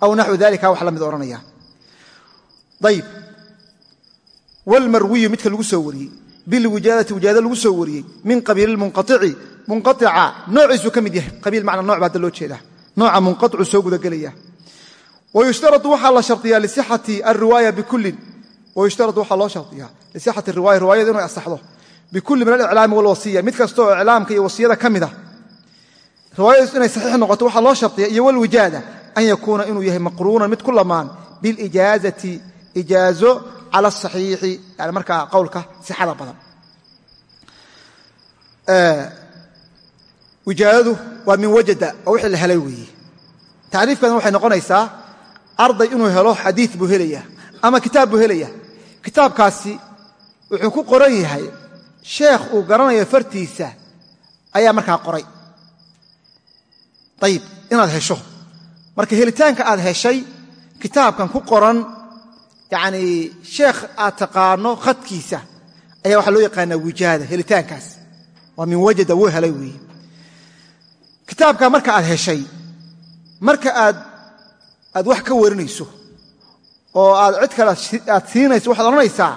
aw naxwu dalika wax la mid odhanaya ayib wlmarwiyu midka lagu soo wariyey. Bilwijaadati wijaada lagu soo wariyey. Min qabiili munqaici munqaica noociisuu ka mid yahay. Qabiil macna nooc ba hadda loo jeedaa. Nooca munqaicu soo gudagelaya wayushtarau waxaa la shariyaa lisixati ariwaaya bikullin wayushtarau waxaa loo shariyaa lisixati riwaaya. Riwaayadu inay asaxdo. Bikulli min aliclaami walwasiya. Mid kasta oo iclaamka iyo wasiyada ka mid a riwaayadiisu inay saxiix noqoto waxaa loo shardiya iyo walwijaada an yakuuna inuu yahay maqruunan mid ku lamaan bilijaazati ijaazo cala asaxiixi yani markaa qowlka sixada badan. Wijaadadu waa min wajada oo wixii la helay weeye tacriifkadan waxay noqonaysaa arday inuu helo xadiid buu helaya ama kitaab buu helaya kitaabkaasi wuxuu ku qoran yahay sheekh uu garanayo fartiisa ayaa markaa qoray ayib inaad hesho. Marka helitaanka aad heshay kitaabkan ku qoran yacnii sheekh aad taqaano khadkiisa ayaa waxaa loo yaqaanaa wijaada helitaankaas. Waa min wajada wuu helay weeye kitaabka marka aad heshay marka aad wax ka warinayso oo aad cid kale aad siinayso waxaad odhanaysaa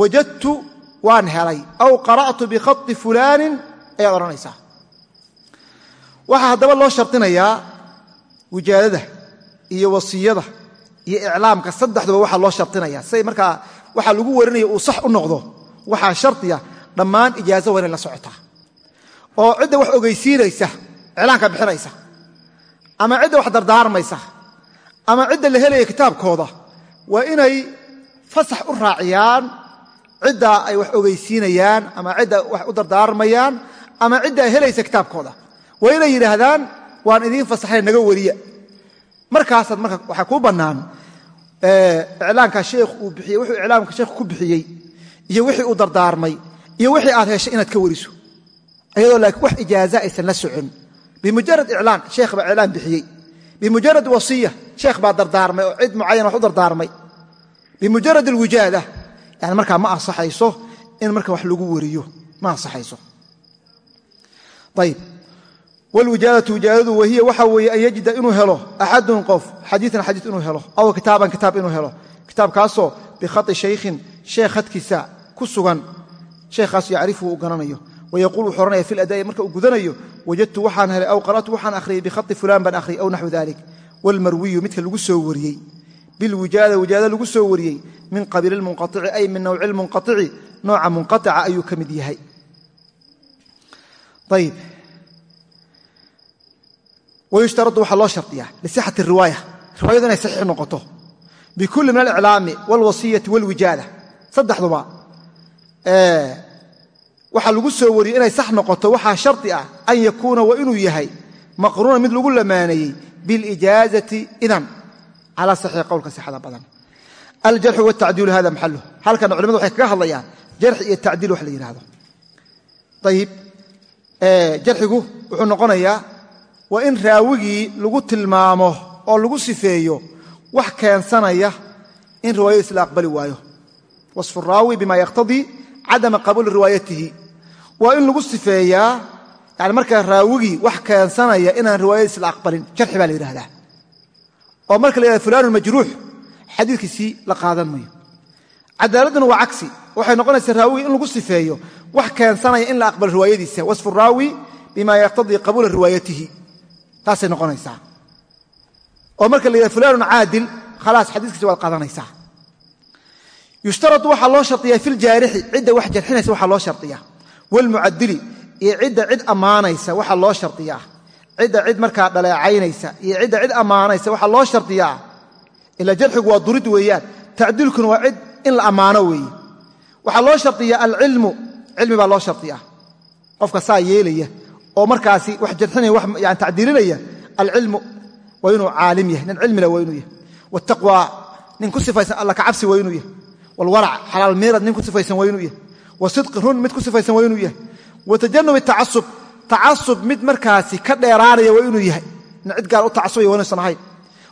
wajadtu waan helay. Aw qara'tu bikhati fulaanin ayaad odhanaysaa waxaa haddaba loo shardinayaa wijaadada iyo wasiyada iyo iclaamka saddexduba waxaa loo shardinaya say markaa waxaa lagu warinaya uu sax u noqdo waxaa shardiya dhammaan ijaazo waa inay la socotaa. Oo cidda wax ogeysiinaysa iclaamka bixinaysa ama cidda wax dardaarmaysa ama cidda la helaya kitaabkooda waa inay fasax u raaciyaan cidda ay wax ogeysiinayaan ama cidda wax u dardaarmayaan ama cidda ay helaysa kitaabkooda waa inay yidhaahdaan waan idiin fasaxay naga wariya. Markaasaad marka waxaa kuu bannaan iclaanka sheekh uu bixiyey wuxuu iclaamka sheekhu ku bixiyey iyo wixii uu dardaarmay iyo wixii aad heshay inaad ka wariso. Iyadoo laakiin wax ijaaza aysan la socon. Bimujarad iclaan sheekh baa iclaan bixiyey. Bimujarad wasiya sheekh baa dardaarmay oo cid mucayan wax u dardaarmay. Bimujarad alwijaada yani markaa ma ansaxayso in marka wax lagu wariyo ma ansaxayso. Ayib wlwijaadatu wijaadadu wahiya waxa weeye an yajida inuu helo axadun qof xadiian xadiis inuu helo aw kitaaban kitaab inuu helo. Kitaabkaasoo bikhai shaykhin sheekh khadkiisa ku sugan sheekhaas yacrifu uu garanayo. Wayaquul wuxuu ohanaya fi ladaa'i marka uu gudanayo wajadtu waxaan helay aw qara'tu waxaan akhriyey bikhai fulaan baan akhriyey aw naxwu dalik wlmarwiyu midka lagu soo wariyey bilwijaada wijaada lagu soo wariyey min qabiili munqaici ay min nawci lmunqaici nooca ayib wayushtaradu waxaa loo shardiyaa lisixati riwaaya riwaayadu inay saxiix noqoto bikulli min aliclaami walwasiyati walwijaada saddexduba waxaa lagu soo wariyey inay sax noqoto waxaa shardi ah an yakuuna waa inuu yahay maqruunan mid lagu lamaaneeyey bilijaazati idan calaa saxiix qowlka sixada badan aljarxu wtacdiilu hada maxaluh halkan culimadu waxay kaga hadlayaan jarxi iyo tacdiil wax la yidhahdo ayib jarxigu wuxuu noqonayaa waa in raawigii lagu tilmaamo oo lagu sifeeyo wax keensanaya in riwaayadiis la aqbali waayo. Wasfu raawi bima yaqtadii cadama qabuuli riwaayatihi. Waa in lagu sifeeyaa yani marka raawigii wax keensanaya inaan riwaayadiis la aqbalin jarxi baa la yidhahdaa oo marka la yidhahda fulanun majruux xadiidkiisii la qaadan mayo. Cadaaladduna waa cagsi. Waxay noqonaysaa raawigii in lagu sifeeyo wax keensanaya in la aqbalo riwaayadiisa. Wasfu raawi bima yaqtadii qabuula riwaayatihi taasay noqonaysaa. oo marka la yidhahda fulanun caadil khalaas xadiiskiisa waad qaadanaysaa. yushtaradu waxaa loo shardiyaa fi ljaarixi cidda wax jarxinaysa waxaa loo shardiyaa wlmucadili iyo cidda cid ammaanaysa waxaa loo shardiyaa cidda cid markaa dhaleecaynaysa iyo cidda cid ammaanaysa waxaa loo shardiyaa ila jarxigu waa durid weeyaan tacdiilkuna waa cid in la ammaano weeye. waxaa loo shardiyaa alcilmu cilmi baa loo shardiyaa qofka saa yeelaya oo markaasi wax jarxinaya wax tacdiilinaya alcilmu waa inuu caalim yahay nin cilmila waa inuu yahay. Wtaqwa nin ku sifaysan alla kacabsi waa inuu yahay. Wlwarac xalaal miirad nin ku sifaysan waa inuu yahay. Wasidqi run mid ku sifaysan waa inuu yahay. Wa tajanub tacasub tacasub mid markaasi ka dheeraanaya waa inuu yahay. Nin cid gaar u tacasubaya waa inuusan ahayn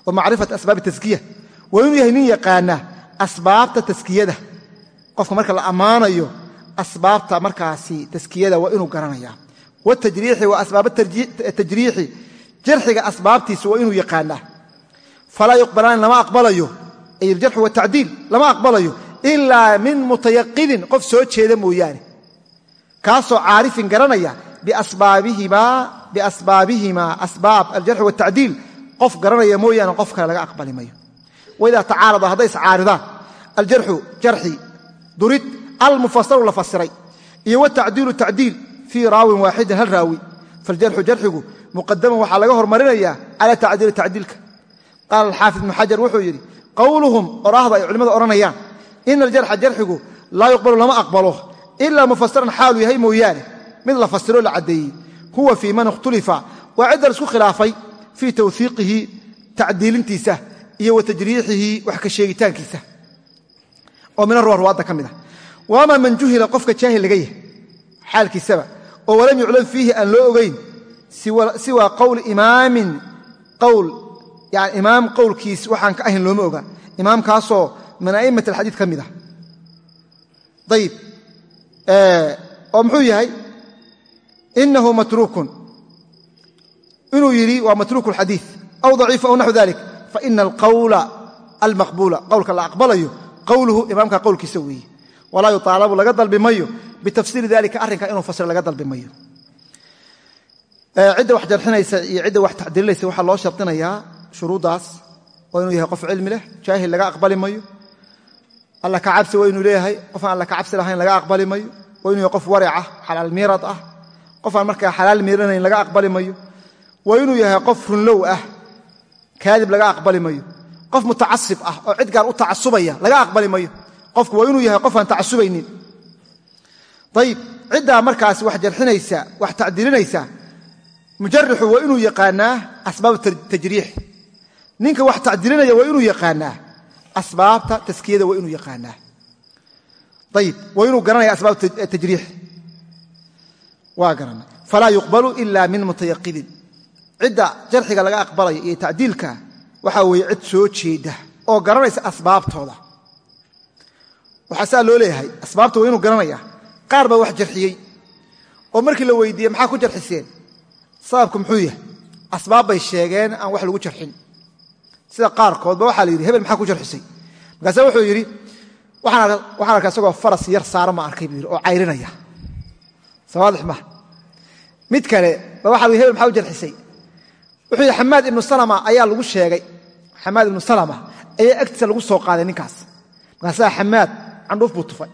wa macrifat asbaabi taskiya waa inuu yahay nin yaqaana asbaabta taskiyada qofka marka la ammaanayo asbaabta markaasi taskiyada waa inuu garanaya watajriixi waa asbaab tajriixi jarxiga asbaabtiisa waa inuu yaqaanaa falaa yuqbalaan lama aqbalayo ay aljarxu watacdiil lama aqbalayo ilaa min mutayaqinin qof soo jeeda mooyaane kaasoo caarifin garanaya biasbaabihimaa asbaab aljarxi watacdiil qof garanaya mooyaane qof kale laga aqbali mayo waidaa tacaarada hadday iscaaridaan aljarxu jarxi durid almufasaru la fasiray iyo watacdiilu tacdiil fii raawin waaxidin hal raawi faljarxu jarxigu muqadaman waxaa laga hormarinayaa cala tacdiili tacdiilka qaala alxaafid ibnu xajar wuxuu yidhi qowluhum oraahda ay culimmada odhanayaan ina aljarxa jarxigu laa yuqbalu lama aqbalo ilaa mufasiran xaalu yahay mooyaane mid la fasiro la caddeeyey huwa fii man ikhtulifa waa cidda la isku khilaafay fii tawhiiqihi tacdiilintiisa iyo wa tajriixihi wax ka sheegitaankiisa oo min arwa ruwaadda ka mid ah waama man juhila oo walam yuclam fiihi aan loo ogayn siwaa qowli imaamin imaam qowlkiis waxaan ka ahayn looma oga imaamkaasoo min a'immat alxadiid ka mid ah. Ayib oo muxuu yahay? Inahu matruukun. Inuu yidhi waa matruuk alxadiid aw daciifu aw naxu dalik faina alqawla almaqbuula. Qowlka la aqbalayo qowluhu imaamka qowlkiisa weeye walaa yuaalabu laga dalbi mayo. Bitafsiiri dalika arrinka inuu fasir laga dalbi mayo. Cidda wax jarxinaysa iyo cidda wax tacdiilinaysa waxaa loo shardinayaa shuruuddaas waa inuu yahay qof cilmi leh jaahil laga aqbali mayo. Alla ka cabsi waa inuu leeyahay qof aan alla ka cabsi lahayn laga aqbali mayo. Waa inuu yahay qof waric ah xalaal miirad ah. Qof aan markaa xalaal miiranayn laga aqbali mayo. Waa inuu yahay qof runlow ah kaadib laga aqbali mayo. Qof mutacasib ah oo cid gaar u qofku waa inuu yahay qof aan tacasubaynin ayib ciddaa markaas wax jarxinaysa wax tacdiilinaysa mujarixu waa inuu yaqaanaa asbaab tajriix. Ninka wax tacdiilinaya waa inuu yaqaanaa asbaabta taskiyada waa inuu yaqaanaa. Ayib waa inuu garanaya asbaab tajriix. Waa garana. Falaa yuqbalu ila min mutayaqidin. Cidda jarxiga laga aqbalaya iyo tacdiilka waxaa weeye cid soo jeeda oo garanaysa asbaabtooda waxaa saa loo leeyahay asbaabta waa inuu garanaya. Qaar baa wax jarxiyey. Oo markii la weydiiyey maxaa ku jarxiseen? Sababku muxuu yahay asbaab bay sheegeen aan wax lagu jarxin. Sida qaarkoodba waxaa la yidhi hebel maxaa ku jarxisay? Markaase wuxuu yidhi waxaan arkaa isagoo faras yar saara ma arkay buu oo cayrinaya. Sawaadix maha mid kale ba waxa la yidhi hebel maxaa u jarxisay? Wuxuu yidhi xamaad ibnu salama ayaa lagu sheegay. Xamaad ibnu salama ayaa agtiisa lagu soo qaaday ninkaas. Markaasaa xamaad candhuuf buu tufay.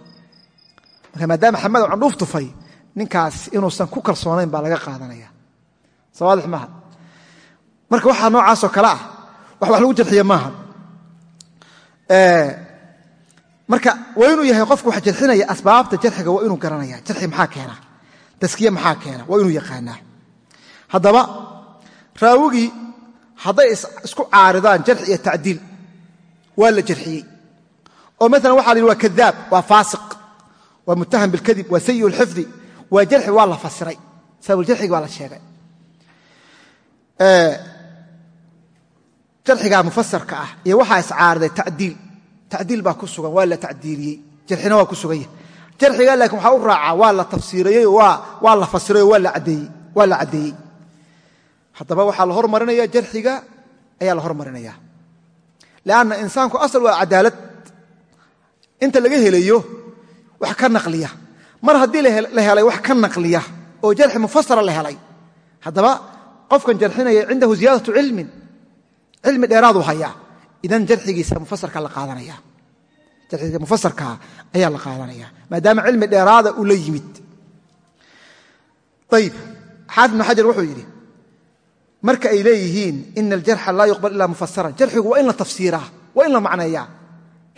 Marka maadaama xamaad uu candhuuf tufay ninkaas inuusan ku kalsoonayn baa laga qaadanaya. Sawaadix maaha marka waxaa noocaasoo kale ah wax wax lagu jarxiya maaha marka waa inuu yahay qofku wax jarxinaya asbaabta jarxiga waa inuu garanaya. Jarxi maxaa keena? Taskiye maxaa keena? Waa inuu yaqaanaa. Haddaba raawigii hadday isku caaridaan jarxi iyo tacdiil waa la jarxiyey oo maalan waxa la yidhi waa kadaab waa faasiq waa muttaham bilkadib waa sayi lxifdi waa jarxi waa la fasiray. Sababuljarxigi baa la sheegay. Jarxigaa mufasarka ah iyo waxaa iscaariday tacdiil. Tacdiil baa ku sugan waa la tacdiiliyey. Jarxina waa ku sugan yahay. Jarxiga laakiin waxaa u raacaa waa la tafsiirayey waa la waa caddeeyey waa la caddeeyey haddaba waxaa la hormarinaya jarxiga ayaa la hormarinaya lanna insaanku asal waa cadaalad inta laga helayo wax ka naqliya. Mar haddii la helay wax ka naqliya oo jarxi mufasara la helay haddaba qofkan jarxinaya cindahu ziyaadatu cilmin. Cilmi dheeraadu hayaa idan jarxigiisa mufasarka la qaadanaya. Jarxigiisa mufasarkaa ayaa la qaadanaya maadaama cilmi dheeraada uu la yimid. Ayib xaafid ibnu xajar wuxuu yidhi marka ay leeyihiin ina aljarxa laa yuqbal ila mufasaran jarxigu waa in la tafsiiraa waa in la macneeyaa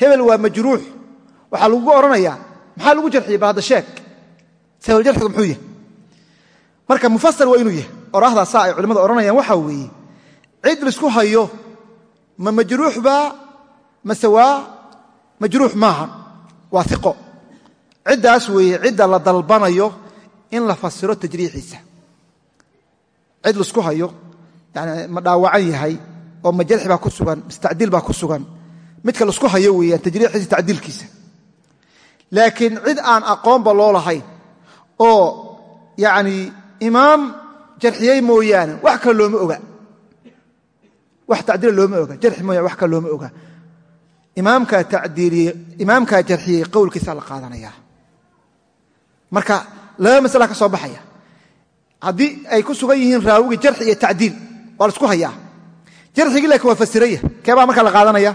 hebel waa majruux waxaa lagugu odhanayaa maxaa lagu jarxiyey bal hadda sheeg sababjarxigu muxuu yahay? Marka mufasar waa inuu yahay. Oraahdaa ay culimmada odhanayaan waxaa weeye cid la isku hayo ma majruux baa mase waa majruux maaha. Waa iqo ciddaas weeye cidda la dalbanayo in la fasiro tajriixiisa. Cid la isku hayo yani ma dhaawacan yahay oo ma baa ku sugan mise tacdiil baa ku sugan. Midka la isku hayo weeyaan tajriixiisa tacdiilkiisa laakiin cid aan aqoonba loo lahayn oo yacni imaam jarxiyey mooyaane wax kale looma oga. Wax tacdiila looma oga. Jarxi mooyaane wax kale looma oga. Imaamkaa tacdiiliyey imaamkaa jarxiyey qowlkiisaa la qaadanaya. Marka laba masala ka soo baxaya. Haddii ay ku sugan yihiin raawigi jarxi iyo tacdiil waa la isku hayaa. Jarxigii laakiin waa fasiraya. Keebaa marka la qaadanaya?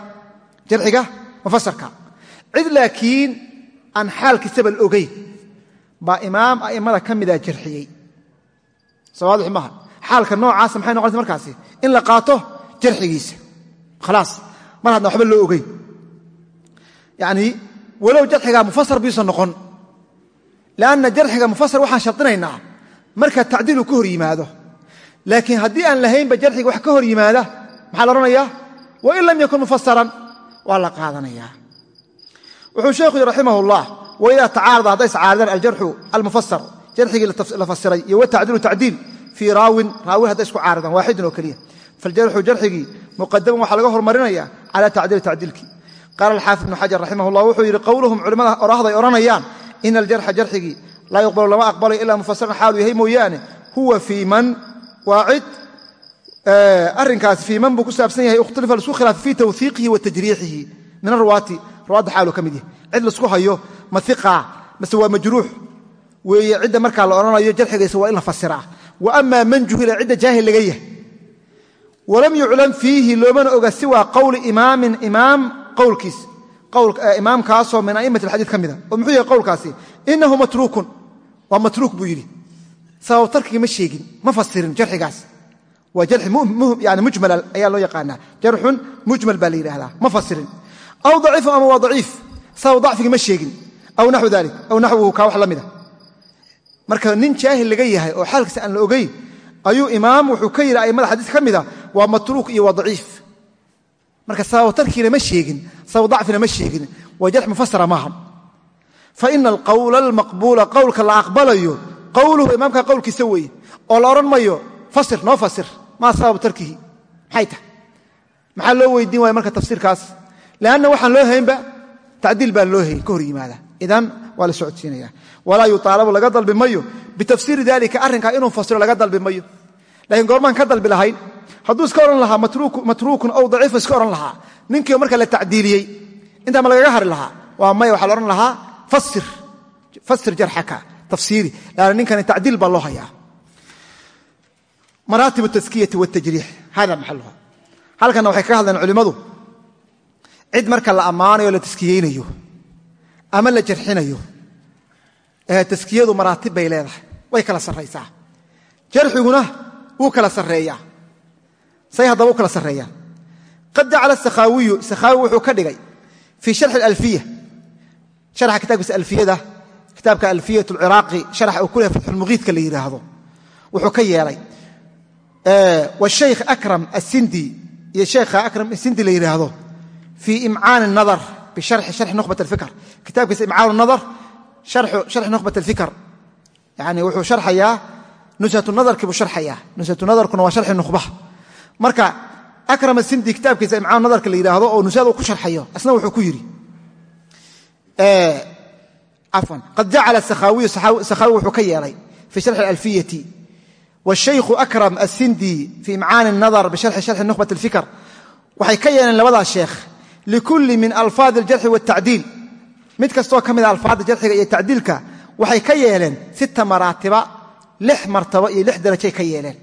Jarxiga mufasarka cid laakiin aan xaalkiisaba la ogayn baa imaam a'immada ka mida jarxiyey. Sawaadix maaha xaalka noocaasa maxay noqonaysa markaasi? In la qaato jarxigiisa. Khalaas mar haddna waxba loo ogeyn. Yacnii walow jarxigaa mufasar biisa noqon. Lanna jarxiga mufasar waxaan shardinaynaa marka tacdiil ka hor yimaado. Laakiin haddii aan lahaynba jarxiga wax ka hor yimaada maxaa la odhanayaa? Wain lam yakun mufasaran waa la qaadanayaa wuxuu sheekhu yidhi raximah ullah tacaarada hadday iscaaridaan aljarxu almufasar jarxigii la fasiray iyo watacdiilu tacdiil fii raawin raawin hadday isku caaridaan waaxidin oo keliya. Faljarxu jarxigii muqadaman waxaa laga hormarinaya cala tacdiili tacdiilkii qaala alxaafid ibnu xajar raximah wuxuu yidhi qowluhum culimmada oraahday odhanayaan ina aljarxa jarxigii laa yuqbalu lama aqbalayo ilaa mufasaran xaalu yahay mooyaane huwa fii man waa cid arrinkaasi fii man buu ku saabsan yahay ikhtilifa la isku khilaafay fii tawhiiqihi wa min arwaati rawaadda xaalu ka mid yahay. Cid la isku hayo ma iqa mase waa majruux. Weeye cidda markaa la odhanayo jarxigiisa waa in la fasiraa wa amaa man juhila cidda jaahil laga yahay. Walam yuclam fiihi loomana oga siwaa qowli imaamin imaam qowlkiis imaamkaasoo min a'immati alxadiid ka mida oo muxuu yahay qowlkaasi inahu matruukun. Waa matruuk buu yidhi sabab tarkigi ma sheegin ma fasirin jarxigaas. Waa jarxi yani mujmal ayaa loo yaqaanaa. Jarxun mujmal baa la yidhaahdaa ma fasirin aw daciifun ama waa daciif? Sabab dacfigi ma sheegin. Aw naxwu dalik. Aw naxwuhu kaa wax la mida marka nin jaahil laga yahay oo xaalkiisa aan la ogeyn ayuu imaam wuxuu ka yidhi a'immada xadiis ka mida waa matruuk iyo waa daciif. Marka sabab tarkiina ma sheegin sabab dacfina ma sheegin. Waa jarx mufasara maaha. Faina alqowla almaqbuula qowlka la aqbalayo qowluhu imaamka qowlkiisa weeye. Oo la odhan mayo fasir leanna waxaan loo haynba tacdiil baan loo hayn ka hor yimaada idan waa la socodsiinaya walaa yuaalabu laga dalbi mayo bitafsiiri dalika arrinkaa inuu fasiro laga dalbi mayo lakiin goormaan ka dalbi lahayn hadduu iska odhan lahaa matruukun aw daciifun iska odhan lahaa ninkiio marka la tacdiiliyey intaa ma lagaga hari lahaa waa maya waxaa la odhan lahaa fasir jarxaka tafsiiri laanna ninkani tacdiil baa loo hayaa maraatib taskiyati wtajriix hada maxaluha cid marka la ammaanayo la taskiyeynayo ama la jarxinayo taskiyadu maraatib bay leedahay way kala sarraysaa. Jarxiguna wuu kala sarreeyaa. Say haddaba u kala sarreeyaan qad jacala sakhaawiyu sakhaawi wuxuu ka dhigay fii sharxi alfiya sharxa kitaabkiisa alfiyada kitaabka alfiyat alciraaqi sharxa uu ku lehay fatxulmuqiidka la yidhaahdo wuxuu ka yeelay. Washaykh akram asindi iyo sheekha akram asindi la yidhaahdo fii imcaani nadar bisharxi sharxi nukhbat alfikr kitaabkiisa imcaanu nadar sharxi nukhbat alfikr yani wuxuu sharxayaa nushatu nadarkii buu sharxayaa nushatu nadarkuna waa sharxi nukhbaha marka akram asindi kitaabkiisa imcaanu nadarka la yidhaahdo oo nushada uu ku sharxayo asna wuxuu ku yidhi afwan qad jacala sakhaawiyu sakhaawi wuxuu ka yeelay fii sharxi alfiyati wshaykhu akram asindi fii imcaani nadar bisharxi sharxi nukhbat alfikr waxay ka yeeleen labadaa sheekh likulli min alfaadi aljarxi wاtacdiil mid kastoo ka mida alfaadda jarxiga iyo tacdiilka waxay ka yeeleen sita maraatiba lix martabo iyo lix darajay ka yeeleen.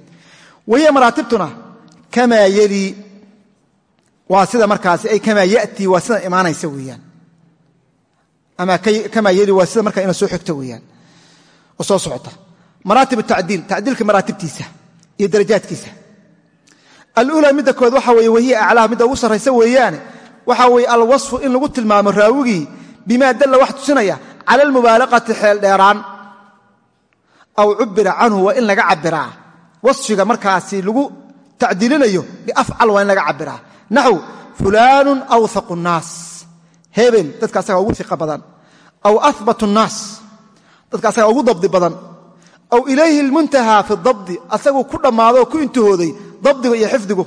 Wahiya maraatibtuna kamaa yelii waa sida markaasi ay kamaa yatii waa sida imaanaysa weeyaan. Ama kamaa yelii waa sida markaa ina soo xigto weeyaan. Oo soo socota. Maraatib tacdiil tacdiilka maraatibtiisa iyo darajaadkiisa. Alula midda kood ugu sarraysa weeyaane waxa weye alwasfu in lagu tilmaamo raawigii bimaa dalla wax tusinaya cala almubaalaqati xeel dheeraan. Aw cubira canhu waa in laga cabiraa wasfiga markaasi lagu tacdiilinayo biafcal waa in laga cabiraa naxw fulaanun awhaqu nnaas. Hebel dadka ugu iqa badan. Aw ahbatu nnaas. Dadka ugu dabdi badan. Aw ilayhi almuntahaa fi dabdi. Asaguu ku dhammaadoo ku intihooday dabdiga iyo xifdigu.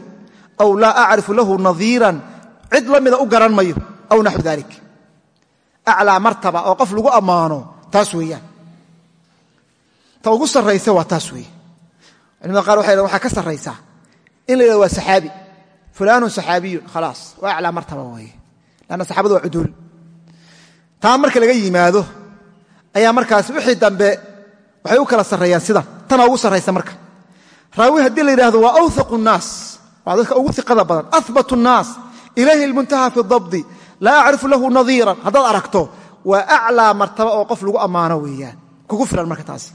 Aw laa acrifu lahu nadiiran cid la mida u garan mayo aw naxwu dalik. Aclaa martaba oo qof lagu ammaano taas weeyaan. Ta ugu sarraysa waa taas weeye culimada qaar waxay waxaa ka sarraysaa in la waa saxaabi. Fulaanun saxaabiyun khalaas. Waa aclaa martaba weeye. Lanna saxaabadu waa cuduul. Taa marka laga yimaado ayaa markaas wixii dambe waxay u kala sarreeyaan sidan tana ugu sarraysa marka. Raawi haddii la yidhahdo waa awhaqu nnaas. Waa dadka ugu iqada badan ahbatu nnaas ilayhi almuntaha fi dabdi laa acrifu lahu nadiiran haddaad aragto waa aclaa martaba oo qof lagu ammaano weeyaan kugu filan marka taasi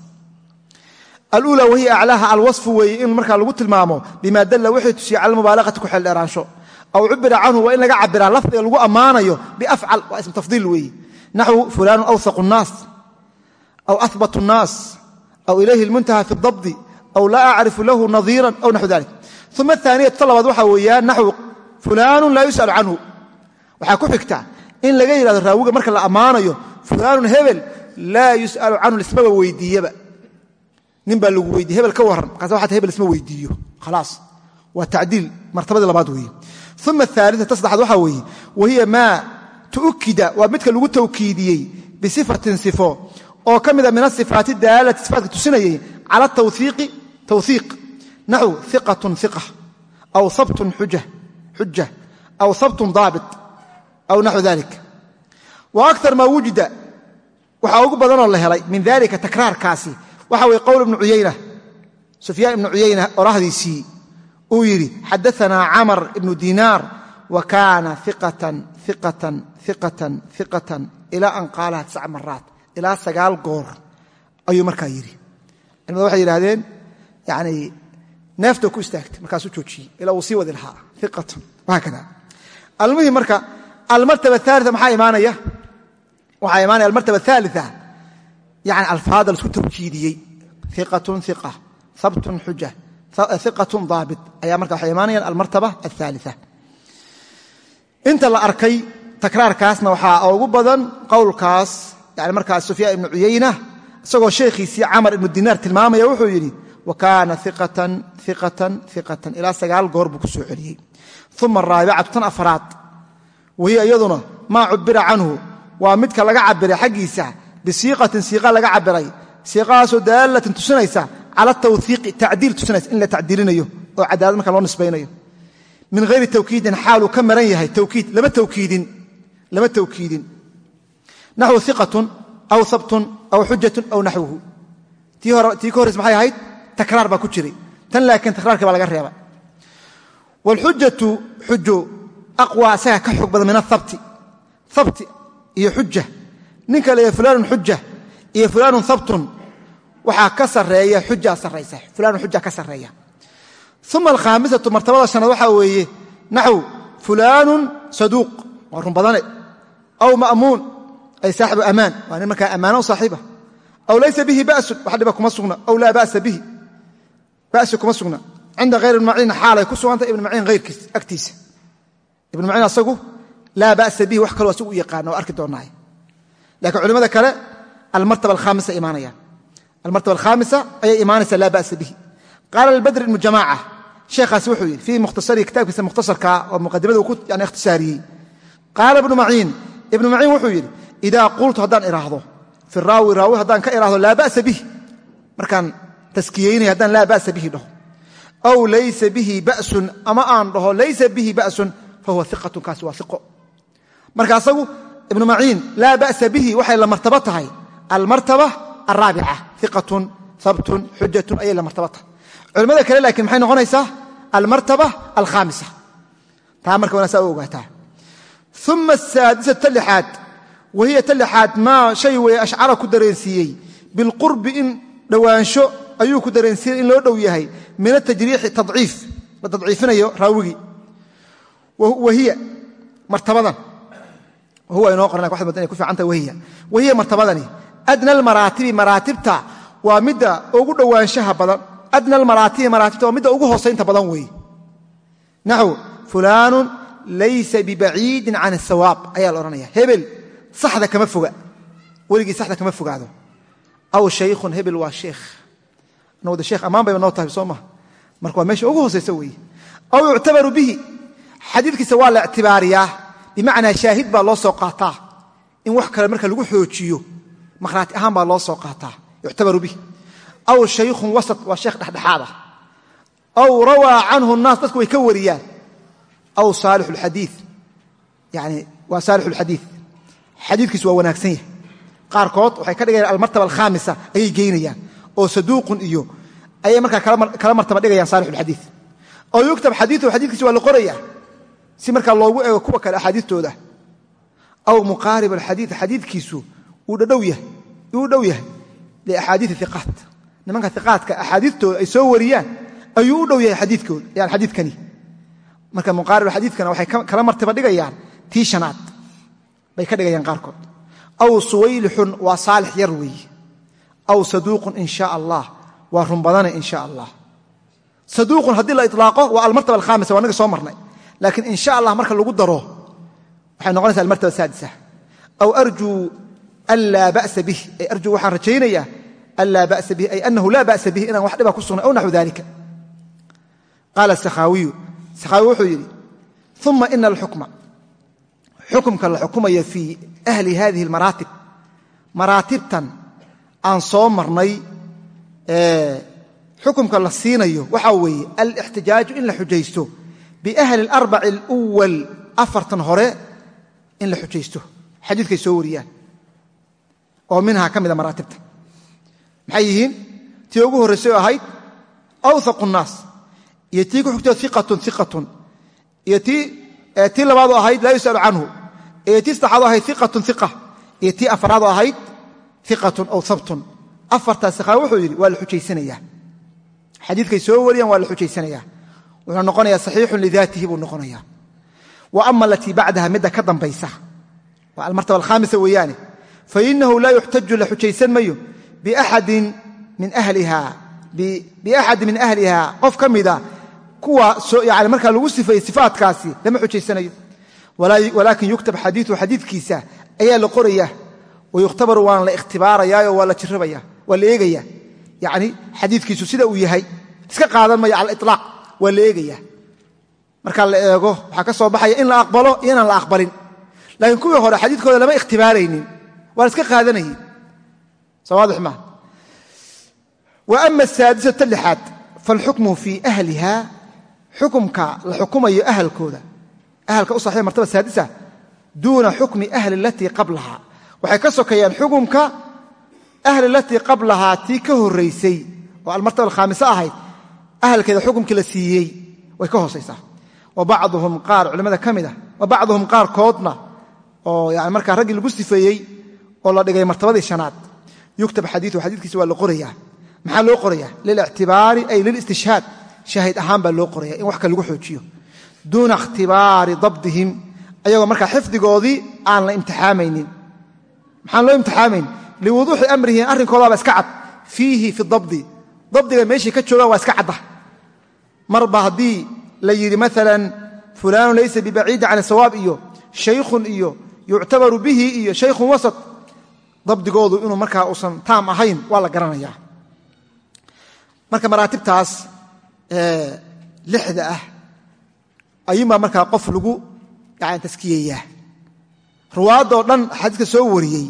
alula wahiya aclaaha alwasfu weeye in markaa lagu tilmaamo bima dalla wixii tusiye cala almubaalaqati ku xeeldheeraansho aw cubira canhu waa in laga cabiraa lafdiga lagu ammaanayo biafcal waa ism tafdiil weeye naxwu fulaanu awhaqu nnaas aw ahbatu nnaas aw ilayhi almuntaha fi dabdi aw laa acrifu lahu nadiiran aw naxwu dalik uma aaniyatu ta labaad waxaa weeyaan naxwu fulaanun laa yus'alu canhu. Waxaa ku xigta in laga yidhahdo raawiga marka la ammaanayo fulaanun hebel laa yus'alu canhu lismaba weydiiyaba. Nin lagu weydiye hebel ka warran markaas waxaat hebel isma weydiiyo khalaas. Waa tacdiil martabadii labaad weeye. Uma aalia ta saddexaad waxaa wahiya maa tu'kida waa midka lagu tawkiidiyey bisifatin sifo oo ka mida min asifaati daalati sifaatka tusinayay cala tawhiiq naxw iqatun iqa aw habtun xuja aw habtun daabit aw naxwu dalik wa akar maa wujida waxaa ugu badanoo la helay min dalika takraarkaasi waxa weye qowl ibnu uyayna sufyaan ibnu cuyayna orahdiisii uu yidhi xadaanaa camar ibnu dinaar wa kaana iqatan iqatan iqatan iqatan ilaa an qaalaha tisca maraat ilaa sagaal goor ayuu markaa yidhi. Yani neefta ku istaagtay markaasuu joojiyey. Ilaa uu sii wadi lahaa. Iqatan wahaakada almuhim marka almartaba aalia maxaa imaanaya? Waxaa imaanaya almartaba aalia yani alfaada la isku tawkiidiyey iqatun iqa habtun xuja. Iqatun daabit ayaa marka waxay imaanayaan almartaba aaalia inta la arkay takraarkaasna waxaa ugu badan qowlkaas. Yani markaas sufyaan ibnu cuyayna isagoo sheekhiisii camar ibnu dinaar tilmaamaya wuxuu yidhi wa kaana iqatan iqatan iqatan ilaa sagaal goor buu ku soo celiyey. Uma araabicatu tan afraad wahiya iyaduna maa cubira canhu? Waa midka laga cabiray xaggiisa. Bisiiqatin siiqa laga cabiray siiqadaasoo daalatin tusinaysa. Cala tawhiiqi tacdiil tusinaysa. In la tacdiilinayo oo cadaalad marka loo nisbaynayo. Min hayri tawkiidin xaaluu ka maran yahay. Tawkiid lama tawkiidin. Naxwu iqatun aw habtun aw xujatun aw naxwuhu. Tii ka horraysa maxay takraar baa ku jiray tan laakiin takraarkii baa laga reeba waalxujatu xujo aqwa asaga ka xoog badan min ahabti habti iyo xuja ninka la fulaanun xuja iyo fulaanun habtun waxaa ka sareeya xujaa saraysa fulaanun xuja ka sarreeya. Uma alkhaamisatu martabada shanaad waxaa weeye naxw fulaanun saduuq. Waa run badane. Aw ma'muun ay saaxibu amaan. Waa nin markaa ammaano u saaxiiba. Aw laysa bihi ba'sun sugna. Aw laa ba'sa bihi ba'si kuma sugna. Cinda hayr ibn maciin xaalay ku sugantay ibn maciin hayrkiis agtiisa. Ibn maciin asagu laa ba'sa bihi wax kaloo asagu u yaqaana oo arki doonnaay lakiin culimada kale almartaba alkhaamisa imaanayaan. Almartaba alkhaamisa ayay imaanaysaa laa ba'sa bihi. Qaala albadr ibnu jamaaca sheekhaasi wuxuu yidhi fii mukhtasarihi kitaabkiisa mukhtasarka oo muqadimada uu ku yani ikhtisaariyey. Qaala ibnu maciin ibnu maciin wuxuu yidhi idaa qultu haddaan idhaahdo fi raawi taskiyeynaya haddaan laa ba'sa bihi dhaho. Aw laysa bihi ba'sun ama aan dhaho laysa bihi ba'sun fahuwa iqatun kaasi waa iqo marka asagu ibnu maciin laa ba'sa bihi waxay la martabo tahay. Almartaba alraabica iqatun habtun xujatun ayay la martabo tahay. Culimmada kale laakiin maxay noqonaysaa? Almartaba alkhaamisa. Taa marka wana saa u ogaataa. Uma asaadisa ta lixaad wahiya ta lixaad maa shay weeye ashcara ku dareensiiyey. Bilqurbi in dhowaansho ayuu ku dareensiiyey in loo dhow yahay min atajriixi tadciif. La tadciifinayo raawigii wahiya martabadan huwa inoo qoran waxad moodaa inay ku fiicanta wahiya wahiya martabadani. Adna almaraatibi maraatibta waa midda ugu dhowaanshaha badan. Adna almaraatibi maraatibta waa midda ugu hoosaynta badan weeye naxw fulaanun laysa bibaciidin can asawaab ayaa la odhanaya hebel saxda kama foga. Weligii saxda kama fogaado. Aw shaykhun hebel waa sheekh anwada sheekh ammaan bayba noo tahay soo maha marka waa meesha ugu hoosaysa weeye. Aw yuctabaru bihi. Xadiidkiisa waa la ictibaariyaa. Bimacnaa shaahid baa loo soo qaataa. In wax kale marka lagu xoojiyo makhraati ahaan baa loo soo qaataa. Yuctabaru bihi. Aw shaykhun wasat waa sheekh dhexdhexaad ah. Aw rawaa canhu nnaas dadku way ka wariyaan. Aw saalixu lxadii yani waa saalixu lxadiid xadiidkiisu waa ayay geynayaan oo saduuqun iyo ayay markaa kala martaba dhigayaan saalixu lxadiid aw yuktab xadiiuhu xadiidkiisi waa la qoraya si markaa loogu eego kuwa kale axaadiistooda. Aw muqaarib alxadiid xadiidkiisu uu dhow yahay liaxaadiii iqaat nimanka iqaatka axaadiistooda ay soo wariyaan ayuu u dhow yahay xadiidkani marka muqaarib xadiidkana waxay kala martaba dhigayaan tii bay ka dhigayaan qaarkood. Aw suwaylixun waa saalix yar weeye aw saduuqun in sha allah waa run badane in sha allah saduuqun haddii la ilaaqo waa almartaba alkhamisa waa naga soo marnay. Laakiin in sha allah marka lagu daro waxay noqonaysa almartaba saadisa. Aw arjuu an laa ba'sa bih ay arjuu waxaan rajaynayaa an laa ba'sa bih ay anahu laa ba'sa bih inaan wax dhiba ku sugnay aw naxwu dalika qaala sakhaawiyu sakhaawi wuxuu yidhi uma ina alxukma xukumka la xukumaya fii ahli hadihi almaraatib maraatibtan aan soo marnay xukumka la siinayo waxaa weeye alixtijaaju in la xujaysto biahli alarbaci alwal afartan hore in la xujaysto. Xadiidkay soo wariyaan. Oo minhaa ka mida maraatibta. Maxay yihiin? Tii ugu horraysay ahayd awhaqu nnaas. Iyo tii ku xigtoo iqatun iqatun iyo tii labaadoo ahayd laa yus'alu canhu. Iyo tii saddexaadoo ahayd iqatun iqa iyo tii afraadoo ahayd iqatun aw habtun afartaas sakhaa wuxuu yidhi waa la xujaysanayaa xadiidkay soo wariyaan waa la xujaysanayaa wuxuu noqonayaa saxiixun lidaatihi buu noqonayaa. Wa ama alatii bacdaha midda ka dambaysa. Waa almartaba alkhaamisa weeyaane. Fainahu laa yuxtaju la xujaysan mayo biaxadin min ahliha qof ka mida kuwa yani markaa lagu sifeeyey sifaatkaasi lama xujaysanayo walaakin yuktab xadiiu xadiidkiisa ayaa la qoraya wayukhtabaru waana la ikhtibaarayaayo waa la jirabaya waa la eegaya yani xadiidkiisu sida uu yahay iska qaadan maya cala ilaaq waa la eegaya markaa la eego waxaa ka soo baxaya in la aqbalo iyo inaan la aqbalin laakiin kuwii hore xadiidkooda lama ikhtibaaraynin waa la iska qaadanayey soo waadix maa wa ama asaadisata lixaad falxukmu fii ahliha xukumka la xukumayo ahalkooda ahalka u saxiixa martaba saadisa duuna waxay ka sokeeyaan xukumka ahli alatii qablahaa tii ka horraysay oo almartaba alkhaamisa ahayd. Ahalkeeda xukumkii la siiyey way ka hoosaysaa. Wa bacduhum qaar culimmada ka mid ah wa bacduhum qaarkoodna oo yani markaa raggii lagu sifeeyey oo la dhigay martabadii shanaad. Yuktab xadiiu xadiikiisa waa la qorayaa. Maxaa loo qorayaa? Lilictibaari ay lilistishhaad shaahid ahaan baa loo qoraya in wax lagu xoojiyo. Duuna ikhtibaari dabdihim. Ayagoo markaa xifdigoodii aan la imtixaamaynin maxaan loo imtixaamayn liwuduuxi amrihim arrinkoodaaba iska cad. Fiihi fi dabdi. Dabdiga meeshay ka joogaan waa iska cadda. Marba haddii la yidhi maalan fulaanu laysa bibaciidi can sawaab iyo shaykhun iyo yuctabaru bihi iyo shaykhun wasat. Dabdigoodu inuu markaa uusan taam ahayn waa la garanayaa. Marka maraatibtaas lixda ah ayuunbaa markaa qof lagu taskiyeeyaa ruwaadoo dhan xadiiska soo wariyey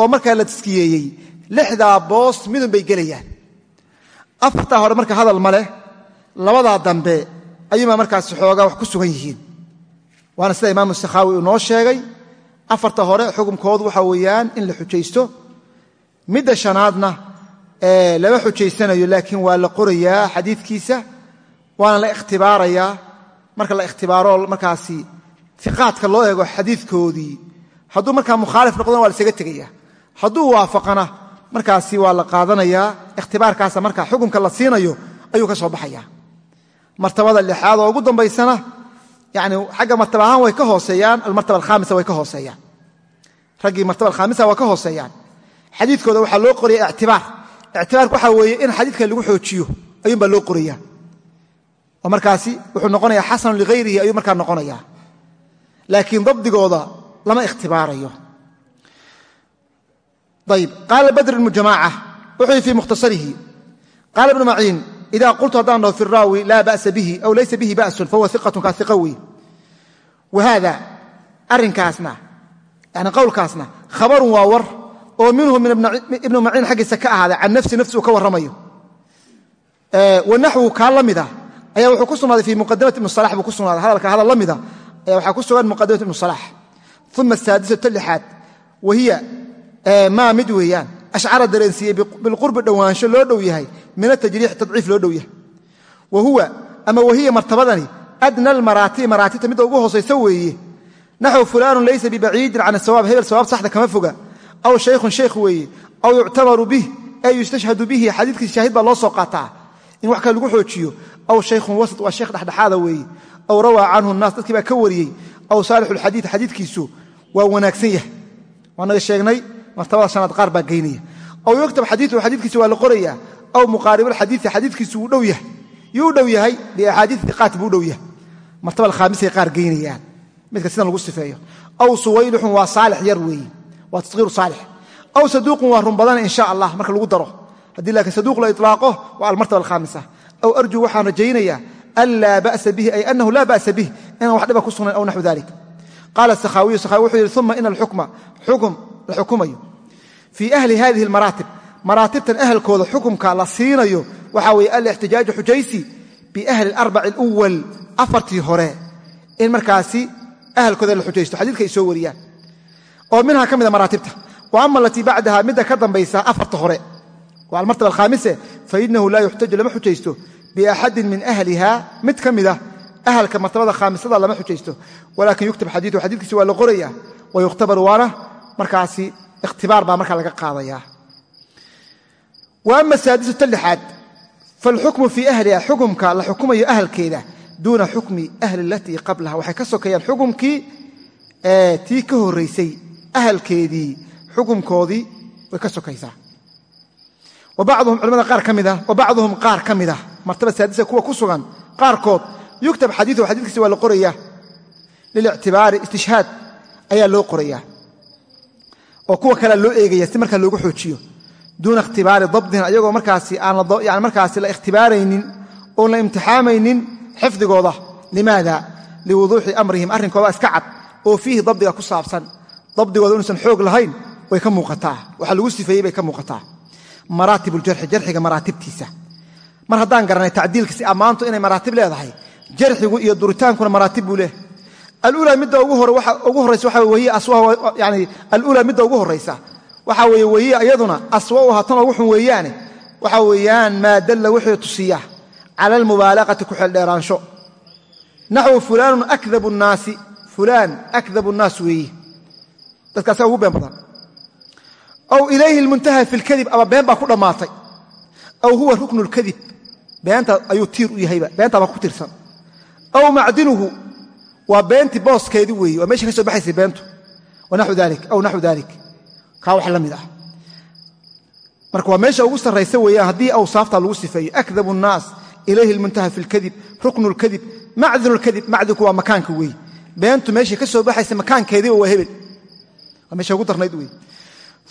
oo markaa la taskiyeeyey lixdaa boos midun bay gelayaan. Afartaa hore marka hadal ma leh labadaa dambe ayuunbaa markaasi xoogaa wax ku sugan yihiin. Waana sida imaamu sakhaawi uu noo sheegay afarta hore xukumkoodu waxa weeyaan in la xujaysto. Midda shanaadna lama xujaysanayo laakiin waa la qorayaa xadiidkiisa waana la ikhtibaarayaa. Marka la ikhtibaaro markaasi iqaadka loo eego xadiidkoodii hadduu markaa mukhaalif noqdona waa la isaga tegaya hadduu waafaqana markaasi waa la qaadanayaa ikhtibaarkaasa markaa xukumka la siinayo ayuu ka soo baxaya martabada lixaad oo ugu dambaysana yani xagga martaba ahaan way ka hooseeyaan almartaba alkhaamisa way ka hooseeyaan. Raggii martaba alkhaamisa waa ka hooseeyaan. Xadiidkooda waxaa loo qoraya ictibaar. Ictibaarku waxaa weeye in xadiidkan lagu xoojiyo ayuunbaa loo qoraya oo markaasi wuxuu noqonayaa xasanu lighayrihi ayuu markaa noqonaya laakiin dabdigooda lama ikhtibaarayo. Ayb qaala badr ibnu jamaaca wuxuu yii fii mukhtasarihi qaala ibnu maciin ida qultu haddaan dhaho fi raawi laa ba'sa bihi aw laysa bihi ba'sun fahuwa iqatun kaa iqa wey wa haada arrinkaasna yani qowlkaasna khabarun waa war oo minhu min ibnu maciin xaggiisa ka ahaaday can nafsi nafsi uu ka warramayo. Wa naxwu kaa la mida ayaa wuxuu ku sugnaaday fii muqadimati ibnu salax buu ku sugnaaday hadalka hadal la mida ayaa waxaa ku sugan muqadimati ibnu salax uma asaadisatu lixaad wa hiya maa mid weeyaan ashcara dareensiiyey bilqurbi dhowaansho loo dhow yahay min atajriix tadciif loo dhow yahay wa huwa ama wahiya martabadani adna almaraatibi maraatibta midda ugu hoosaysa weeye naxwu fulaanun laysa bibaciidin can asawaab hebel sawaab saxda kama foga aw shaykhun shaykh weeye aw yuctabaru bih ay yustashhadu bihi xadiidkiis shaahid baa loo soo qaataa in wax kale lagu xoojiyo aw shaykhun wasat waa shaykh dhexdhexaada weeye aw rawaa canhu baa ka wariyey aw waa wanaagsan yahay. Waa naga sheegnay martabada shanaad qaar baa geynaya. Aw yuktab xadiiu xadiikiisi waa la qoraya aw muqaaribalxadiii xadiikiisu wuu dhow yahay. Yuu dhow yahay biaxaadii iqaati buu dhow yahay. Martaba alkhaamisay qaar geynayaan midka sidan lagu sifeeyo. Aw suwaylixun waa saalix yar weeye waa taskiiru saalix. Aw saduuqun waa run badana insha allah marka lagu daro. Haddii laakiin saduuq la ilaaqo waa almartaba alkhaamisa aw arjuu waxaan rajaynayaa an laa ba'sa bihi ay anahu laa ba'sa bih inaan wax dhiba ku sugnayn aw naxwu dalik qaala sakhaawiyu sakhawi wuxuu yidhi uma ina alxukma xukum la xukumayo fii ahli hadihi almaraatib maraatibtan ahalkooda xukumka la siinayo waxaa weeye alixtijaaju xujaysi biahli alarbaci aluwal afartii hore in markaasi ahalkooda la xujaysto xadiidka ay soo wariyaan oo minhaa ka mida maraatibta wa ama alatii bacdaha midda ka dambaysa afarta hore waa almartaba alkhaamise fainahu laa yuxtaju lama xujaysto biaxadin min ahliha mid ka ahalka martabada khaamisada lama xujaysto walaakin yuktab xadiiu xadiidkiisi waa la qoraya wa yukhtabar waana markaasi ikhtibaar baa markaa laga qaadaya wa ama saadisata lixaad falxukmu fii ahliha xukumka la xukumayo ahalkeeda duuna xukmi ahli alatii qablaha waxay ka sokeeyaan xukumkii tii ka horaysay ahalkeedii xukumkoodii way ka sokaysaa bacduhum culamada qaar ka mida wa bacduhum qaar ka mida martaba ku sugan qaarkood yuktab xadiiu xadiikiisi waa la qoraya lilictibaari istishhaad ayaa loo qoraya oo kuwa kalea loo eegaya si markaa loogu xoojiyo duuna ikhtibaari dabdin ayagoo markaasi aan markaasi la ikhtibaaraynin oon la imtixaamaynin xifdigooda limaada liwuduuxi amrihim arrinkooda iska cad oo fiihi dabdiga ku saabsan dabdigooda inuusan xoog lahayn way ka muuqataa waxa lagu sifeeyey bay ka muuqataa maraatib uljarxi jarxiga maraatibtiisa mar haddaan garanay tacdiilka si ammaantu inay maraatib leedahay jarxigu iyo duritaankuna maraatib buu leehay alulaa midda ugu horaysa weye waxaa weeye weeye iyaduna aswauha tan ugu xun weeyaane waxa weeyaan maa dalla wixii tusiya cala almubaalaqati ku xeeldheeraansho. Naxwu fulaanun akdabu nnaasi fulaan akdabu nnaas weeye dadka asaga ugu been badan. Aw ilayhi lmuntaha fi lkadib ama been baa ku dhammaatay. Aw huwa ruknu lkadib beenta ayuu tiir u yahayba beentaabaa ku tiirsan aw macdinuhu waa beentii booskeedii weeye waa meesha ka soo baxaysay beentu. aw naxwu dalik. Kaa wax la mid ah. Marka waa meesha ugu sarraysa weeyaan haddii awsaafta lagu sifeeyo. Akdabu nnaas ilayhi lmuntaha fi lkadib ruknu lkadib macdinu lkadib macdinku waa makaanka weeye beentu meeshay ka soo baxaysa makaankeediiba waa hebel. Waa meesha ugu darnayd weeye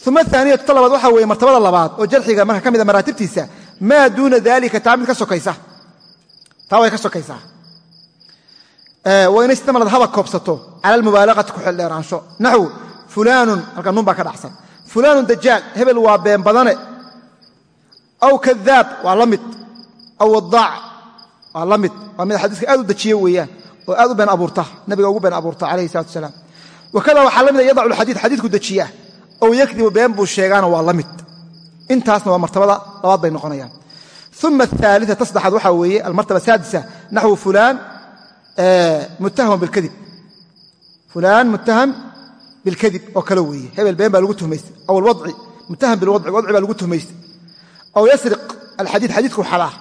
uma aaniyatu ta labaad waxaa weeye martabada labaad oo jarxiga marka ka mida maraatibtiisa. Maa duuna dalika taa mid ka sokaysa. Taa way ka sokaysaa waa inay sidamalad haba koobsato cala almubaalaqati ku xeldheeraansho naxw fulaanun halkaa nuun baa ka dhacsan. Fulaanun dajaal hebel waa been badane. Aw kadaab waa la mid. Aw wadaac waa la mid. Waa mid xadiiska aad u dejiye weeyaan oo aad u been abuurta. Nabiga ugu been abuurta calayhi salatu wasalaam wakada waxaa la mida yadacu lxadiid xadiidku dejiyaa ow yakdibu been buu sheegaana waa la mid. Intaasna waa martabada labaad bay noqonayaan. Uma aثaalia ta saddexaad waxaa weeye almartaba saadisa. Naxwu fulaan muttaham bilkadib fulaan muttaham bilkadib oo kale weeye. Hebel been baa lagu tuhmaystay. Aw alwadci muttaham bilwadci wadci baa lagu tuhmaystay. Aw yasriq alxadiid xadiidku xadaa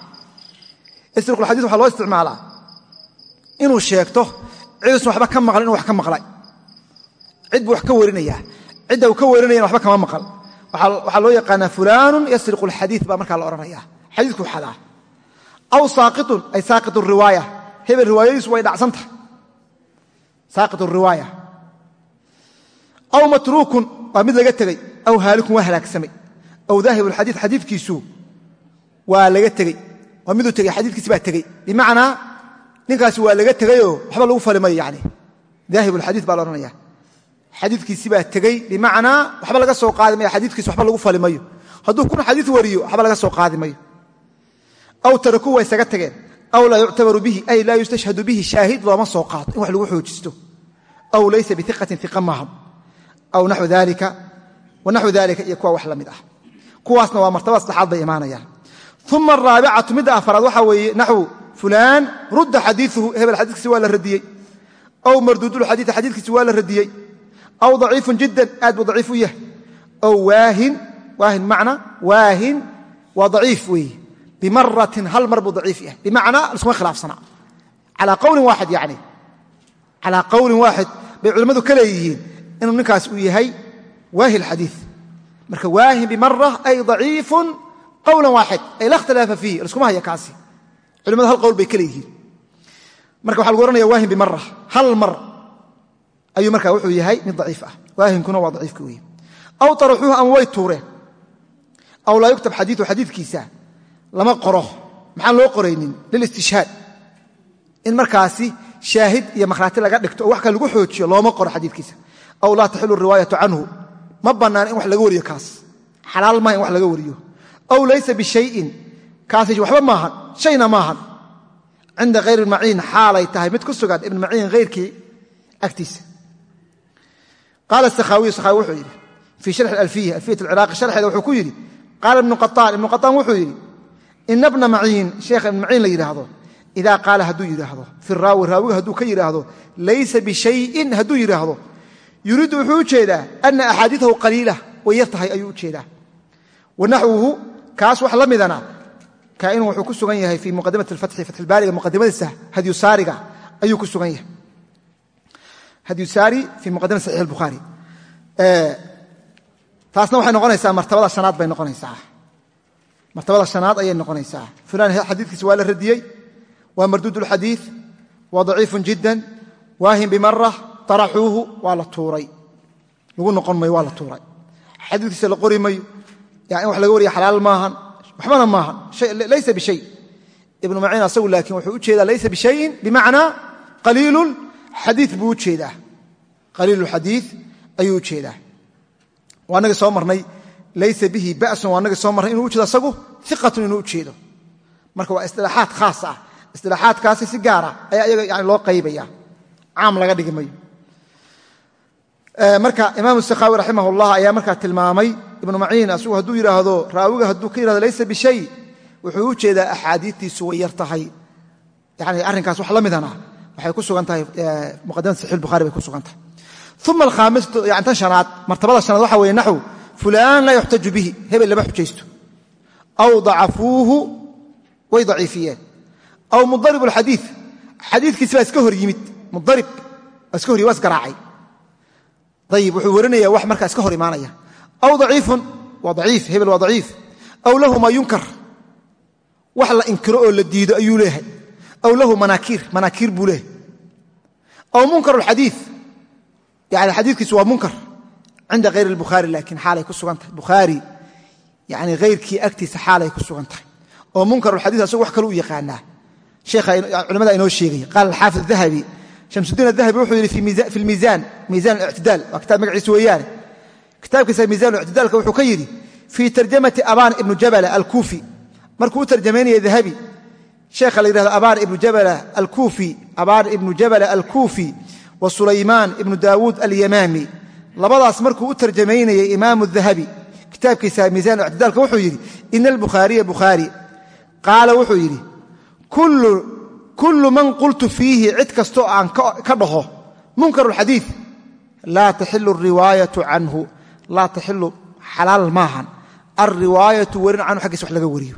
yasriq alxadiid waxaa loo isticmaalaa inuu sheegto ciduusan waxba ka maqlan inuu wax ka maqlay. Cid buu wax ka warinayaa cidda uu ka warinayana waxba kama maqal. Waxaa loo yaqaanaa fulaanu yasriqu alxadiid baa markaa la odhanaya xadiidku hebel riwaayadiisu way dhacsan tahay. Saaqit riwaaya. Aw matruukun waa mid laga tegey aw haalikun waa halaagsamay. Aw daahib alxadiid xadiidkiisu waa laga tegey waa miduu tegey xadiidkiisi baa tegey bimacnaa ninkaasi waa laga tegayoo waxba lagu fali mayo yani daahib alxadiid baa la odhanaya xadiidkiisi baa tegey bimacnaa waxba laga soo qaadi mayo xadiidkiisi waxba lagu fali hadduu kun xadiid wariyo waxba laga soo qaadi mayo aw tarakuu waa isaga tageen aw laa yuctabaru bihi ay laa yustashhadu bihi shaahid looma soo qaato in wax lagu xoojisto aw laysa biiqatin iqa maaha aw naxu dalika iyo kuwa wax la mid ah kuwaasna waa martabada saddexaad bay imaanayaan uma araabicatu midda afaraad waxaa weeye naxwu fulaan rudda xadiiuhu hebel xadiikiisi waa la radiyey aw marduudulxadiii xadiikiisi waa la radiyey aw daciifun aad buu daciif u yahay aw waahin bimaratin hal mar buu daciif yahay bimacnaa liskuma khilaafsana calaa qowlin waaxid yani calaa qowlin waaxid bay culimmadu ka leeyihiin inuu ninkaas uu yahay waahi xadii marka waahin bimara ay daciifun qowlan waaxid ay la khtilaafa fiih liskuma haya kaasi culimadu hal qowl bay ka leeyihiin marka waxa lagu ohanaya waahin bimara hal mar ayuu marka wuxuu yahay mid daciif ah waahinkuna waa daciifka weeye aw taraxuuhu ama way tuureen aw laa yuktab xadiiu xadiidkiisa lama qoro. Maxaan loo qoraynin? Lilistishhaad in markaasi shaahid iyo makhraati laga dhigto oo wax kale lagu xoojiyo looma qoro xadiidkiisa. Aw laa taxilu riwaayatu canhu. Ma bannaan in wax laga wariyo kaas. Xalaal maaha in wax laga wariyo. Aw laysa bishayin kaasi waxba maahan shayna maahan cinda hayr maciin xaalay tahay. Mid ku sugan ibn maciin hayrkii agtiisa. Qaala sakhaawiyu sakhaawi wuxuu yidhi fii sharxi alfiya alfiyat alciraaqi sharxeeda wuxuu ku yidhi qaala ibnu qaطaan ibnu qaطaan wuxuu yidhi ina bna maciin sheekha ibn maciin la yidhaahdo idaa qaala hadduu yidhaahdo fi raawi raawiga hadduu ka yidhaahdo laysa bishayin hadduu yidhaahdo yuriidu wuxuu u jeedaa ana axaadiiahu qaliila way yar tahay ayuu u jeedaa. Wa naxwuhu kaas wax la midana kainu wuxuu ku sugan yahay fii muqadimati fatxi fatxilbaariga muqadimadiisa hadyusaariga ayuu ku sugan yahay. Hadyusaari fii muqadimati saxiix albukhaari taasna waxay noqonaysaa martabada shanaad bay noqonaysaa martabada hanaad ayay noqonaysaa. Fulan xadiikiisa waa la radiyey. Waa marduudulxadii waa daciifu jiddan. Waahin bimara araxuuhu waa la tuuray. Lagu noqon mayo waa la tuuray. Xadiikiisa la qori mayo. In wax laga wariya xalaal maahan. Waxbana maahan. Laysa bishay ibnu maciin asagu laakiin wuxuu u jeedaa laysa bishayin bimacnaa qaliilulxadii buu u jeedaa qaliilulxadii ayuu u jeedaa. Waa inagii soo marnay laysa bihi ba'sun waa anagii soo marnay inuu ujeedo asagu iqatun inuu ujeedo marka waa isilaaxaad khaas ah. Isilaaxaadkaasi si gaara ayaa iyaga yani loo qaybaya. Caam laga dhigi mayo. Marka imaam sakhaawi raximah ayaa markaa tilmaamay ibnu maciin asigu hadduu yidhaahdo raawiga hadduu ka yihahdo laysa bishay wuxuu u jeedaa axaadiitiisu way yar tahay. Yani arrinkaas wax la midana waxay ku sugan tahay muqadimata saxix bukhari bay ku sugan tahay. Uma alkhaamisatu yani tan shanaad martabada shanaad waxa weye naxw fulaan laa yuxtaju bihi hebel lama xujaysto. Aw dacafuuhu way daciifiyeen. Aw mudarib alxadiid xadiidkiisi baa iska hor yimid mudarib waa iska hor waa isgaraacay ayib wuxuu warinaya wax markaa iska hor imaanaya. Aw daciifun waa daciif hebel waa daciif. Aw lahu maa yunkar wax la inkiro oo la diido ayuu leeyahay. Aw lahu manaakiir manaakiir cinda hayr albukhaari laakiin xaalay ku sugan tahay bukhaari yani hayrkii agtiisa xaalay ku sugan tahay oo munkar alxadiid asagu wax kale u yaqaanaa culamada inoo sheegaya qaala alxaafid dahabi shamsudiin adahabi wuxuu yidhi fi lmiisaan miisan alictidaal waa kitaab magaciisa weeyaane kitaabkiisa miisan ictidaalka wuxuu ka yidhi fii tarjamati abaan ibnu jabala alkuufi markuu u tarjamaynaya dahabi sheekha la yidhahdo abaan ibnu jabala alkuufi abaan ibnu jabala alkuufi wa sulaymaan ibnu labadaas markuu u tarjamaynayay imaamu dahabi kitaabkiisa miisaan ictidaalka wuxuu yidhi ina albukhaariya bukhaari. Qaala wuxuu yidhi kullu man qultu fiihi cid kastoo aan ka dhaho munkar xadii laa taxilu riwaayatu canhu laa taxilu xalaal maahan alriwaayatu werin canhu xaggiisa wax laga wariyo.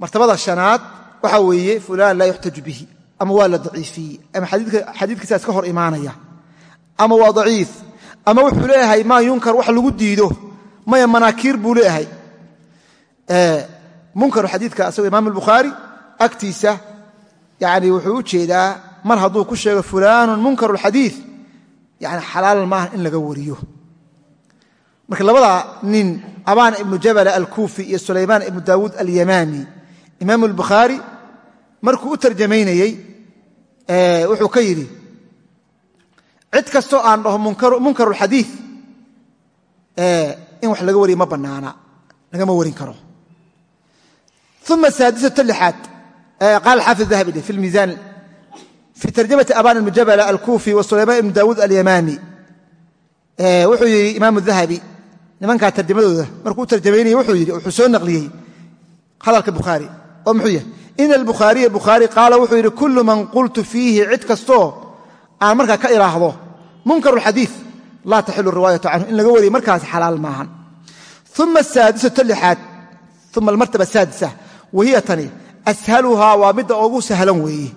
Martabada shanaad waxaa weeye fulaan laa yuxtaju bihi ama waa la daciifiyey ama xadiidkiisa iska hor imaanaya ama waa daciif ama wuxuu leeyahay maa yunkar wax lagu diido? Maya manaakiir buu leeyahay. Munkaru xadiidka asagoo imaam albukhaari agtiisa yani wuxuu u mar hadduu ku sheego fulaanun munkaru lxadiid yani xalaal maaha in laga wariyo. Marka labadaa nin abaan ibnu jabala alkuufi iyo sulaymaan ibnu daawuud alyamaami imaam albukhaari markuu u tarjamaynayey wuxuu ka yidhi cid kastoo aan dhaho munkaru lxadiid in wax laga wariyo ma bannaana lagama warin karo. Uma saadisatu lixaad qaala xaafid dahabi fi miisaan fi tarjamati abaan ibnu jabala alkuufi wa sulaymaan ibnu daawuud alyamaami wuxuu yidhi imaam dahabi nimankaa tarjamadooda markuu u wuxuu yidhi wuxuu soo naqliyey hadalka bukhaari. Oo muxuu yahay? Ina albukhaariya bukhaari qaala wuxuu yidhi kullu man qultu fiihi cid kastoo aan markaa ka ilaahdo munkar xadii laa taxilu riwaayatu canhu in laga wariyo markaas xalaal maahan. Uma almartaba asaadisa wahiya tani ashaluhaa waa midda ugu sahlan weeye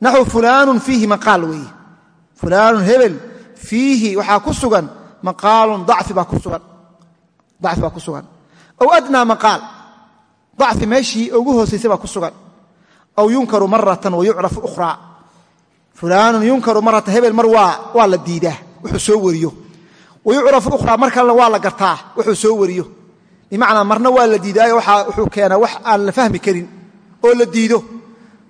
naxwu fulaanun fiihi maqaal weeye fulaanun hebel fiihi waxaa ku sugan maqaalun dacfi baa ku sugan. Aw adnaa maqaal dacfi meeshii ugu hoosaysa baa ku sugan. Aw yunkaru maratan wa yucrafu ukhraa fulaanun yunkaru maratan hebel mar waa la diidaa wuxuu soo wariyo. Wa yucrafu ukhraa mar kalena waa la gartaa wuxuu soo wariyo. Bimacnaa marna waa la diidaayo wuxuu keenaa wax aan la fahmi karin oo la diido.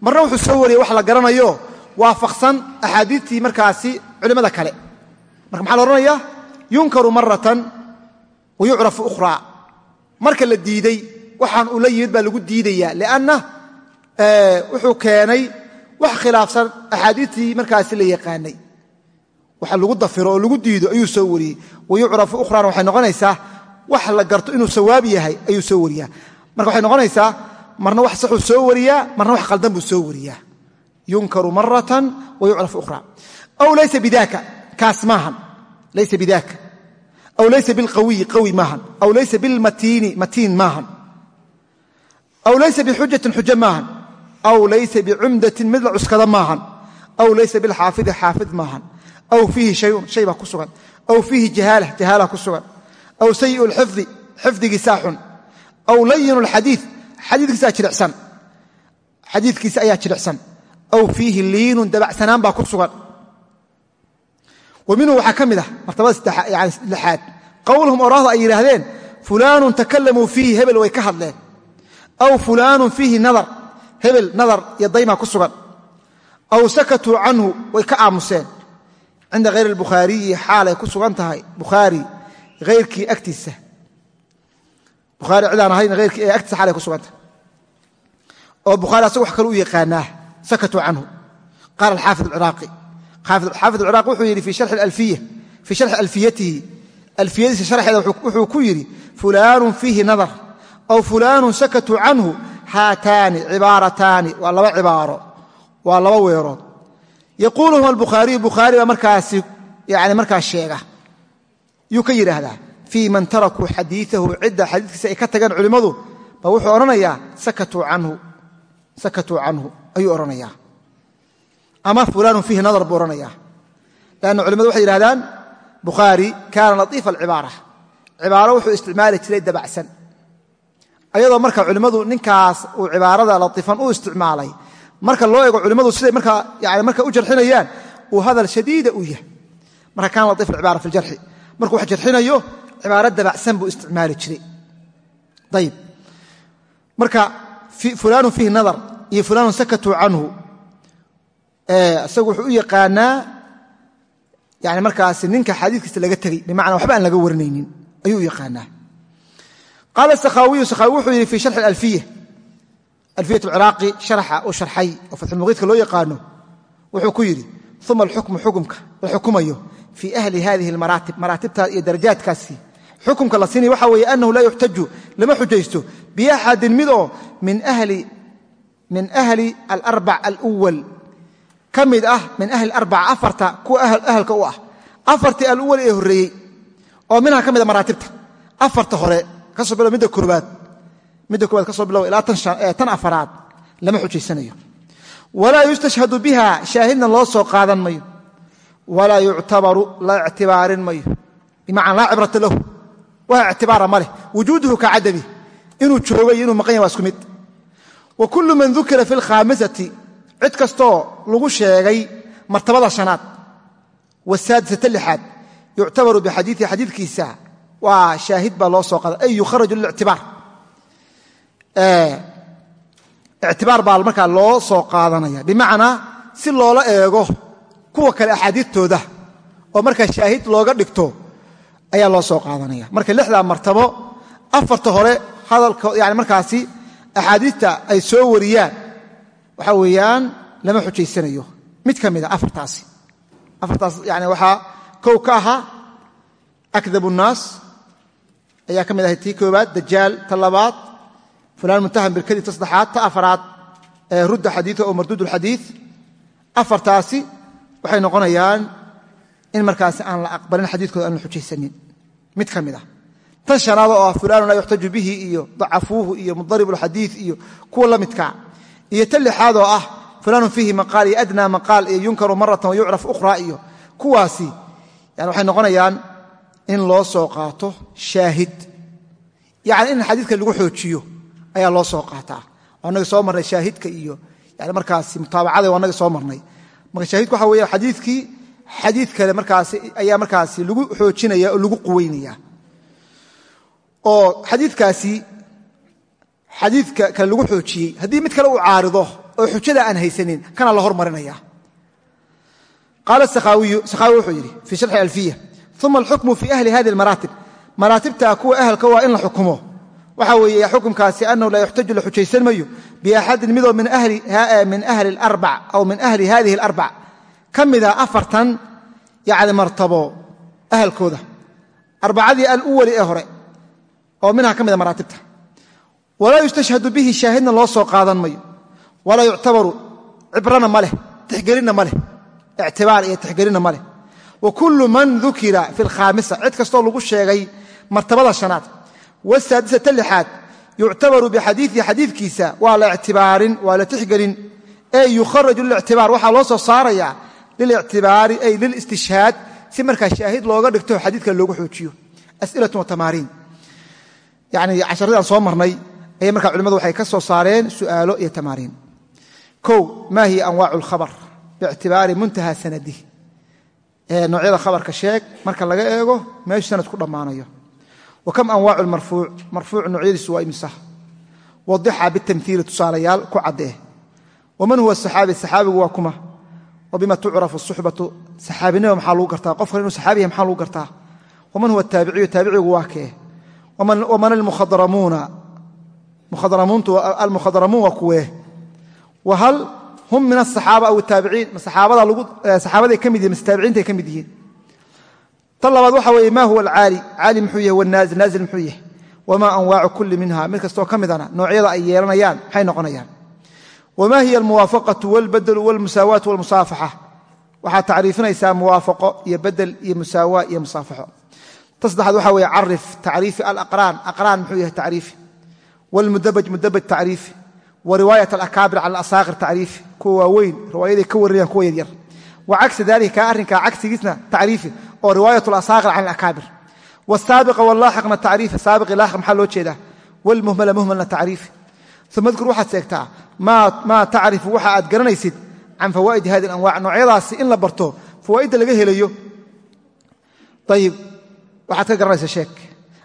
Marna wuxuu soo wariya wax la garanayo waafaqsan axaadiistii markaasi culimmada kale. Marka maxaa la odhanayaa yunkaru maratan wa yucrafu ukhraa. Marka la diiday waxaan ula wax khilaafsan axaadiistii markaasi la yaqaanay. Waxa lagu dafiro oo lagu diido ayuu soo wariyey. Wa yucrafu ukhrana waxay noqonaysaa wax la garto inuu sawaab yahay ayuu soo wariyaa. Marka waxay noqonaysaa marna wax saxuu soo wariyaa marna wax qaldan buu soo wariyaa. Yunkaru maratan wa yucrafu ukhra aw laysa bidaaka kaas maahan laysa bidaaka. Aw laysa bilqawiyi qawi maahan aw laysa bilmatiini matiin maahan aw laysa bixujatin xujo maahan aw laysa bicumdatin mid la cuskada maahan aw laysa bilxaafidi xaafid maahan aw fiihi shayun shay baa ku sugan aw fiihi jahaala jahaala ku sugan aw sayi'u lxifdi xifdigiisaa xun aw layinu lxadii xadiikiisaa xadiidkiisa ayaa jiricsan aw fiihi liinun dabacsanaan baa ku sugan. Wa minhu waxaa ka mid ah martabada lixaad. Qowluhum oraahda ay yidhaahdeen fulaanun takalamuu fiihi hebel way ka hadleen. Aw hebel nadar iyo daymaa ku sugan. Aw sakatuu canhu way ka aamuseen. Cinda hayr albukhaariyi xaalay ku sugan tahay. Bukhaari hayrkii agtiisa. Bukhaari cidaan ahayn hayrkii ee agtiisa ku sugan tahay. Oo bukhaari asaga wax kale u yaqaanaa sakatuu canhu. Qaala alxaafid alciraaqi. Xaafid alciraaqi wuxuu yidhi fii sharxi alfiyatihi alfiyadiisa sharxeeda wuxuu ku yidhi fulaanun fiihi nadar. Aw fulaanun sakatuu canhu haataani cibaarataani waa laba cibaaro waa laba weerood yaquuluhum albukhaariyu bukhaari baa markaasi yani markaas sheega yuu ka yidhaahdaa fii man tarakuu xadiiahu cidda xadiikiisa ay ka tageen culimmadu ba wuxuu odhanayaa sakatuu canhu ayuu odhanayaa ama fulaanun fiihi nadar buu odhanayaa lanna culimadu waxay yidhahdaan bukhaari kaana latiifa alcibaara isticmaali jiray dabacsan ayadoo marka culimmadu ninkaas uu cibaarada latiifan u isticmaalay marka loo eego culimmadu siday marka u jarxinayaan uu hadal shadiida u yahay. Marka kaana latiif alcibaara fi ljarxi markuu wax jarxinayo cibaaro dabacsan buu isticmaali jiray. Ayib marka fulaanun fiihi nadar iyo fulaanun sakatuu canhu isagu wuxuu u yaqaanaa yani markaas ninka xadiikiisa laga tegey bimacnaa waxba aan laga warinaynin ayuu u yaqaanaa qaala sakhaawiyu sakhaawi wuxuu yidhi fii sharxi alfiya alfiyat alciraaqi sharaxa uu sharxay oo fatxulmuqiidka loo yaqaano wuxuu ku yidhi uma alxukmu xukumka la xukumayo fii ahli hadihi almaraatib maraatibtaa iyo darajaadkaasi xukumka la siinaya waxa weeye annahu laa yuxtaju lama xujaysto biaxadin mid oo min ahli alarbac alwal ka mid ah min ahli arbaca afarta kuwa ahalka u ah afartii alwal ee horreeyey oo minha ka mida maraatibta afarta hore ka soo bilow midda koobaad midda koobaad ka bilow ilaa tan afaraad lama xujaysanayo walaa yustashhadu biha shaahidna loo soo qaadan mayo. Walaa yuctabaru la ictibaarin mayo. Bimacnaa laa cibrata lahu. Waa ictibaara ma leh. Wujuuduhu ka cadami inuu joogay inuu maqan yahy waa isku mid. Wa kullu man dukira fi alkhaamisati cid kastoo lagu sheegay martabada shanaad wasaadisata lixaad yuctabaru bixadiiii xadiidkiisa waa shaahid baa loo soo qaada ay yukharaju lilictibaar ictibaar baa markaa loo soo qaadanaya. Bimacnaa si loola eego kuwa kale axaadiidtooda oo markaa shaahid looga dhigto ayaa loo soo qaadanaya. Marka lixdaa martabo afarta hore hadalka yani markaasi axaadiidta ay soo wariyaan waxaa weeyaan lama xujaysanayo mid ka mida afartaasi. Afartaas yani waxaa kow ka ahaa akdab الnaas ayaa ka mid ahay tii koobaad dajaal ta labaad fulaan muntaham bilkadib ta saddexaad ta afaraad rudda xadiiu ow marduud ulxadii afartaasi waxay noqonayaan in markaasi aan la aqbalin xadiikooda aan la xujaysanin. Mid ka mid ah. Tan shanaad oo ah fulaanu laa yuxtaju bihi iyo dacafuuhu iyo mudarib ulxadiid iyo kuwa la midkaa iyo ta lixaad oo ah fulaanu fiihi maqaal iyo adnaa maqaal iyo yunkaru maratan wa yucraf iyo kuwaasi yani waxay noqonayaan in loo soo qaato shaahid. Yani in xadiidka lagu xoojiyo ayaa loo soo qaataa. Annaga soo marnay shaahidka iyo yani markaasi mutaabacada annaga soo marnay. Marka shaahidku waxa weya xadiidkii xadiid kale markaasi ayaa markaasi lagu xoojinaya oo lagu quweynaya oo xadiidkaasi xadiidka kale lagu xoojiyey. Haddii mid kale uu caarido oo xujada aan haysanin kana la hormarinaya qaala sakhaawiyu sakhaawi wuxuu yidhi fii sharxi alfiya uma alxukmu fii ahli hadi almaraatib maraatibta kuwa ahalka waa in la xukumo waxa weeye xukumkaasi annahu laa yuxtaju la xujaysan mayo biaxadin midoo min ahli alarbac aw min ahli hadihi alarbac ka mida afartan yani martabo ahalkooda arbacadii aluwali ee hore oo minha ka mida maraatibta walaa yustashhadu bihi shaahidna loo soo qaadan mayo walaa yuctabaru cibrana ma leh tixgelinna ma leh ictibaar iyo tixgelinna wa kullu man dukira fi alkhaamisa cid kastoo lagu sheegay martabada shanaad. Wasaadisata lixaad. Yuctabaru bixadiiii xadiidkiisa. Waa la ictibaarin waa la tixgelin. Ee yukharaju lilictibaar. Waxaa loo soo saarayaa lilictibaari ay lilistishhaad si markaa shaahid looga dhigto xadiidka loogu xoojiyo. As'ilatun wa tamaariin. Yani casharadaan soo marnay ayay markaa culimadu waxay ka soo saareen su'aalo iyo tamaariin. Kow maa hiya anwaacu alkhabar biictibaari muntaha noocyada khabarka sheeg marka laga eego meeshu sanad ku dhammaanayo. Wa kam anwaacu marfuuc? Marfuuc noocyadiisu waa imisa wadixa bitamhiili tusaalayaal ku caddee waman huwa saxaabi? Saxaabigu waa kuma. Wa bima tucrafu suxbatu? Saxaabinima maxaa lagu gartaa? Qofkan inuu saxaabi yahay maxaa lagu gartaa? Waman huwa taabiciyu? Taabicigu waa kee. Waman almukhadaramuuna? Almukhadaramuun waa kuwee. Wa hal hum min asaxaaba aw taabiciin ma saxaabaday ka mid yihiin mase taabiciintay ka mid yihiin. Tan labaad waxa weeye ma huwa alcaali? Caali muxuu yahay wanaazil naazil? Muxuu yahay. Wamaa anwaacu kulli minha mid kastoo ka midana noocyada ay yeelanayaan maxay noqonayaan? Wma hiy almuwaafaqatu walbadelu walmusaawaatu walmusaafaxa? Waxaad tacriifinaysaa muwaafaqo iyo bedel iyo musaawaa iyo musaafaxo. Ta saddexaad waxa weye carif tacriifi alaqraan. Aqraan muxuu yahay tacriifi. Wlmudabaj mudabaj tacriifi wa riwaayat alakaabir cala asaakir tacriifi kuwa waaweyn riwaayaday ka warinayaan kuwa yaryar. Wa cagsi dalika kaa arrinkaa cagsigiisna tacriifi oo riwaayat alasaakir can alakaabir wsaabiqa wlaaxiqna tacriifi saabiqi laaxiq maxaa loo jeedaa? Wlmuhmala muhmalna tacriifi uma dkur waxaad sheegtaa maa tacrifu waxa aad garanaysid can fawaa'idi hadi anwac noocyadaasi in la barto fawaa'idda laga helayo. Ayib waxaad ka garanaysa sheeg.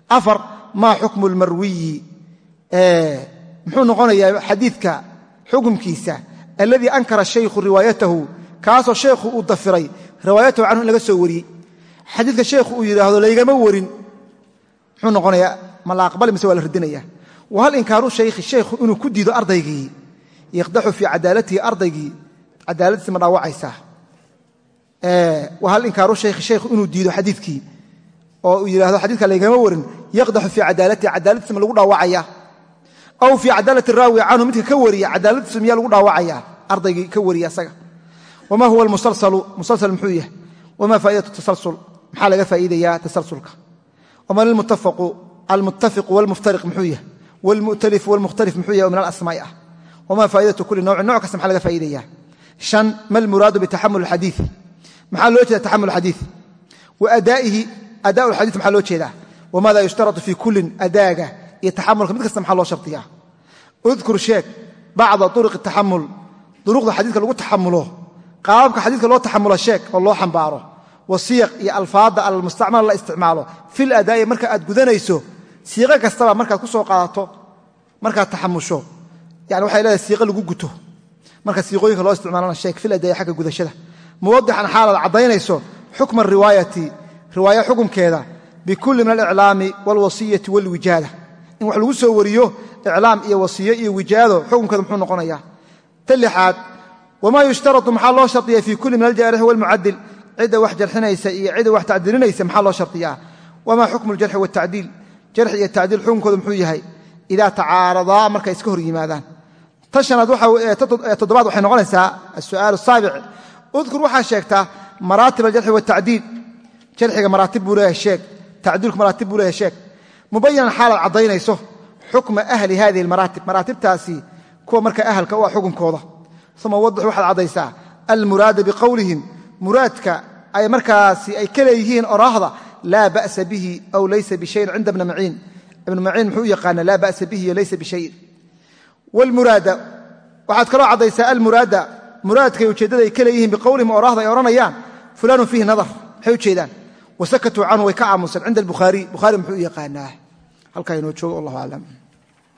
Afar maa xukmu lmarwiyi muxuu noqonayaa xadiidka xukumkiisa alladii ankara shaykhu riwaayatahu kaasoo shaykhu uu dafiray riwaayatahu canhu in laga soo wariyey. Xadiidka shaykhu uu yidhaahdo laygama warin. Muxuu noqonayaa ma la aqbali mise waa la radinaya wahal inkaaru shaykhi shaykhu inuu ku diido ardaygii yaqdaxu fii cadaalatihi ardaygii cadaaladiisi ma dhaawacaysaa. Wahal inkaaru shaykhi shaykhu inuu diido xadiidkii? Oo uu yidhahdo xadidka laygama lagu dhaawacaya aw fii cadaalati raawi canhu midka ka wariya cadaaladiisu miyaa lagu dhaawacaya ardaygii ka wariya asaga wma huwa musalsalu musalsal muxuu yahay. Wma faa'idatu tasalsul? Maxaa laga faa'iidayaa tasalsulka? Wma almuttafiqu wlmuftariq muxuu yahay. Wlmu'talifu wlmukhtalif muxuu yahay oo min alasmaa'i ah. Wma faa'idatu kuli nowcin noc kasta maxaa laga faa'iidaya shan ma almuraadu bitaxamul xadiii maxaa loo jeeda taxamul xadiid wa adaa'ihi adaa lxadiid maxaa loo jeedaa? Wamaada yushtaratu fii kullin adaaga iyo taxamulka. Mid kasta maxaa loo shardiyaa udkur sheeg bacda uruqi taxamul. Duruqda xadiidka lagu taxamulo. Qaababka xadiidka loo taxamulo sheeg oo loo xambaaro. Wasiyaq iyo alfaadda almustacmal la isticmaalo. Fil adaa'i marka aad gudanayso siiqo kastaba markaad ku soo qaadato markaad taxamusho. Yani waxay leedahay siiqo lagu guto. Marka siiqooyinka loo isticmaalana sheeg fil adaa'i xagga gudashada. Muwadixan xaalaad caddaynayso xukma riwaayati riwaaya xukumkeeda bikulli min in wax lagu soo wariyo iclaam iyo wasiyo iyo wijaado xukunkeedu muxuu noqonaya ta lixaad wamaa yushtarau maxaa loo shariya fii kulli min aljaarixi walmucadil cidda wax jarxinaysa iyo cidda wax tacdilinaysa maxaa loo shariyaa wamaa xukmu ljarxi watacdiil jarx iyo tacdiil xukunkoodu muxuu yahay idaa tacaaradaa markay iska hor yimaadaan. Ta hanaad toddobaad waxay noqonaysaa asu'aal saabic. Udkur waxaa sheegtaa maraatib aljarxi watacdiil jarxiga maraatib buu leeyahay sheeg. Tacdiilku maraatib buu leeyahay sheeg mubayanan xaalaad caddaynayso xukma ahli hadihi اlmaraatib maraatibtaasi kuwa marka ahalka u ah xukunkooda. Uma wadix waxaad caddaysaa almuraada biqowlihim muraadka ay markaasi ay ka leeyihiin oraahda laa ba'sa bihi aw laysa bishayin cinda ibni maciin. Ibnu maciin muxuu u yaqaana laa ba'sa bihi iyo laysa bishayin wlmuraada waxaad kaloo caddaysaa almuraada. Muraadkay ujeeddada ay ka leeyihiin biqowlihim oraahda ay odhanayaan fulaanun fiihi nadar maxay ujeedaan wasakatuu canhu way ka aamuseen cinda albukhaariy bukhaari muxuu u yaqaanaa halkaa inoo joogo wallahu aclam